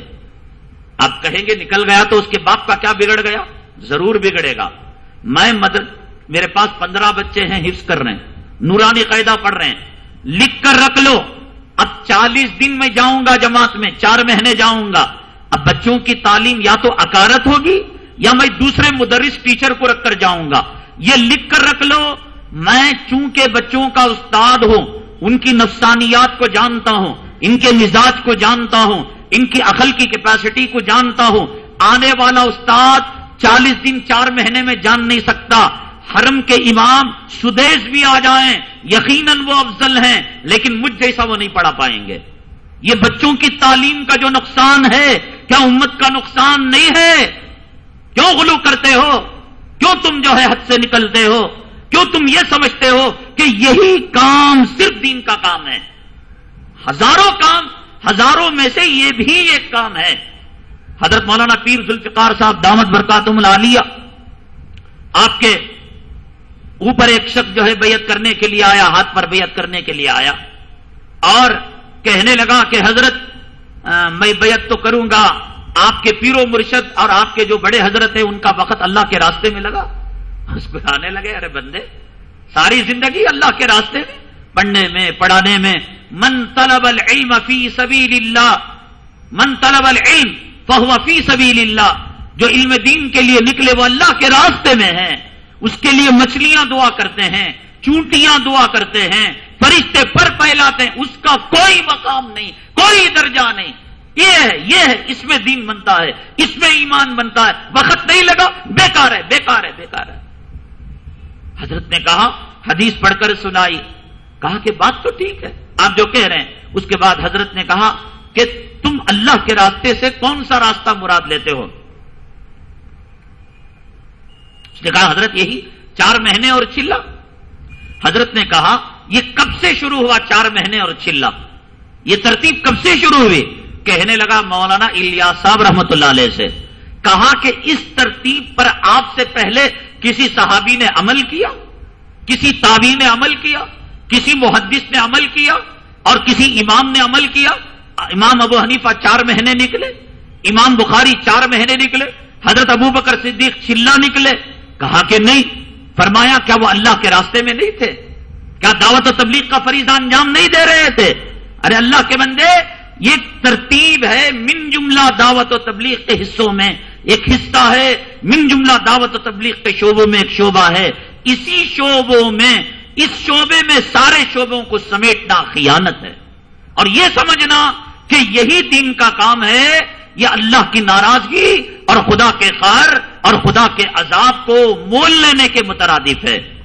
آپ کہیں گے نکل گیا تو اس کے باپ کا کیا بگڑ گیا؟ ضرور بگڑے گا۔ میں مدر میرے پاس پندرہ بچے ہیں، حفظ کر رہے ہیں۔ نورانی قاعدہ پڑھ رہے ہیں۔ لکھ کر رکھ لو۔ اب چالیس دن میں جاؤں گا جماعت میں، چار مہینے جاؤں گا۔ اب بچوں کی تعلیم یا تو اکارت ہوگی یا میں دوسرے مدرس ٹیچر کو رکھ کر جاؤں گا۔ یہ لکھ کر رکھ لو۔ میں چونکہ بچوں کا استاد ہوں، ان کی نفسانیات کو جانتا ہوں، ان کے مزاج کو جانتا ہوں، ان کی عقل کی کیپیسٹی کو جانتا ہوں۔ آنے والا استاد چالیس دن، چار مہینے میں جان نہیں سکتا۔ حرم کے امام سدیش بھی آ جائیں، یقیناً وہ افضل ہیں، لیکن مجھ جیسا وہ نہیں پڑھا پائیں گے۔ یہ بچوں کی تعلیم کا جو نقصان ہے، کیا امت کا نقصان نہیں ہے؟ کیوں غلو کرتے ہو؟ کیوں تم جو ہے حد سے نکلتے ہو؟ کیوں تم یہ سمجھتے ہو کہ یہی کام صرف دین کا کام ہے؟ ہزاروں کام، ہزاروں میں سے یہ بھی ایک کام ہے۔ حضرت مولانا پیر ذوالفقار صاحب دامت برکاتم العالیہ، آپ کے اوپر ایک شخص جو ہے بیعت کرنے کے لیے آیا، ہاتھ پر بیعت کرنے کے لیے آیا۔ اور کہنے لگا کہ حضرت میں بیعت تو کروں گا، آپ کے پیر و مرشد اور آپ کے جو بڑے حضرت ہیں، ان کا وقت اللہ کے راستے میں لگا۔ اس کو آنے لگے، ارے بندے، ساری زندگی اللہ کے راستے میں۔ پڑھنے میں، پڑھانے میں، من طلب العلم فی سبیل اللہ من طلب العلم فہو فی سبیل اللہ جو علم دین کے لیے نکلے، وہ اللہ کے راستے میں ہیں۔ اس کے لیے مچھلیاں دعا کرتے ہیں، چونٹیاں دعا کرتے ہیں، فرشتے پر پہلاتے ہیں، اس کا کوئی مقام نہیں، کوئی درجہ نہیں۔ یہ ہے یہ ہے، اس میں دین بنتا ہے، اس میں ایمان بنتا ہے۔ وقت نہیں لگا، بیکار ہے بیکار ہے بیکار ہے۔ حضرت نے کہا، حدیث پڑھ کر سنائی۔ کہا کہ بات تو ٹھیک ہے، آپ جو کہہ رہے ہیں۔ اس کے بعد حضرت نے کہا کہ تم اللہ کے راستے سے کون سا راستہ مراد لیتے ہو؟ نے کہا حضرت یہی چار مہینے اور چلا۔ حضرت نے کہا، یہ کب سے شروع ہوا چار مہینے اور چلا؟ یہ ترتیب کب سے شروع ہوئی؟ کہنے لگا مولانا الیاس صاحب رحمت اللہ علیہ سے۔ کہا کہ اس ترتیب پر آپ سے پہلے کسی صحابی نے عمل کیا؟ کسی تابی نے عمل کیا؟ کسی محدث نے عمل کیا؟ اور کسی امام نے عمل کیا؟ امام ابو حنیفہ چار مہینے نکلے، امام بخاری چار مہینے نکلے، حضرت ابو بکر صدیق چلا نکلے کہا کہ نہیں؟ فرمایا کیا وہ اللہ کے راستے میں نہیں تھے؟ کیا دعوت و تبلیغ کا فریضہ انجام نہیں دے رہے تھے؟ ارے اللہ کے بندے، یہ ترتیب ہے من جملہ دعوت و تبلیغ کے حصوں میں۔ ایک حصہ ہے من جملہ دعوت و تبلیغ کے شعبوں میں، ایک شعبہ ہے۔ اسی شعبوں میں، اس شعبے میں سارے شعبوں کو سمیٹنا خیانت ہے۔ اور یہ سمجھنا کہ یہی دین کا کام ہے، یہ اللہ کی ناراضگی اور خدا کے خار اور خدا کے عذاب کو مول لینے کے مترادف ہے۔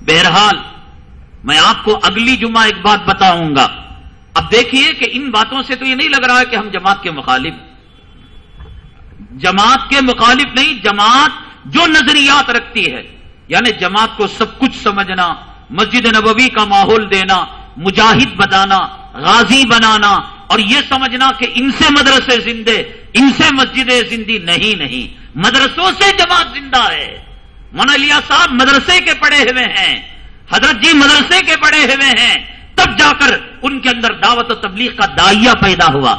بہرحال، میں آپ کو اگلی جمعہ ایک بات بتاؤں گا۔ اب دیکھیے کہ ان باتوں سے تو یہ نہیں لگ رہا ہے کہ ہم جماعت کے مخالف جماعت کے مخالف نہیں، جماعت جو نظریات رکھتی ہے۔ یعنی جماعت کو سب کچھ سمجھنا، مسجد نبوی کا ماحول دینا، مجاہد بتانا غازی بنانا اور یہ سمجھنا کہ ان سے مدرسے زندے ان سے مسجدیں زندی نہیں نہیں۔ مدرسوں سے جماعت زندہ ہے۔ من لیا صاحب مدرسے کے پڑے ہوئے ہیں۔ حضرت جی مدرسے کے پڑے ہوئے ہیں۔ تب جا کر ان کے اندر دعوت و تبلیغ کا دائیا پیدا ہوا۔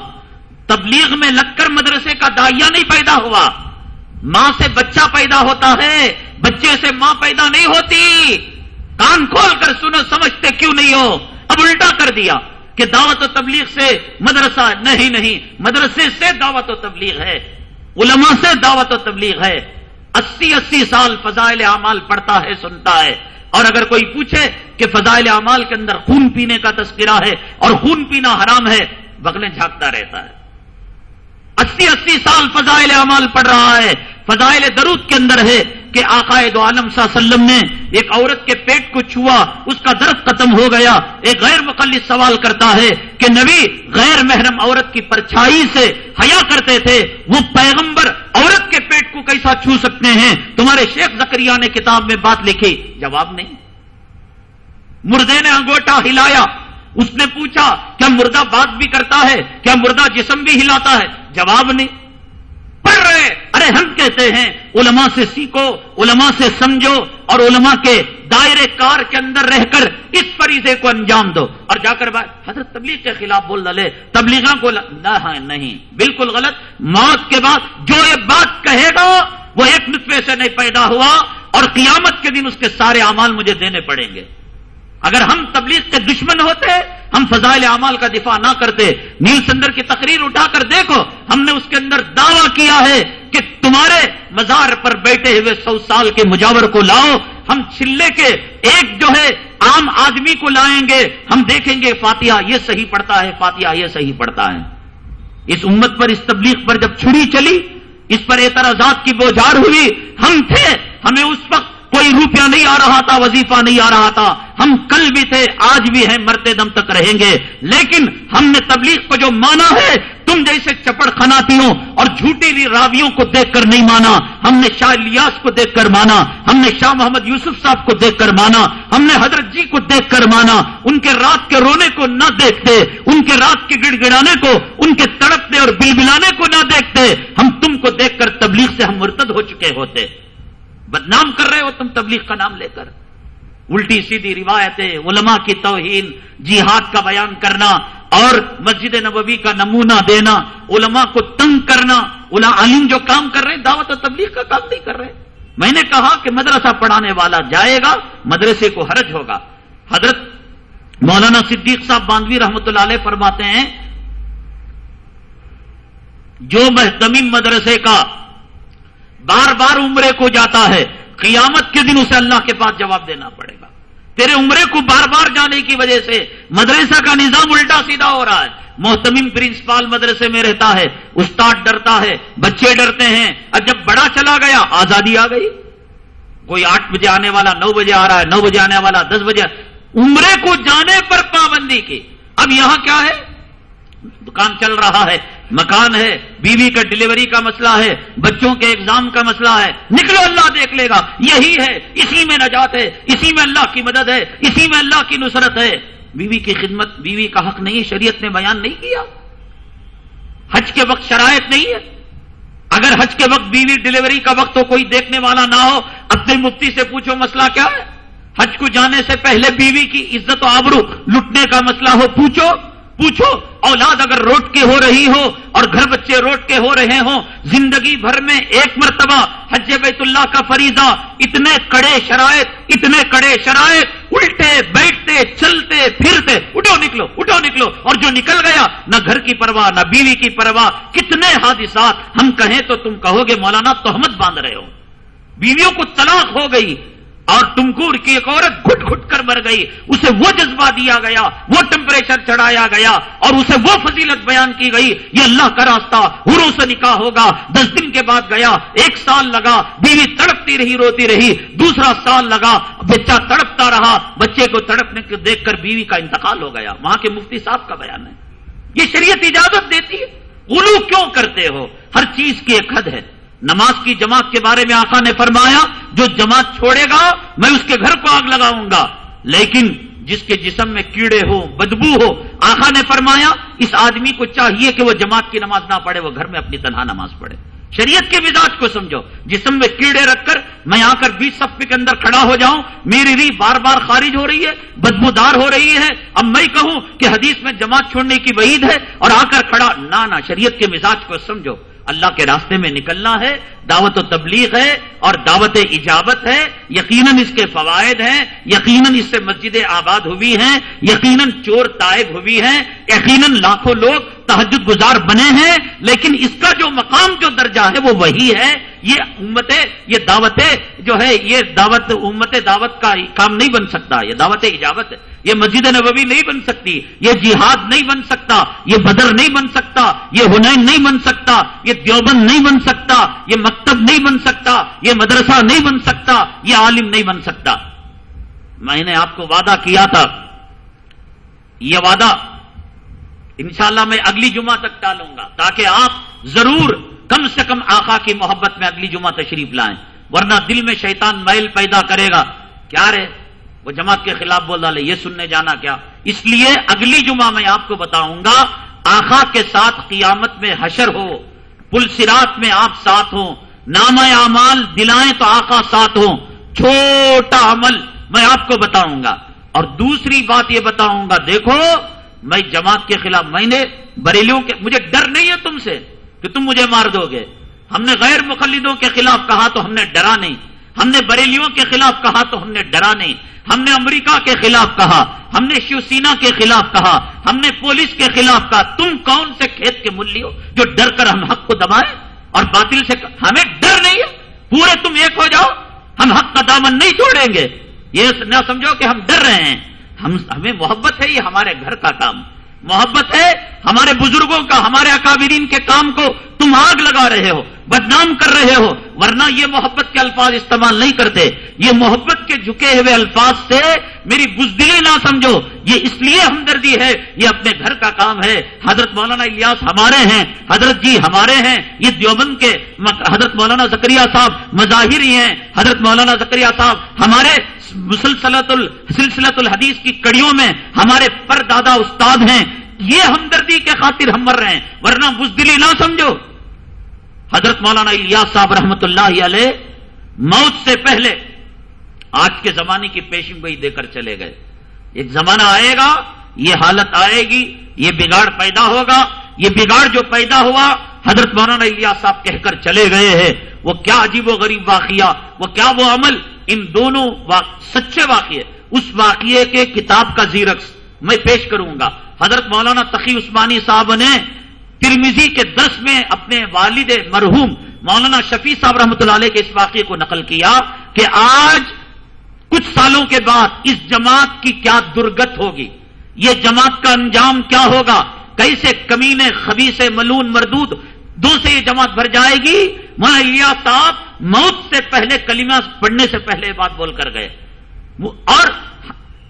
تبلیغ میں لگ کر مدرسے کا دائیا نہیں پیدا ہوا۔ ماں سے بچہ پیدا ہوتا ہے۔ بچے سے ماں پیدا نہیں ہوتی۔ کان کھول کر سنو، سمجھتے کیوں نہیں ہو؟ اب الٹا کر دیا۔ کہ دعوت و تبلیغ سے مدرسہ نہیں نہیں، مدرسے سے دعوت و تبلیغ ہے، علماء سے دعوت و تبلیغ ہے، اسی اسی سال فضائل اعمال پڑھتا ہے، سنتا ہے۔ اور اگر کوئی پوچھے کہ فضائل اعمال کے اندر خون پینے کا تذکرہ ہے اور خون پینا حرام ہے بغلیں جھانکتا رہتا ہے۔ اسی اسی سال فضائل اعمال پڑھ رہا ہے، فضائل درود کے اندر ہے کہ آقائد عالم صلی اللہ علیہ وسلم نے ایک عورت کے پیٹ کو چھوا، اس کا درد ختم ہو گیا۔ ایک غیر مقلد سوال کرتا ہے کہ نبی غیر محرم عورت کی پرچھائی سے حیا کرتے تھے، وہ پیغمبر عورت کے پیٹ کو کیسا چھو سکتے ہیں؟ تمہارے شیخ زکریہ نے کتاب میں بات لکھی، جواب نہیں۔ مردے نے انگوٹا ہلایا۔ اس نے پوچھا، کیا مردہ بات بھی کرتا ہے؟ کیا مردہ جسم بھی ہلاتا ہے؟ جواب نہیں۔ پڑھ رہے ارے ہم کہتے ہیں؟ علماء سے سیکھو، علماء سے سمجھو اور علماء کے دائرے کار کے اندر رہ کر اس فریضے کو انجام دو۔ اور جا کر بات حضرت تبلیغ کے خلاف بول ڈالے۔ تبلیغ کو ہاں، نہیں۔ بالکل غلط۔ موت کے بعد جو یہ بات کہے گا، وہ ایک نطفے سے نہیں پیدا ہوا اور قیامت کے دن اس کے سارے اعمال مجھے دینے پڑیں گے۔ اگر ہم تبلیغ کے دشمن ہوتے، ہم فضائل اعمال کا دفاع نہ کرتے نیل سندر کی تقریر اٹھا کر دیکھو، ہم نے اس کے اندر دعویٰ کیا ہے کہ تمہارے مزار پر بیٹھے ہوئے سو سال کے مجاور کو لاؤ، ہم چلے کے ایک جو ہے عام آدمی کو لائیں گے، ہم دیکھیں گے فاتحہ یہ صحیح پڑتا ہے، فاتحہ یہ صحیح پڑتا ہے۔ اس امت پر، اس تبلیغ پر جب چھڑی چلی، اس پر اعتراضات کی بوجھار ہوئی، ہم تھے، ہمیں اس وقت کوئی روپیہ نہیں آ رہا تھا، وظیفہ نہیں آ رہا تھا۔ ہم کل بھی تھے، آج بھی ہیں مرتے دم تک رہیں گے۔ لیکن ہم نے تبلیغ کو جو مانا ہے، تم جیسے چپڑ خناتیوں اور جھوٹی راویوں کو دیکھ کر نہیں مانا۔ ہم نے شاہ الیاس کو دیکھ کر مانا۔ ہم نے شاہ محمد یوسف صاحب کو دیکھ کر مانا۔ ہم نے حضرت جی کو دیکھ کر مانا۔ ان کے رات کے رونے کو نہ دیکھتے، ان کے رات کے گڑ گڑانے کو، ان کے تڑپنے اور بل بلانے کو نہ دیکھتے۔ ہم تم کو دیکھ کر تبلیغ سے ہم مرتد ہو چکے ہوتے۔ بدنام کر رہے ہو تم تبلیغ کا نام لے کر۔ الٹی سیدھی روایتیں، علماء کی توہین، جہاد کا بیان کرنا اور مسجد نبوی کا نمونہ دینا، علماء کو تنگ کرنا۔ علم جو کام کر رہے ہیں، دعوت و تبلیغ کا کام نہیں کر رہے۔ میں نے کہا کہ مدرسہ پڑھانے والا جائے گا، مدرسے کو حرج ہوگا۔ حضرت مولانا صدیق صاحب باندوی رحمت اللہ علیہ فرماتے ہیں، جو محتمیم مدرسے کا بار بار عمرے کو جاتا ہے، قیامت کے دن اسے اللہ کے پاس جواب دینا پڑے گا۔ تیرے عمرے کو بار بار جانے کی وجہ سے مدرسہ کا نظام الٹا سیدھا ہو رہا ہے۔ محتمم پرنسپال مدرسے میں رہتا ہے، استاد ڈرتا ہے، بچے ڈرتے ہیں۔ اور جب بڑا چلا گیا، آزادی آ گئی۔ کوئی آٹھ بجے آنے والا، نو بجے آ رہا ہے، نو بجے آنے والا، دس بجے۔ عمرے کو جانے پر پابندی کی۔ اب یہاں کیا ہے؟ دکان چل رہا ہے۔ مکان ہے، بیوی کا ڈلیوری کا مسئلہ ہے، بچوں کے ایگزام کا مسئلہ ہے، نکلو اللہ دیکھ لے گا، یہی ہے، اسی میں نجات ہے، اسی میں اللہ کی مدد ہے، اسی میں اللہ کی نصرت ہے۔ بیوی کی خدمت، بیوی کا حق نہیں، شریعت نے بیان نہیں کیا۔ حج کے وقت شرائط نہیں ہے۔ اگر حج کے وقت بیوی ڈلیوری کا وقت ہو کوئی دیکھنے والا نہ ہو اپنے مفتی سے پوچھو مسئلہ کیا ہے۔ حج کو جانے سے پہلے بیوی کی عزت و آبرو لٹنے کا مسئلہ ہو، پوچھو۔ پوچھو، اولاد اگر روٹ کے ہو رہی ہو اور گھر بچے روٹ کے ہو رہے ہوں، زندگی بھر میں ایک مرتبہ حج بیت اللہ کا فریضہ، اتنے کڑے شرائط، اتنے کڑے شرائط، الٹے، بیٹھتے، چلتے، پھرتے، اٹھو نکلو اٹھو نکلو، اور جو نکل گیا، نہ گھر کی پرواہ، نہ بیوی کی پرواہ، کتنے حادثات، ہم کہیں تو تم کہو گے، مولانا تہمت باندھ رہے ہو۔ بیویوں کو طلاق ہو گئی اور ٹمکور کی ایک عورت گھٹ گھٹ کر مر گئی، اسے وہ جذبہ دیا گیا، وہ ٹیمپریچر چڑھایا گیا، اور اسے وہ فضیلت بیان کی گئی، یہ اللہ کا راستہ ہرو سے نکاح ہوگا۔ دس دن کے بعد گیا، ایک سال لگا، بیوی تڑپتی رہی، روتی رہی، دوسرا سال لگا، بچہ تڑپتا رہا، بچے کو تڑپنے کو دیکھ کر بیوی کا انتقال ہو گیا۔ وہاں کے مفتی صاحب کا بیان ہے۔ یہ شریعت اجازت دیتی ہے۔ غلو کیوں کرتے ہو؟ ہر چیز کی ایک حد ہے۔ نماز کی جماعت کے بارے میں آقا نے فرمایا، جو جماعت چھوڑے گا، میں اس کے گھر کو آگ لگاؤں گا۔ لیکن جس کے جسم میں کیڑے ہو بدبو ہو، آقا نے فرمایا، اس آدمی کو چاہیے کہ وہ جماعت کی نماز نہ پڑھے، وہ گھر میں اپنی تنہا نماز پڑھے۔ شریعت کے مزاج کو سمجھو۔ جسم میں کیڑے رکھ کر میں آ کر بیس سفے کے اندر کھڑا ہو جاؤں، میری ری بار بار خارج ہو رہی ہے، بدبودار ہو رہی ہے۔ اب میں کہوں کہ حدیث میں جماعت چھوڑنے کی وعید ہے اور آ کر کھڑا۔ نہ، شریعت کے مزاج کو سمجھو۔ اللہ کے راستے میں نکلنا ہے، دعوت و تبلیغ ہے اور دعوت اجابت ہے، یقیناً اس کے فوائد ہیں، یقیناً اس سے مسجدیں آباد ہوئی ہیں، یقیناً چور تائب ہوئی ہیں، یقیناً لاکھوں لوگ تحجد گزار بنے ہیں، لیکن اس کا جو مقام، جو درجہ ہے، وہ وہی ہے۔ یہ امت یہ دعوت جو ہے یہ دعوت امت دعوت کا کام نہیں بن سکتا۔ یہ دعوت اجابت یہ مسجد نبوی نہیں بن سکتی۔ یہ جہاد نہیں بن سکتا۔ یہ بدر نہیں بن سکتا۔ یہ ہنین نہیں بن سکتا۔ یہ دیوبند نہیں بن سکتا۔ یہ مکتب نہیں بن سکتا۔ یہ مدرسہ نہیں بن سکتا۔ یہ عالم نہیں بن سکتا۔ میں نے آپ کو وعدہ کیا تھا۔ یہ وعدہ انشاءاللہ میں اگلی جمعہ تک ٹالوں گا تاکہ آپ ضرور کم سے کم آقا کی محبت میں اگلی جمعہ تشریف لائیں۔ ورنہ دل میں شیطان میل پیدا کرے گا۔ کیا رے؟ وہ جماعت کے خلاف بول ڈالے یہ سننے جانا کیا؟ اس لیے اگلی جمعہ میں آپ کو بتاؤں گا آخا کے ساتھ قیامت میں حشر ہو، پل سرات میں آپ ساتھ ہوں نام اعمال دلائیں تو آقا ساتھ ہوں، چھوٹا عمل میں آپ کو بتاؤں گا۔ اور دوسری بات یہ بتاؤں گا، دیکھو میں جماعت کے خلاف میں نے بریلیوں کے مجھے ڈر نہیں ہے تم سے کہ تم مجھے مار دو گے۔ ہم نے غیر مخلدوں کے خلاف کہا تو ہم نے ڈرا نہیں۔ ہم نے بریلیوں کے خلاف کہا تو ہم نے ڈرا نہیں۔ ہم نے امریکہ کے خلاف کہا۔ ہم نے شیو سینا کے خلاف کہا۔ ہم نے پولیس کے خلاف کہا۔ تم کون سے کھیت کے ملی ہو جو ڈر کر ہم حق کو دبائیں اور باطل سے ہمیں ڈر نہیں ہے؟ پورے تم ایک ہو جاؤ۔ ہم حق کا دامن نہیں چھوڑیں گے۔ یہ نہ سمجھو کہ ہم ڈر رہے ہیں۔ ہم ہمیں محبت ہے یہ ہمارے گھر کا کام محبت ہے ہمارے بزرگوں کا ہمارے اکابرین کے کام کو تم آگ لگا رہے ہو بدنام کر رہے ہو ورنہ یہ محبت کے الفاظ استعمال نہیں کرتے یہ محبت کے جھکے ہوئے الفاظ سے میری بزدلی نہ سمجھو یہ اس لیے ہمدردی ہے یہ اپنے گھر کا کام ہے حضرت مولانا الیاس ہمارے ہیں حضرت جی ہمارے ہیں یہ دیوبند کے حضرت مولانا زکریہ صاحب مظاہری ہیں حضرت مولانا زکریہ صاحب ہمارے مسلسلت سلسلت الحدیث کی کڑیوں میں ہمارے پر دادا استاد ہیں۔ یہ ہمدردی کے خاطر ہم مر رہے ہیں۔ ورنہ بزدلی نہ سمجھو۔ حضرت مولانا الیاس صاحب رحمت اللہ علیہ موت سے پہلے آج کے زمانے کی پیشن گوئی دے کر چلے گئے۔ ایک زمانہ آئے گا، یہ حالت آئے گی، یہ بگاڑ پیدا ہوگا۔ یہ بگاڑ جو پیدا ہوا، حضرت مولانا الیاس صاحب کہہ کر چلے گئے ہیں۔ وہ کیا عجیب و غریب واقعہ، وہ کیا وہ عمل ان دونوں سچے واقعے. اس واقعے کے کتاب کا زیرکس میں پیش کروں گا. حضرت مولانا تقی عثمانی صاحب نے ترمیزی کے درس میں اپنے والد مرحوم مولانا شفیع صاحب رحمۃ اللہ علیہ کے اس واقعے کو نقل کیا کہ آج کچھ سالوں کے بعد اس جماعت کی کیا درگت ہوگی؟ یہ جماعت کا انجام کیا ہوگا؟ کیسے کمینے خبی سے ملون مردود دو سے یہ جماعت بھر جائے گی؟ وہاں صاحب موت سے پہلے کلمہ پڑھنے سے پہلے بات بول کر گئے۔ اور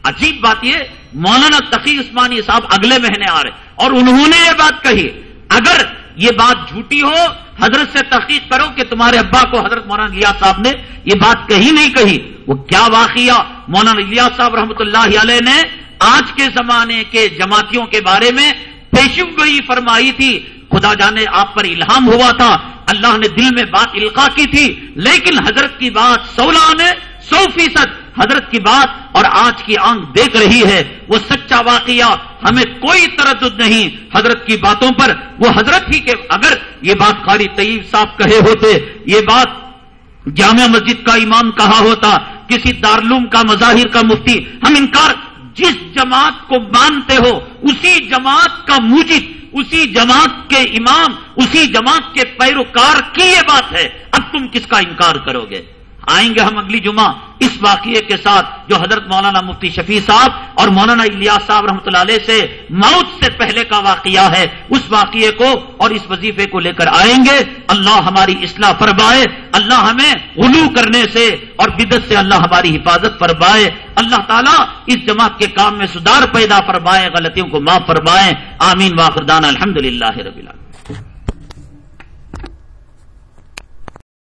عجیب بات یہ، مولانا تقی عثمانی صاحب اگلے مہینے آ رہے اور انہوں نے یہ بات کہی، اگر یہ بات جھوٹی ہو، حضرت سے تحقیق کرو کہ تمہارے ابا کو حضرت مولانا الیاس صاحب نے یہ بات کہی نہیں کہی۔ وہ کیا واقعہ؟ مولانا الیاس صاحب رحمۃ اللہ علیہ نے آج کے زمانے کے جماعتیوں کے بارے میں پیشن گوئی فرمائی تھی خدا جانے آپ پر الہام ہوا تھا۔ اللہ نے دل میں بات القا کی تھی، لیکن حضرت کی بات سولہ نے سو فیصد حضرت کی بات اور آج کی آنکھ دیکھ رہی ہے۔ وہ سچا واقعہ، ہمیں کوئی تردد نہیں۔ حضرت کی باتوں پر، وہ حضرت ہی کے اگر یہ بات قاری طیب صاحب کہے ہوتے، یہ بات جامع مسجد کا امام کہا ہوتا، کسی دارلوم کا مظاہر کا مفتی، ہم انکار جس جماعت کو مانتے ہو، اسی جماعت کا موجد اسی جماعت کے امام، اسی جماعت کے پیروکار کی یہ بات ہے؟ اب تم کس کا انکار کرو گے؟ آئیں گے ہم اگلی جمعہ اس واقعے کے ساتھ جو حضرت مولانا مفتی شفیع صاحب اور مولانا الیاس صاحب رحمۃ اللہ علیہ سے موت سے پہلے کا واقعہ ہے، اس واقعے کو اور اس وظیفے کو لے کر آئیں گے۔ اللہ ہماری اصلاح فرمائے، اللہ ہمیں غلو کرنے سے اور بدت سے اللہ ہماری حفاظت فرمائے۔ اللہ تعالیٰ اس جماعت کے کام میں سدھار پیدا فرمائے، غلطیوں کو معاف فرمائے۔ آمین واخردان الحمد للہ رب اللہ